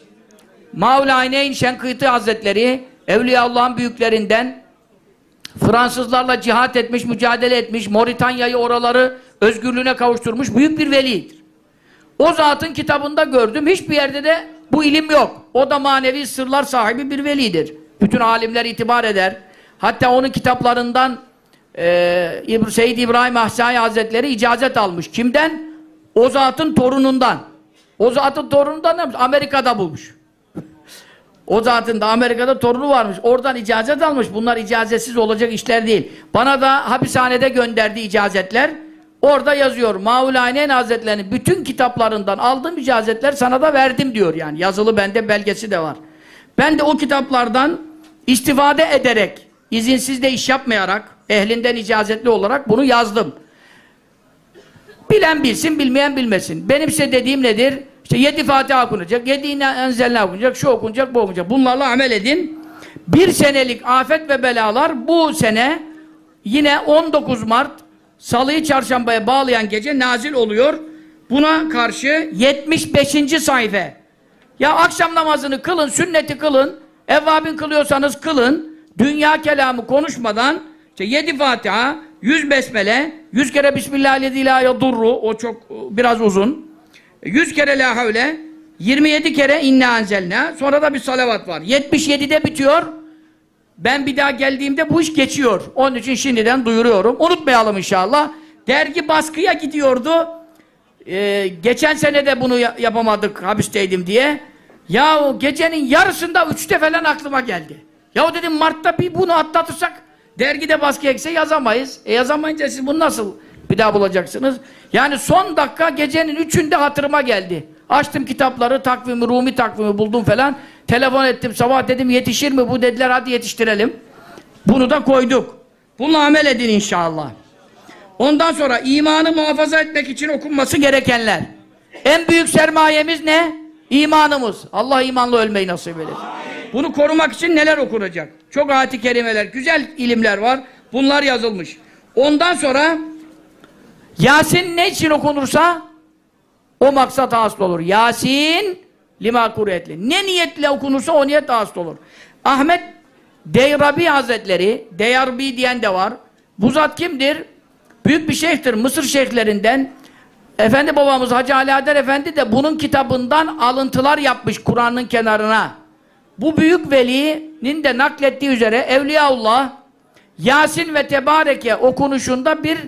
Mevlana Şenkıti Hazretleri Evliyaullah'ın büyüklerinden Fransızlarla cihat etmiş, mücadele etmiş, Moritanya'yı oraları özgürlüğüne kavuşturmuş büyük bir velidir. O zatın kitabında gördüm. Hiçbir yerde de bu ilim yok. O da manevi sırlar sahibi bir velidir. Bütün alimler itibar eder. Hatta onun kitaplarından e, Seyyid İbrahim Ahsai Hazretleri icazet almış. Kimden? O zatın torunundan. O zatın torunundan ne? Amerika'da bulmuş. O zatın da Amerika'da torunu varmış. Oradan icazet almış. Bunlar icazetsiz olacak işler değil. Bana da hapishanede gönderdi icazetler. Orada yazıyor. Mevlana Hazretleri'nin bütün kitaplarından aldığım icazetler sana da verdim diyor yani. Yazılı bende belgesi de var. Ben de o kitaplardan istifade ederek, izinsiz de iş yapmayarak, ehlinden icazetli olarak bunu yazdım. Bilen bilsin, bilmeyen bilmesin. Benim size dediğim nedir? İşte yedi Fatiha okunacak, yedi enzelne okunacak, şu okunacak, bu okunacak. Bunlarla amel edin. Bir senelik afet ve belalar bu sene yine 19 Mart Salı'yı çarşambaya bağlayan gece nazil oluyor. Buna karşı 75. sayfa. Ya akşam namazını kılın, sünneti kılın. Evvabin kılıyorsanız kılın. Dünya kelamı konuşmadan işte 7 Fatiha, 100 besmele, 100 kere Bismillahirrahmanirrahim o çok biraz uzun. 100 kere la havle, 27 kere inna anzelna, sonra da bir salavat var. 77'de bitiyor. Ben bir daha geldiğimde bu iş geçiyor. Onun için şimdiden duyuruyorum. Unutmayalım inşallah. Dergi baskıya gidiyordu. Ee, geçen sene de bunu yapamadık hapisteydim diye. Ya gecenin yarısında üçte falan aklıma geldi. Ya dedim Mart'ta bir bunu atlatırsak dergide baskı ekse yazamayız. E yazamayınca siz bunu nasıl bir daha bulacaksınız? Yani son dakika gecenin üçünde hatırıma geldi. Açtım kitapları, takvimi, Rumi takvimi buldum falan. Telefon ettim sabah dedim yetişir mi bu dediler hadi yetiştirelim. Bunu da koyduk. Bununla amel edin inşallah. Ondan sonra imanı muhafaza etmek için okunması gerekenler. En büyük sermayemiz ne? İmanımız. Allah imanla ölmeyi nasip eder. Bunu korumak için neler okunacak? Çok ayet-i kerimeler, güzel ilimler var. Bunlar yazılmış. Ondan sonra Yasin ne için okunursa o maksat hasıl olur. Yasin lima kuretli. Ne niyetle okunursa o niyet hasıl olur. Ahmet Deyrabi Hazretleri, Deyarbi diyen de var. Bu zat kimdir? Büyük bir şeyhtir. Mısır şeyhlerinden. Efendi babamız Hacı Adel Efendi de bunun kitabından alıntılar yapmış Kur'an'ın kenarına. Bu büyük velinin de naklettiği üzere Evliyaullah Yasin ve Tebareke okunuşunda bir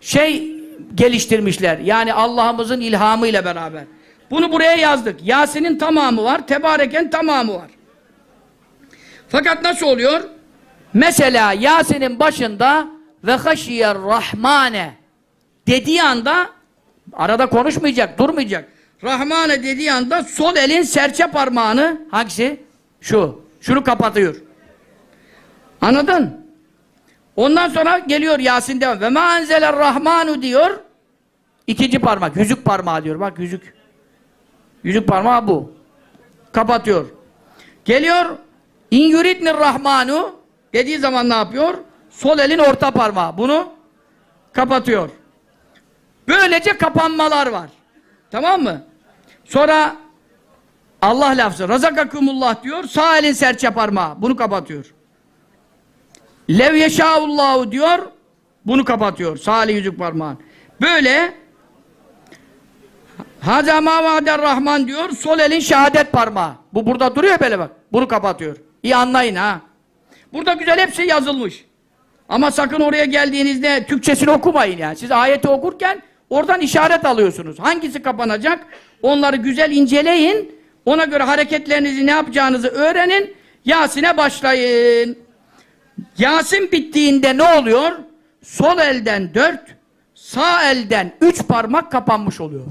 şey geliştirmişler. Yani Allah'ımızın ilhamıyla beraber. Bunu buraya yazdık. Yasin'in tamamı var, Tebareken tamamı var. Fakat nasıl oluyor? Mesela Yasin'in başında ve haşiyer rahmane dediği anda arada konuşmayacak, durmayacak. Rahmane dediği anda sol elin serçe parmağını hangisi? Şu. Şunu kapatıyor. Anladın? Ondan sonra geliyor Yasin devam. Ve ma enzeler rahmanu diyor. İkinci parmak. Yüzük parmağı diyor. Bak yüzük. Yüzük parmağı bu. Kapatıyor. Geliyor. İn yuridnir rahmanu dediği zaman ne yapıyor? Sol elin orta parmağı. Bunu kapatıyor. Böylece kapanmalar var. Tamam mı? Sonra Allah lafzı. Razakakumullah diyor. Sağ elin serçe parmağı. Bunu kapatıyor. Lev yeşâullahu diyor. Bunu kapatıyor. Sağ elin yüzük parmağın. Böyle Haza ma rahman diyor. Sol elin şehadet parmağı. Bu burada duruyor böyle bak. Bunu kapatıyor. İyi anlayın ha. Burada güzel hepsi yazılmış. Ama sakın oraya geldiğinizde Türkçesini okumayın yani. Siz ayeti okurken oradan işaret alıyorsunuz. Hangisi kapanacak? Onları güzel inceleyin. Ona göre hareketlerinizi ne yapacağınızı öğrenin. Yasin'e başlayın. Yasin bittiğinde ne oluyor? Sol elden dört, sağ elden üç parmak kapanmış oluyor.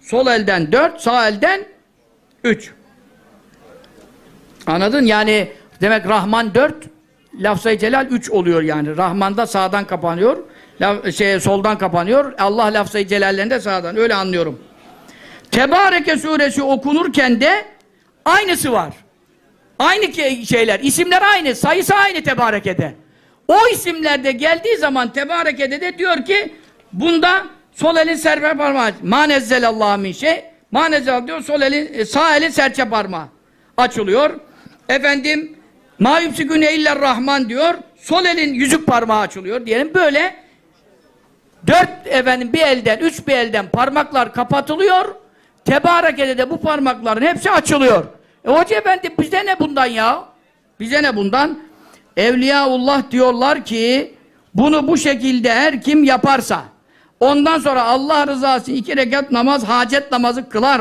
Sol elden dört, sağ elden üç. Anladın? Yani demek Rahman dört, Lafzayı Celal üç oluyor yani. Rahman'da sağdan kapanıyor, laf, şey, soldan kapanıyor. Allah Lafzayı Celal'lerinde sağdan. Öyle anlıyorum. Tebareke suresi okunurken de aynısı var. Aynı şeyler, isimler aynı, sayısı aynı Tebareke'de. O isimlerde geldiği zaman Tebareke'de de diyor ki bunda sol elin serçe parmağı ma nezzelallahu min şey ma nezzel diyor sol elin sağ elin serçe parmağı açılıyor. Efendim ma yumsikune iller rahman diyor. Sol elin yüzük parmağı açılıyor diyelim. Böyle dört efendim bir elden, üç bir elden parmaklar kapatılıyor. Tebareke'de de bu parmakların hepsi açılıyor. E hoca efendi bize ne bundan ya? Bize ne bundan? Evliyaullah diyorlar ki bunu bu şekilde her kim yaparsa ondan sonra Allah rızası iki rekat namaz, hacet namazı kılar.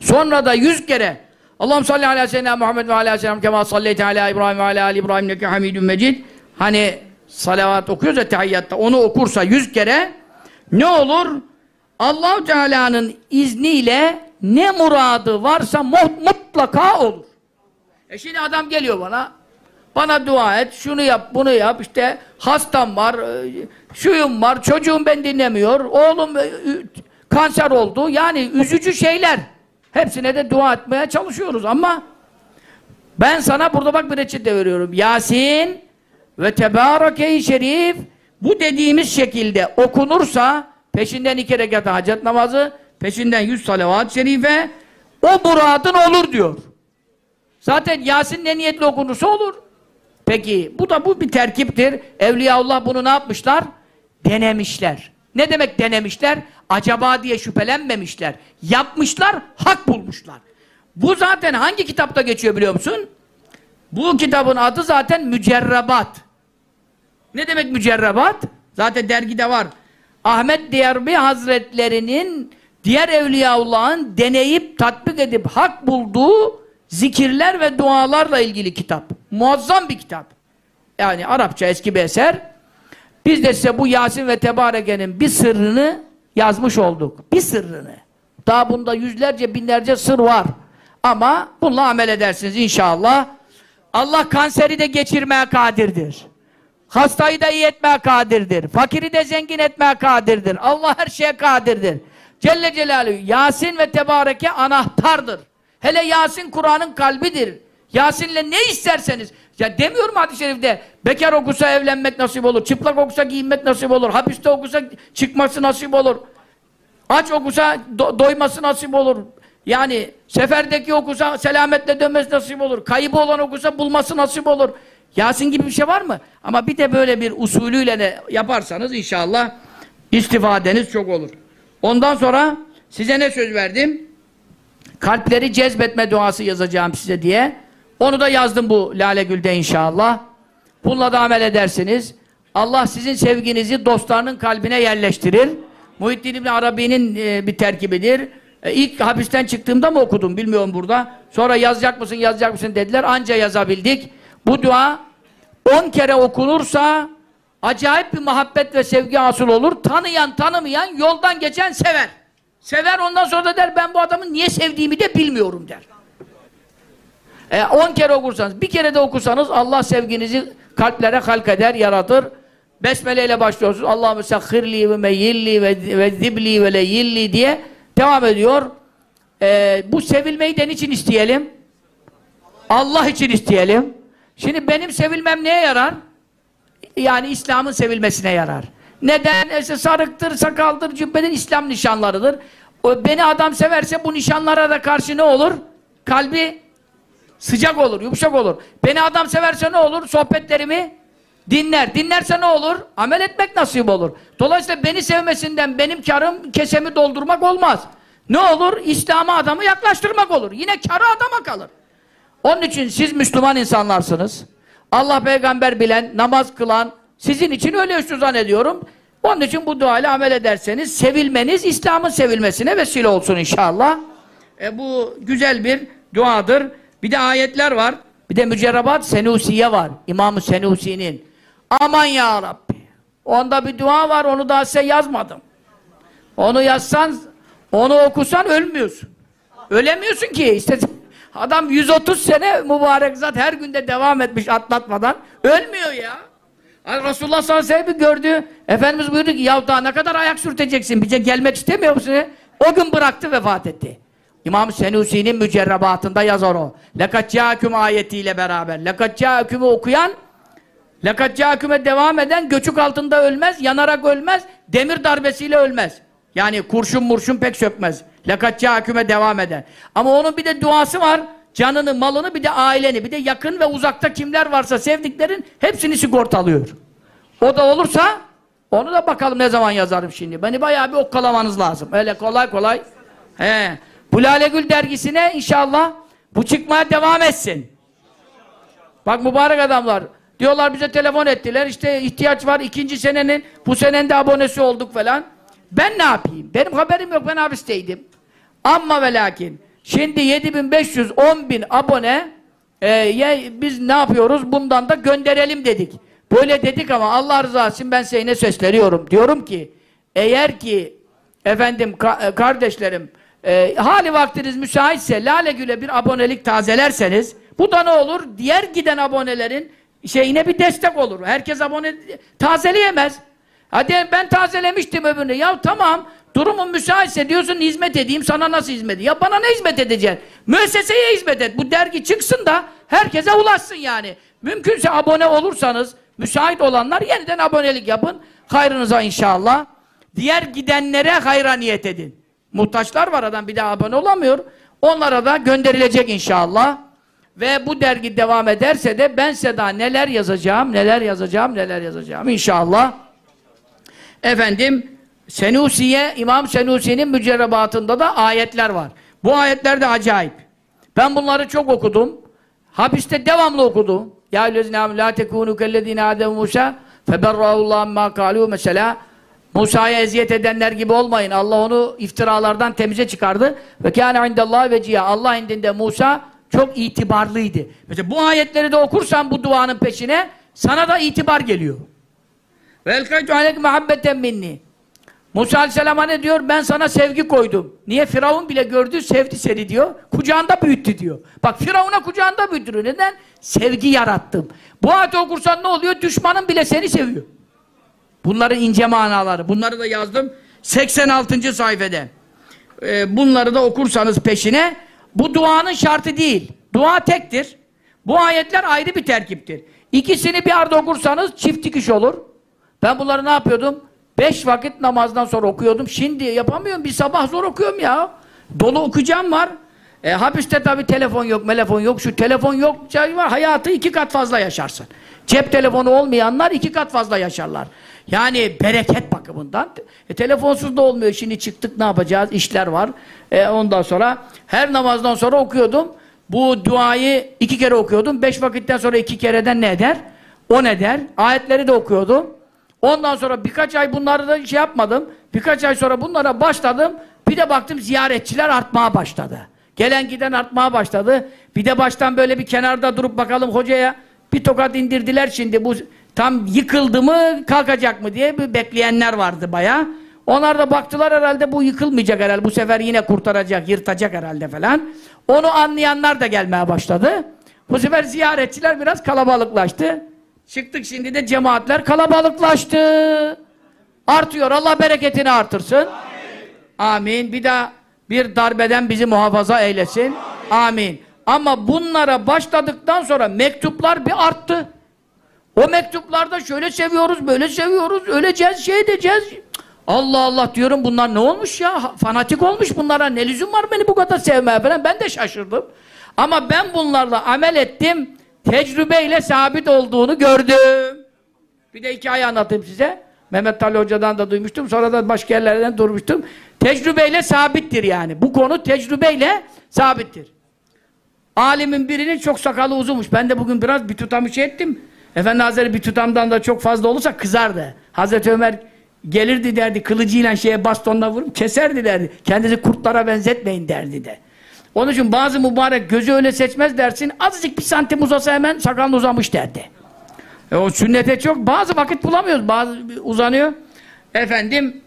Sonra da yüz kere Allah'ım salli ala seyyidina Muhammed ve ala seyyidina kema salleyte ala İbrahim ve ala İbrahim neke hamidun mecid hani salavat okuyoruz ya tehiyyatta onu okursa yüz kere ne olur? allah Teala'nın izniyle ne muradı varsa mutlaka olur. E şimdi adam geliyor bana bana dua et, şunu yap, bunu yap, işte hastam var, e, şuyum var, çocuğum ben dinlemiyor, oğlum e, kanser oldu. Yani üzücü şeyler. Hepsine de dua etmeye çalışıyoruz ama ben sana burada bak bir reçete veriyorum. Yasin ve Tebareke-i Şerif bu dediğimiz şekilde okunursa peşinden iki rekat hacet namazı, peşinden yüz salavat-ı şerife o muradın olur diyor. Zaten Yasin ne niyetle okunursa olur. Peki bu da bu bir terkiptir. Evliyaullah bunu ne yapmışlar? Denemişler. Ne demek denemişler? Acaba diye şüphelenmemişler. Yapmışlar, hak bulmuşlar. Bu zaten hangi kitapta geçiyor biliyor musun? Bu kitabın adı zaten Mücerrebat. Ne demek mücerrebat? Zaten dergide var. Ahmet Diyarbi Hazretlerinin diğer Evliyaullah'ın deneyip, tatbik edip hak bulduğu zikirler ve dualarla ilgili kitap. Muazzam bir kitap. Yani Arapça eski bir eser. Biz de size bu Yasin ve Tebareke'nin bir sırrını yazmış olduk. Bir sırrını. Daha bunda yüzlerce, binlerce sır var. Ama bununla amel edersiniz inşallah. Allah kanseri de geçirmeye kadirdir. Hastayı da iyi etmeye kadirdir. Fakiri de zengin etmeye kadirdir. Allah her şeye kadirdir. Celle Celaluhu Yasin ve Tebareke anahtardır. Hele Yasin Kur'an'ın kalbidir. Yasin'le ne isterseniz. Ya demiyorum hadis-i şerifte bekar okusa evlenmek nasip olur. Çıplak okusa giyinmek nasip olur. Hapiste okusa çıkması nasip olur. Aç okusa do doyması nasip olur. Yani seferdeki okusa selametle dönmesi nasip olur. Kaybı olan okusa bulması nasip olur. Yasin gibi bir şey var mı? Ama bir de böyle bir usulüyle ne yaparsanız inşallah istifadeniz çok olur. Ondan sonra size ne söz verdim? Kalpleri cezbetme duası yazacağım size diye. Onu da yazdım bu Lale Gül'de inşallah. Bununla da amel edersiniz. Allah sizin sevginizi dostlarının kalbine yerleştirir. Muhittin İbni Arabi'nin e, bir terkibidir. E, ilk hapisten çıktığımda mı okudum bilmiyorum burada. Sonra yazacak mısın yazacak mısın dediler. Anca yazabildik. Bu dua 10 kere okunursa acayip bir muhabbet ve sevgi hasıl olur. Tanıyan tanımayan yoldan geçen sever. Sever ondan sonra da der ben bu adamı niye sevdiğimi de bilmiyorum der. E, on kere okursanız, bir kere de okursanız Allah sevginizi kalplere halk eder, yaratır. Besmele ile başlıyorsunuz. Allahümme sekhirli ve meyyilli ve, ve zibli ve leyilli diye devam ediyor. E, bu sevilmeyi de niçin isteyelim? Allah için isteyelim. Şimdi benim sevilmem neye yarar? Yani İslam'ın sevilmesine yarar. Neden? İşte sarıktır, sakaldır, cübbeden İslam nişanlarıdır. o beni adam severse bu nişanlara da karşı ne olur? Kalbi sıcak olur, yumuşak olur. Beni adam severse ne olur? Sohbetlerimi dinler. Dinlerse ne olur? Amel etmek nasip olur. Dolayısıyla beni sevmesinden benim karım kesemi doldurmak olmaz. Ne olur? İslam'a adamı yaklaştırmak olur. Yine karı adama kalır. Onun için siz Müslüman insanlarsınız. Allah peygamber bilen, namaz kılan, sizin için öyle üstü zannediyorum. Onun için bu duayla amel ederseniz sevilmeniz İslam'ın sevilmesine vesile olsun inşallah. E, bu güzel bir duadır. Bir de ayetler var. Bir de mücerrebat Senusiye var. İmam-ı Senusi'nin. Aman ya Rabbi. Onda bir dua var. Onu daha size yazmadım. Onu yazsan, onu okusan ölmüyorsun. Ölemiyorsun ki. İşte adam 130 sene mübarek zat her günde devam etmiş atlatmadan. Ölmüyor ya. Hani Resulullah sallallahu aleyhi ve sellem gördü. Efendimiz buyurdu ki ya daha ne kadar ayak sürteceksin? Bize gelmek istemiyor musun? O gün bıraktı vefat etti. İmam Senusi'nin mücerrebatında yazar o. Lekat câküm ayetiyle beraber. Lekat câkümü okuyan Lekat câküme devam eden göçük altında ölmez, yanarak ölmez, demir darbesiyle ölmez. Yani kurşun murşun pek sökmez. Lekat câküme devam eden. Ama onun bir de duası var. Canını, malını, bir de aileni, bir de yakın ve uzakta kimler varsa sevdiklerin hepsini sigortalıyor. O da olursa onu da bakalım ne zaman yazarım şimdi. Beni bayağı bir okkalamanız lazım. Öyle kolay kolay. He. Bu Lale Gül dergisine inşallah bu çıkmaya devam etsin. Bak mübarek adamlar. Diyorlar bize telefon ettiler. İşte ihtiyaç var. ikinci senenin bu senenin de abonesi olduk falan. Ben ne yapayım? Benim haberim yok. Ben hapisteydim. Amma ve lakin. Şimdi 7500 bin abone e, biz ne yapıyoruz? Bundan da gönderelim dedik. Böyle dedik ama Allah rızası için ben size sesleniyorum. Diyorum ki eğer ki efendim ka e, kardeşlerim e, hali vaktiniz müsaitse Lale Gül'e bir abonelik tazelerseniz bu da ne olur? Diğer giden abonelerin şeyine bir destek olur. Herkes abone tazeleyemez. Hadi ben tazelemiştim öbürünü. Ya tamam durumun müsaitse diyorsun hizmet edeyim sana nasıl hizmet edeyim? Ya bana ne hizmet edeceksin? Müesseseye hizmet et. Bu dergi çıksın da herkese ulaşsın yani. Mümkünse abone olursanız müsait olanlar yeniden abonelik yapın. Hayrınıza inşallah. Diğer gidenlere hayra niyet edin. Muhtaçlar var adam bir daha abone olamıyor. Onlara da gönderilecek inşallah. Ve bu dergi devam ederse de ben size daha neler yazacağım, neler yazacağım, neler yazacağım inşallah. Efendim Senusiye, İmam Senusi'nin mücerrebatında da ayetler var. Bu ayetler de acayip. Ben bunları çok okudum. Hapiste devamlı okudum. Ya eyyühellezine amenu la tekunu kellezine adem Musa feberrahullah amma kalu mesela Musa'ya eziyet edenler gibi olmayın. Allah onu iftiralardan temize çıkardı. Ve kâne indellâhi veciya. Allah indinde Musa çok itibarlıydı. Mesela bu ayetleri de okursan bu duanın peşine sana da itibar geliyor. Ve elkaytu muhabbeten minni. Musa Aleyhisselam'a ne diyor? Ben sana sevgi koydum. Niye? Firavun bile gördü, sevdi seni diyor. Kucağında büyüttü diyor. Bak Firavun'a kucağında büyüttürüyor. Neden? Sevgi yarattım. Bu ayeti okursan ne oluyor? Düşmanın bile seni seviyor. Bunların ince manaları. Bunları da yazdım. 86. sayfede. Ee, bunları da okursanız peşine bu duanın şartı değil. Dua tektir. Bu ayetler ayrı bir terkiptir. İkisini bir arada okursanız çift dikiş olur. Ben bunları ne yapıyordum? Beş vakit namazdan sonra okuyordum. Şimdi yapamıyorum. Bir sabah zor okuyorum ya. Dolu okuyacağım var. E, hapiste tabii telefon yok, telefon yok. Şu telefon yok şey var. Hayatı iki kat fazla yaşarsın. Cep telefonu olmayanlar iki kat fazla yaşarlar. Yani bereket bakımından. E, telefonsuz da olmuyor. Şimdi çıktık ne yapacağız? İşler var. E, ondan sonra her namazdan sonra okuyordum. Bu duayı iki kere okuyordum. Beş vakitten sonra iki kereden ne eder? O ne der? Ayetleri de okuyordum. Ondan sonra birkaç ay bunları da şey yapmadım. Birkaç ay sonra bunlara başladım. Bir de baktım ziyaretçiler artmaya başladı. Gelen giden artmaya başladı. Bir de baştan böyle bir kenarda durup bakalım hocaya bir tokat indirdiler şimdi bu tam yıkıldı mı kalkacak mı diye bir bekleyenler vardı baya. Onlar da baktılar herhalde bu yıkılmayacak herhalde. Bu sefer yine kurtaracak, yırtacak herhalde falan. Onu anlayanlar da gelmeye başladı. Bu sefer ziyaretçiler biraz kalabalıklaştı. Çıktık şimdi de cemaatler kalabalıklaştı. Artıyor. Allah bereketini artırsın. Amin. Amin. Bir daha bir darbeden bizi muhafaza eylesin. Amin. Amin. Ama bunlara başladıktan sonra mektuplar bir arttı. O mektuplarda şöyle seviyoruz, böyle seviyoruz, öleceğiz, şey edeceğiz. Allah Allah diyorum bunlar ne olmuş ya? Fanatik olmuş bunlara. Ne lüzum var beni bu kadar sevmeye falan. Ben de şaşırdım. Ama ben bunlarla amel ettim. Tecrübeyle sabit olduğunu gördüm. Bir de hikaye anlatayım size. Mehmet Ali Hoca'dan da duymuştum. Sonra da başka yerlerden durmuştum. Tecrübeyle sabittir yani. Bu konu tecrübeyle sabittir. Alimin birinin çok sakalı uzunmuş. Ben de bugün biraz bir tutam şey ettim. Efendi Hazretleri bir tutamdan da çok fazla olursa kızardı. Hazreti Ömer gelirdi derdi kılıcıyla şeye bastonla vurup keserdi derdi. Kendinizi kurtlara benzetmeyin derdi de. Onun için bazı mübarek gözü öyle seçmez dersin. Azıcık bir santim uzasa hemen sakalın uzamış derdi. E o sünnete çok bazı vakit bulamıyoruz. Bazı uzanıyor. Efendim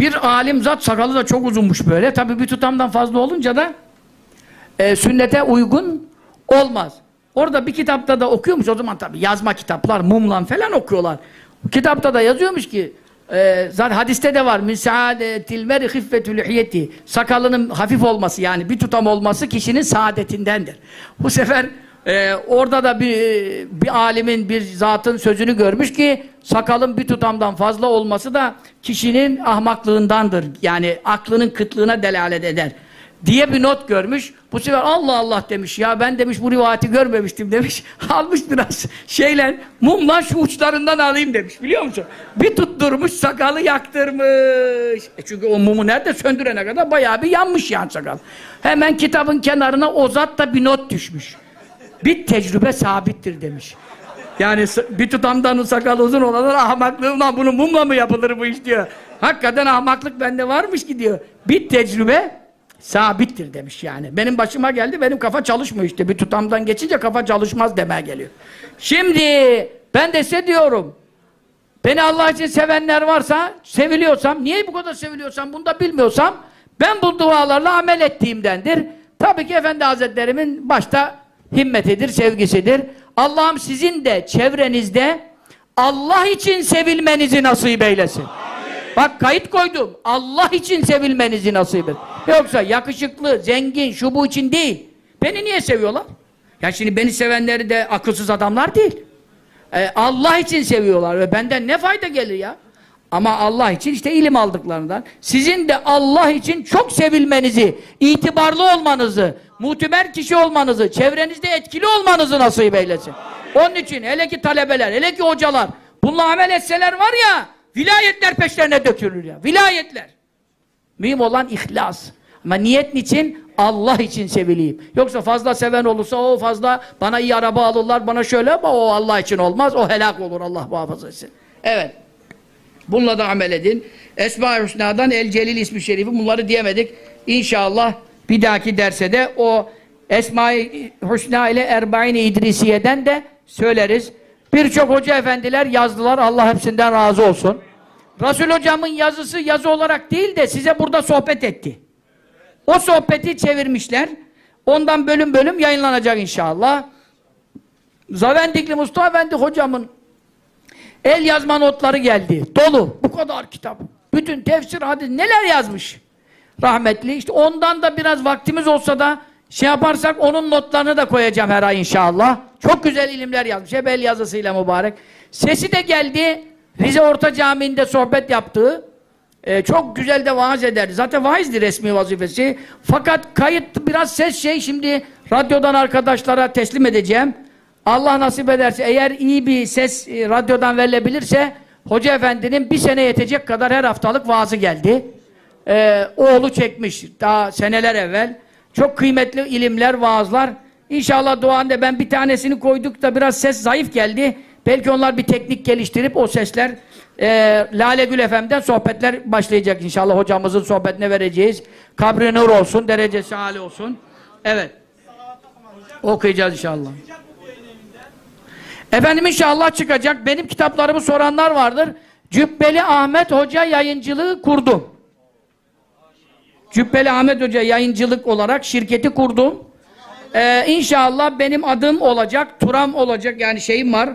bir alim zat sakalı da çok uzunmuş böyle. Tabi bir tutamdan fazla olunca da e, sünnete uygun olmaz. Orada bir kitapta da okuyormuş o zaman tabi yazma kitaplar, mumlan falan okuyorlar. Kitapta da yazıyormuş ki e, zaten hadiste de var. Müsaadetil meri hiffetül lihiyeti. Sakalının hafif olması yani bir tutam olması kişinin saadetindendir. Bu sefer e, orada da bir, bir alimin, bir zatın sözünü görmüş ki sakalın bir tutamdan fazla olması da kişinin ahmaklığındandır. Yani aklının kıtlığına delalet eder diye bir not görmüş. Bu sefer Allah Allah demiş ya ben demiş bu rivayeti görmemiştim demiş. Almış biraz şeyle mumla şu uçlarından alayım demiş biliyor musun? Bir tutturmuş sakalı yaktırmış. E çünkü o mumu nerede söndürene kadar bayağı bir yanmış yani sakal. Hemen kitabın kenarına o zat da bir not düşmüş. Bir tecrübe sabittir demiş. Yani bir tutamdan sakal uzun olanlar ahmaklığımla bunu mumla mı yapılır bu iş diyor. Hakikaten ahmaklık bende varmış ki diyor. Bir tecrübe sabittir demiş yani. Benim başıma geldi, benim kafa çalışmıyor işte. Bir tutamdan geçince kafa çalışmaz demeye geliyor. Şimdi ben de size diyorum. Beni Allah için sevenler varsa, seviliyorsam, niye bu kadar seviliyorsam bunu da bilmiyorsam, ben bu dualarla amel ettiğimdendir. Tabii ki Efendi Hazretlerimin başta himmetidir, sevgisidir. Allah'ım sizin de çevrenizde Allah için sevilmenizi nasip eylesin. Bak kayıt koydum. Allah için sevilmenizi nasip et. Yoksa yakışıklı, zengin, şu bu için değil. Beni niye seviyorlar? Ya şimdi beni sevenleri de akılsız adamlar değil. Ee, Allah için seviyorlar ve benden ne fayda gelir ya? Ama Allah için işte ilim aldıklarından. Sizin de Allah için çok sevilmenizi, itibarlı olmanızı, muteber kişi olmanızı, çevrenizde etkili olmanızı nasip eylesin. Onun için hele ki talebeler, hele ki hocalar, bununla amel etseler var ya, vilayetler peşlerine dökülür ya. Vilayetler. Mühim olan ihlas. Ama niyet niçin? Allah için sevileyim. Yoksa fazla seven olursa o fazla bana iyi araba alırlar, bana şöyle ama o Allah için olmaz. O helak olur Allah muhafaza etsin. Evet. Bununla da amel edin. Esma-i Hüsna'dan El Celil ismi şerifi bunları diyemedik. İnşallah bir dahaki derse de o Esma-i Hüsna ile Erbain-i İdrisiye'den de söyleriz. Birçok hoca efendiler yazdılar. Allah hepsinden razı olsun. Resul hocamın yazısı yazı olarak değil de size burada sohbet etti. O sohbeti çevirmişler. Ondan bölüm bölüm yayınlanacak inşallah. Zavendikli Mustafa Efendi hocamın el yazma notları geldi. Dolu. Bu kadar kitap. Bütün tefsir, hadis neler yazmış. Rahmetli. İşte ondan da biraz vaktimiz olsa da şey yaparsak onun notlarını da koyacağım her ay inşallah. Çok güzel ilimler yazmış. Hep yazısıyla mübarek. Sesi de geldi. Rize Orta Camii'nde sohbet yaptığı. Ee, çok güzel de vaaz ederdi. Zaten vaizdi resmi vazifesi. Fakat kayıt biraz ses şey şimdi radyodan arkadaşlara teslim edeceğim. Allah nasip ederse eğer iyi bir ses e, radyodan verilebilirse Hoca Efendi'nin bir sene yetecek kadar her haftalık vaazı geldi. Ee, oğlu çekmiş daha seneler evvel. Çok kıymetli ilimler, vaazlar. İnşallah duanda ben bir tanesini koyduk da biraz ses zayıf geldi. Belki onlar bir teknik geliştirip o sesler e, Lale Gül FM'den sohbetler başlayacak inşallah. Hocamızın sohbetine vereceğiz. Kabri nur olsun, derecesi âli olsun. Evet. Okuyacağız inşallah. Efendim inşallah çıkacak. Benim kitaplarımı soranlar vardır. Cübbeli Ahmet Hoca yayıncılığı kurdum. Cübbeli Ahmet Hoca yayıncılık olarak şirketi kurdum. Ee, inşallah benim adım olacak, Turam olacak yani şeyim var.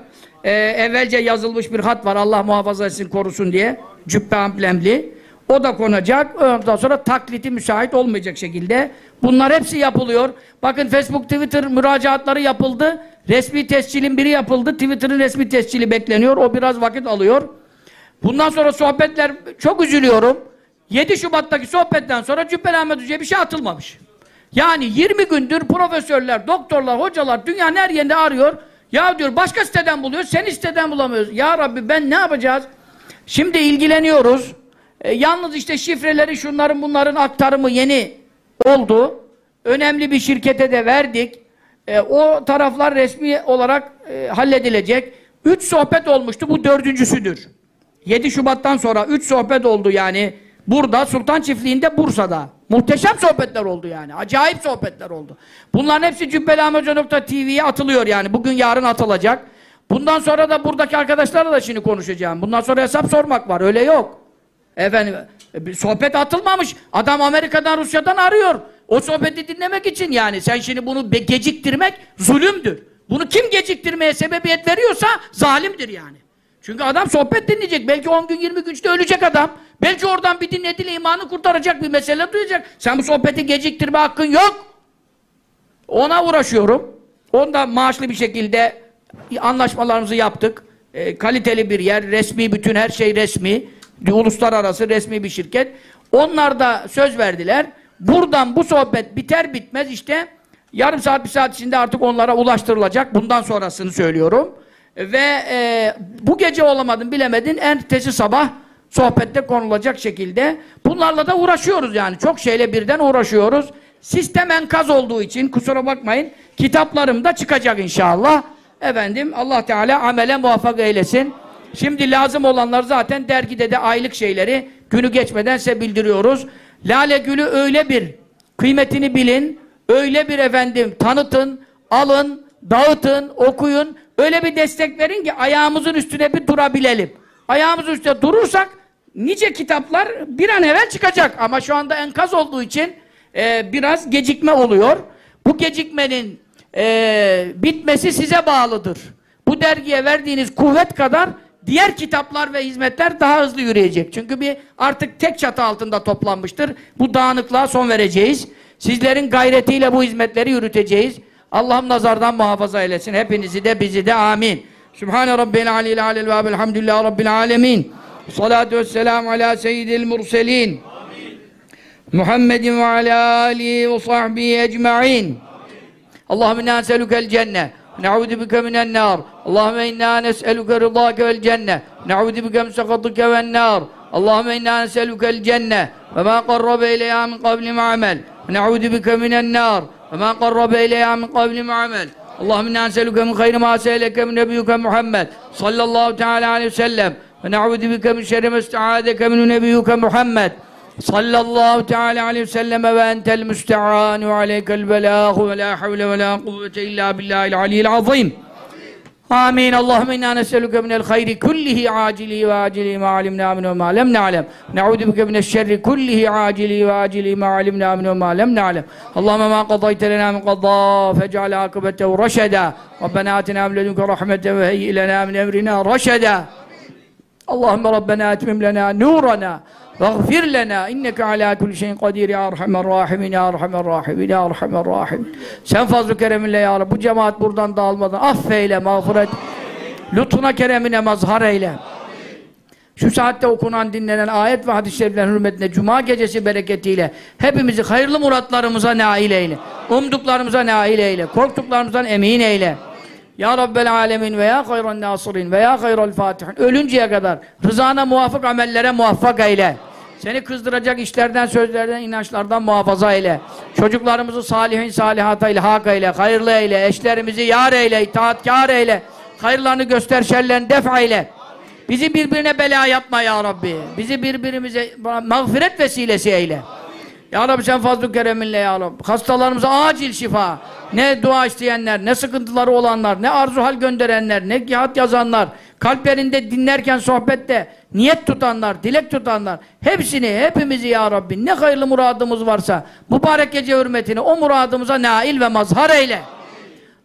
Ee, evvelce yazılmış bir hat var Allah muhafaza etsin korusun diye. Cübbe amblemli. O da konacak. Ondan sonra taklidi müsait olmayacak şekilde. Bunlar hepsi yapılıyor. Bakın Facebook, Twitter müracaatları yapıldı. Resmi tescilin biri yapıldı. Twitter'ın resmi tescili bekleniyor. O biraz vakit alıyor. Bundan sonra sohbetler çok üzülüyorum. 7 Şubat'taki sohbetten sonra Cübbeli Ahmet Hoca'ya bir şey atılmamış. Yani 20 gündür profesörler, doktorlar, hocalar dünyanın her yerinde arıyor. Ya diyor başka siteden buluyor, sen siteden bulamıyoruz. Ya Rabbi ben ne yapacağız? Şimdi ilgileniyoruz. E, yalnız işte şifreleri şunların bunların aktarımı yeni oldu. Önemli bir şirkete de verdik. E, o taraflar resmi olarak e, halledilecek. Üç sohbet olmuştu. Bu dördüncüsüdür. 7 Şubat'tan sonra üç sohbet oldu yani. Burada Sultan Çiftliği'nde Bursa'da. Muhteşem sohbetler oldu yani. Acayip sohbetler oldu. Bunların hepsi cübbeliahmethoca.tv'ye atılıyor yani. Bugün yarın atılacak. Bundan sonra da buradaki arkadaşlarla da şimdi konuşacağım. Bundan sonra hesap sormak var. Öyle yok. Efendim e, sohbet atılmamış. Adam Amerika'dan Rusya'dan arıyor. O sohbeti dinlemek için yani. Sen şimdi bunu geciktirmek zulümdür. Bunu kim geciktirmeye sebebiyet veriyorsa zalimdir yani. Çünkü adam sohbet dinleyecek. Belki 10 gün 20 gün işte ölecek adam. Belki oradan bir dinlediğiyle imanı kurtaracak bir mesele duyacak. Sen bu sohbeti geciktirme hakkın yok. Ona uğraşıyorum. Onda maaşlı bir şekilde anlaşmalarımızı yaptık. E, kaliteli bir yer, resmi bütün her şey resmi. Uluslararası resmi bir şirket. Onlar da söz verdiler. Buradan bu sohbet biter bitmez işte yarım saat bir saat içinde artık onlara ulaştırılacak. Bundan sonrasını söylüyorum. Ve e, bu gece olamadın bilemedin ertesi sabah sohbette konulacak şekilde bunlarla da uğraşıyoruz yani. Çok şeyle birden uğraşıyoruz. Sistem enkaz olduğu için kusura bakmayın kitaplarım da çıkacak inşallah. Efendim Allah Teala amele muvaffak eylesin. Şimdi lazım olanlar zaten dergide de aylık şeyleri günü geçmeden size bildiriyoruz. Lale Gül'ü öyle bir kıymetini bilin, öyle bir efendim tanıtın, alın, dağıtın, okuyun, öyle bir destek verin ki ayağımızın üstüne bir durabilelim. Ayağımızın üstüne durursak nice kitaplar bir an evvel çıkacak ama şu anda enkaz olduğu için e, biraz gecikme oluyor. Bu gecikmenin e, bitmesi size bağlıdır. Bu dergiye verdiğiniz kuvvet kadar diğer kitaplar ve hizmetler daha hızlı yürüyecek. Çünkü bir artık tek çatı altında toplanmıştır. Bu dağınıklığa son vereceğiz. Sizlerin gayretiyle bu hizmetleri yürüteceğiz. Allah'ım nazardan muhafaza eylesin. Hepinizi de bizi de amin. Sübhane Rabbil Alil Alil ve Elhamdülillah Rabbil Alemin. Salatu vesselamu ala seyyidil murselin. Muhammedin ve ala alihi ve sahbihi ecma'in. Allahümme inna neselükel cennet. Na'udhu bike minen nar. Allahümme inna nes'eluke rıdâke vel cennet. Na'udhu bike min sekatike ven nar. Allahümme inna neselükel cennet. Ve ma qarrabe ileyha min kablim amel. Na'udhu bike minen nar ve men qarrabe ileyha min kavlim amel. Allahümme inna enselüke min hayri ma seyleke min nebiyyüke Muhammed sallallahu teala aleyhi ve sellem ve ne'udu bike min şerri mestaadeke min nebiyyüke Muhammed sallallahu teala aleyhi ve selleme ve entel müste'an ve aleykel belâhu ve la havle ve la kuvvete illa billahil aliyyil azim. آمين. اللهم إنا نسألك من الخير كله عاجله وآجله ما علمنا منه وما لم نعلم. نعوذ بك من الشر كله عاجله وآجله ما علمنا منه وما لم نعلم. اللهم ما قضيت لنا من قضاء فاجعل عاقبته رشدا. ربنا آتنا من لدنك رحمة وهيئ لنا من أمرنا رشدا. اللهم ربنا أتمم لنا نورنا. Vagfir lena inneke ala kulli şeyin kadir ya arhamer rahimin ya arhamer rahimin ya arhamer rahim. Sen fazl-ı kereminle ya Rabbi bu cemaat buradan dağılmadan affeyle, mağfiret. Lütfuna keremine mazhar eyle. Şu saatte okunan, dinlenen ayet ve hadis-i şeriflerin hürmetine cuma gecesi bereketiyle hepimizi hayırlı muratlarımıza nail eyle. Umduklarımıza nail eyle. Korktuklarımızdan emin eyle. Ya Rabbel Alemin ve ya hayran nasirin ve ya hayral fatihin. Ölünceye kadar rızana muvafık amellere muvaffak eyle. Seni kızdıracak işlerden, sözlerden, inançlardan muhafaza eyle. Çocuklarımızı salihin salihata ile hak eyle, hayırlı eyle. Eşlerimizi yar eyle, itaatkar eyle. Hayırlarını göster, şerlerini def eyle. Bizi birbirine bela yapma ya Rabbi. Bizi birbirimize mağfiret vesilesi eyle. Ya Rabbi sen fazl-ı kereminle ya Rabbi. Hastalarımıza acil şifa. Ne dua isteyenler, ne sıkıntıları olanlar, ne arzu hal gönderenler, ne kağıt yazanlar, kalplerinde dinlerken sohbette niyet tutanlar, dilek tutanlar, hepsini, hepimizi ya Rabbi ne hayırlı muradımız varsa mübarek gece hürmetine o muradımıza nail ve mazhar eyle.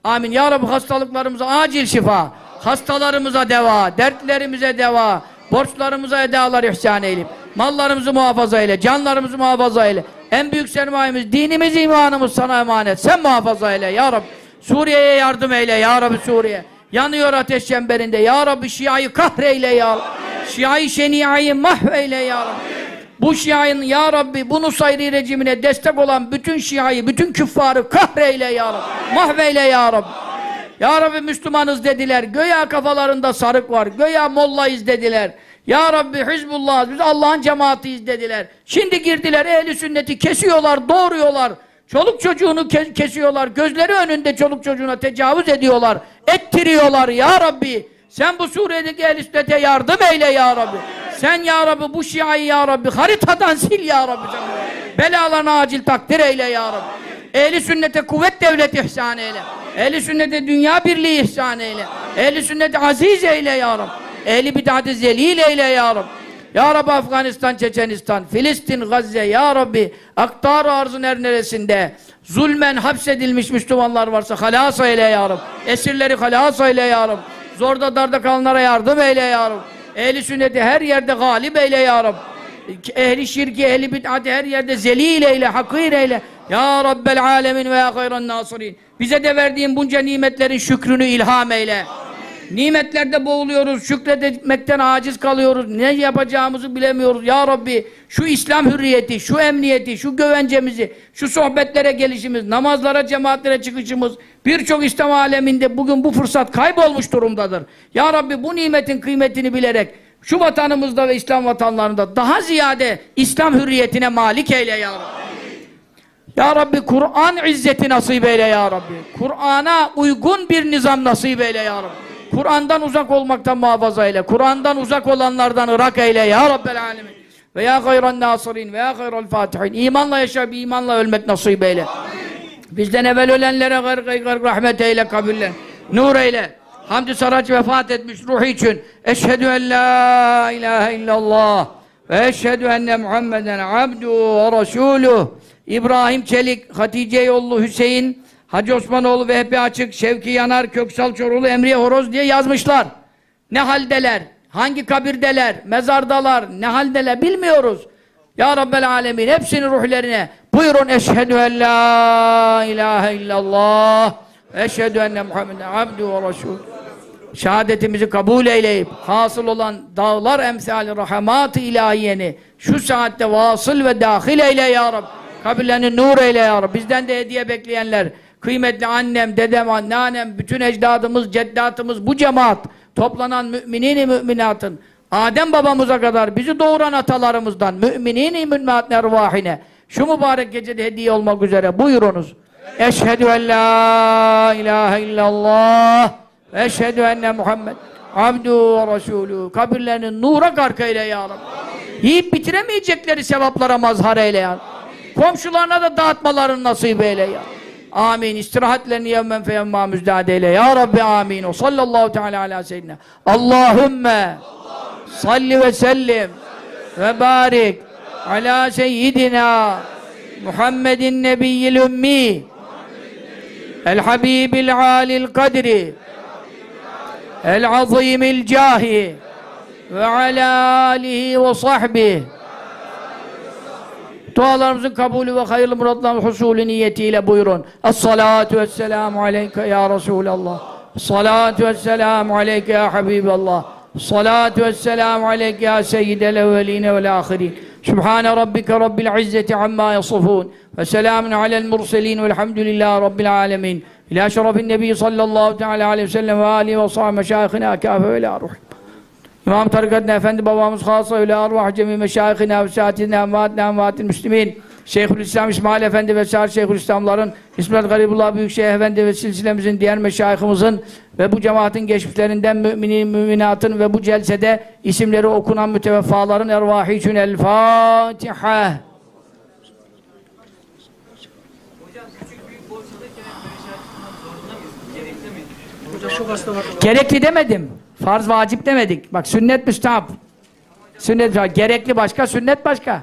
Amin. Ya Rabbi hastalıklarımıza acil şifa, hastalarımıza deva, dertlerimize deva, borçlarımıza edalar ihsan eyle. Mallarımızı muhafaza eyle, canlarımızı muhafaza eyle. En büyük sermayemiz, dinimiz, imanımız sana emanet. Sen muhafaza eyle ya Rabbi. Suriye'ye yardım eyle ya Rabbi Suriye. Yanıyor ateş çemberinde. Ya Rabbi Şia'yı kahreyle ya Rabbi. Şia-i Şenia'yı mahveyle ya Rabbi. Bu Şia'nın ya Rabbi bu Nusayri rejimine destek olan bütün Şia'yı, bütün küffarı kahreyle ya Rabbi. Mahveyle ya Rabbi. Ya Rabbi Müslümanız dediler. Göya kafalarında sarık var. Göya mollayız dediler. Ya Rabbi Hizbullah biz Allah'ın cemaatiyiz dediler. Şimdi girdiler ehli sünneti kesiyorlar, doğruyorlar. Çoluk çocuğunu ke- kesiyorlar. Gözleri önünde çoluk çocuğuna tecavüz ediyorlar. Ettiriyorlar ya Rabbi. Sen bu Suriye'deki ehl sünnete yardım eyle ya Rabbi. Sen ya Rabbi bu şiayı ya Rabbi haritadan sil ya Rabbi. Sen Belalarını acil takdir eyle ya Rabbi. Ehli sünnete kuvvet devlet ihsan eyle. Ehli sünnete dünya birliği ihsan eyle. Ehli sünnete aziz eyle ya Rabbi. Ehli bid'atı zelil eyle ya Rabbi. Ya Rabbi Afganistan, Çeçenistan, Filistin, Gazze, Ya Rabbi aktar arzın her neresinde zulmen hapsedilmiş Müslümanlar varsa halas eyle Ya Rabbi. Esirleri halas eyle Ya Rabbi. Zorda darda kalanlara yardım eyle Ya Rabbi. Ehli sünneti her yerde galip eyle Ya Rabbi. Ehli şirki, ehli bid'ati her yerde zelil eyle, hakir eyle. Ya Rabbel alemin ve ya hayran nasirin. Bize de verdiğin bunca nimetlerin şükrünü ilham eyle. Nimetlerde boğuluyoruz, şükretmekten aciz kalıyoruz. Ne yapacağımızı bilemiyoruz. Ya Rabbi şu İslam hürriyeti, şu emniyeti, şu güvencemizi, şu sohbetlere gelişimiz, namazlara, cemaatlere çıkışımız, birçok İslam aleminde bugün bu fırsat kaybolmuş durumdadır. Ya Rabbi bu nimetin kıymetini bilerek şu vatanımızda ve İslam vatanlarında daha ziyade İslam hürriyetine malik eyle ya Rabbi. Ya Rabbi Kur'an izzeti nasip eyle ya Rabbi. Kur'an'a uygun bir nizam nasip eyle ya Rabbi. Kur'an'dan uzak olmaktan muhafaza eyle. Kur'an'dan uzak olanlardan ırak eyle ya Rabbel alemin. Ve ya hayran nasirin ve ya hayral fatihin. İmanla yaşayıp imanla ölmek nasip eyle. Bizden evvel ölenlere gayr gayr gayr rahmet eyle kabullen. Nur eyle. Hamdü Saraç vefat etmiş ruhu için. Eşhedü en la ilahe illallah. Ve eşhedü enne Muhammeden abdu ve resuluh. İbrahim Çelik, Hatice Yollu, Hüseyin, Hacı Osmanoğlu, Vehbi Açık, Şevki Yanar, Köksal Çorulu, Emriye Horoz diye yazmışlar. Ne haldeler, hangi kabirdeler, mezardalar, ne haldeler? Bilmiyoruz. Ya Rabbel Alemin hepsinin ruhlerine buyurun eşhedü en la ilahe illallah eşhedü enne Muhammeden abdu ve resul. Şehadetimizi kabul eyleyip hasıl olan dağlar emsali rahamat-ı ilahiyeni şu saatte vasıl ve dahil eyle ya Rabbi kabirlerini nur eyle ya Rabbi bizden de hediye bekleyenler kıymetli annem, dedem, anneannem bütün ecdadımız, ceddatımız bu cemaat toplanan müminin-i müminatın Adem babamıza kadar bizi doğuran atalarımızdan müminin-i müminat ervahine şu mübarek gecede hediye olmak üzere buyurunuz. Eşhedü en la ilahe illallah ve eşhedü enne Muhammed abdu ve resulü kabirlerini nura gark eyle ya Rabbi. Yiyip bitiremeyecekleri sevaplara mazhar eyle ya Rabbi. Komşularına da dağıtmalarını nasip eyle ya Amin. İstirahatlerini yevmen feyemmâ müzdâde eyle. Ya Rabbi amin. O sallallahu teala ala seyyidina. Allahümme salli ve sellim ve barik ala seyyidina Muhammedin nebiyyil ümmi el habibil alil kadri el azimil cahi ve ala alihi ve sahbihi dualarımızın kabulü ve hayırlı muratların husulü niyetiyle buyurun. Es-salatu vesselamu aleyke ya Resulallah. Es-salatu vesselamu aleyke ya Habiballah. Es-salatu vesselamu aleyke ya seyyidel evveline vel ahirin. Sübhane rabbike rabbil izzeti amma yasifun. Ve selamun alel murselin velhamdülillahi rabbil alemin. İlâ şerefin nebi sallallahu teala aleyhi ve sellem ve âlihi ve sahâ meşâihina kâfe ve lâ. İmam tarikatına efendi babamız hasa öyle arvah cemi meşayihine ve saatine envaatine envaatil müslimin Şeyhülislam İsmail Efendi ve Sâr Şeyhülislamların İsmet Garibullah Büyükşehir Efendi ve silsilemizin diğer meşayihimizin ve bu cemaatin geçmişlerinden müminin, müminatın ve bu celsede isimleri okunan müteveffaların ervahı için El Fatiha. Gerekli demedim. Farz vacip demedik. Bak sünnet müstahap. Sünnet var. Gerekli başka, sünnet başka.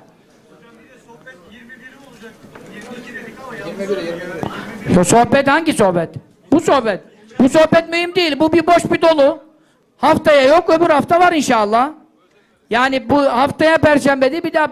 Bu sohbet hangi sohbet? Bu sohbet. Bu sohbet mühim değil. Bu bir boş bir dolu. Haftaya yok, öbür hafta var inşallah. Yani bu haftaya perşembe değil, bir daha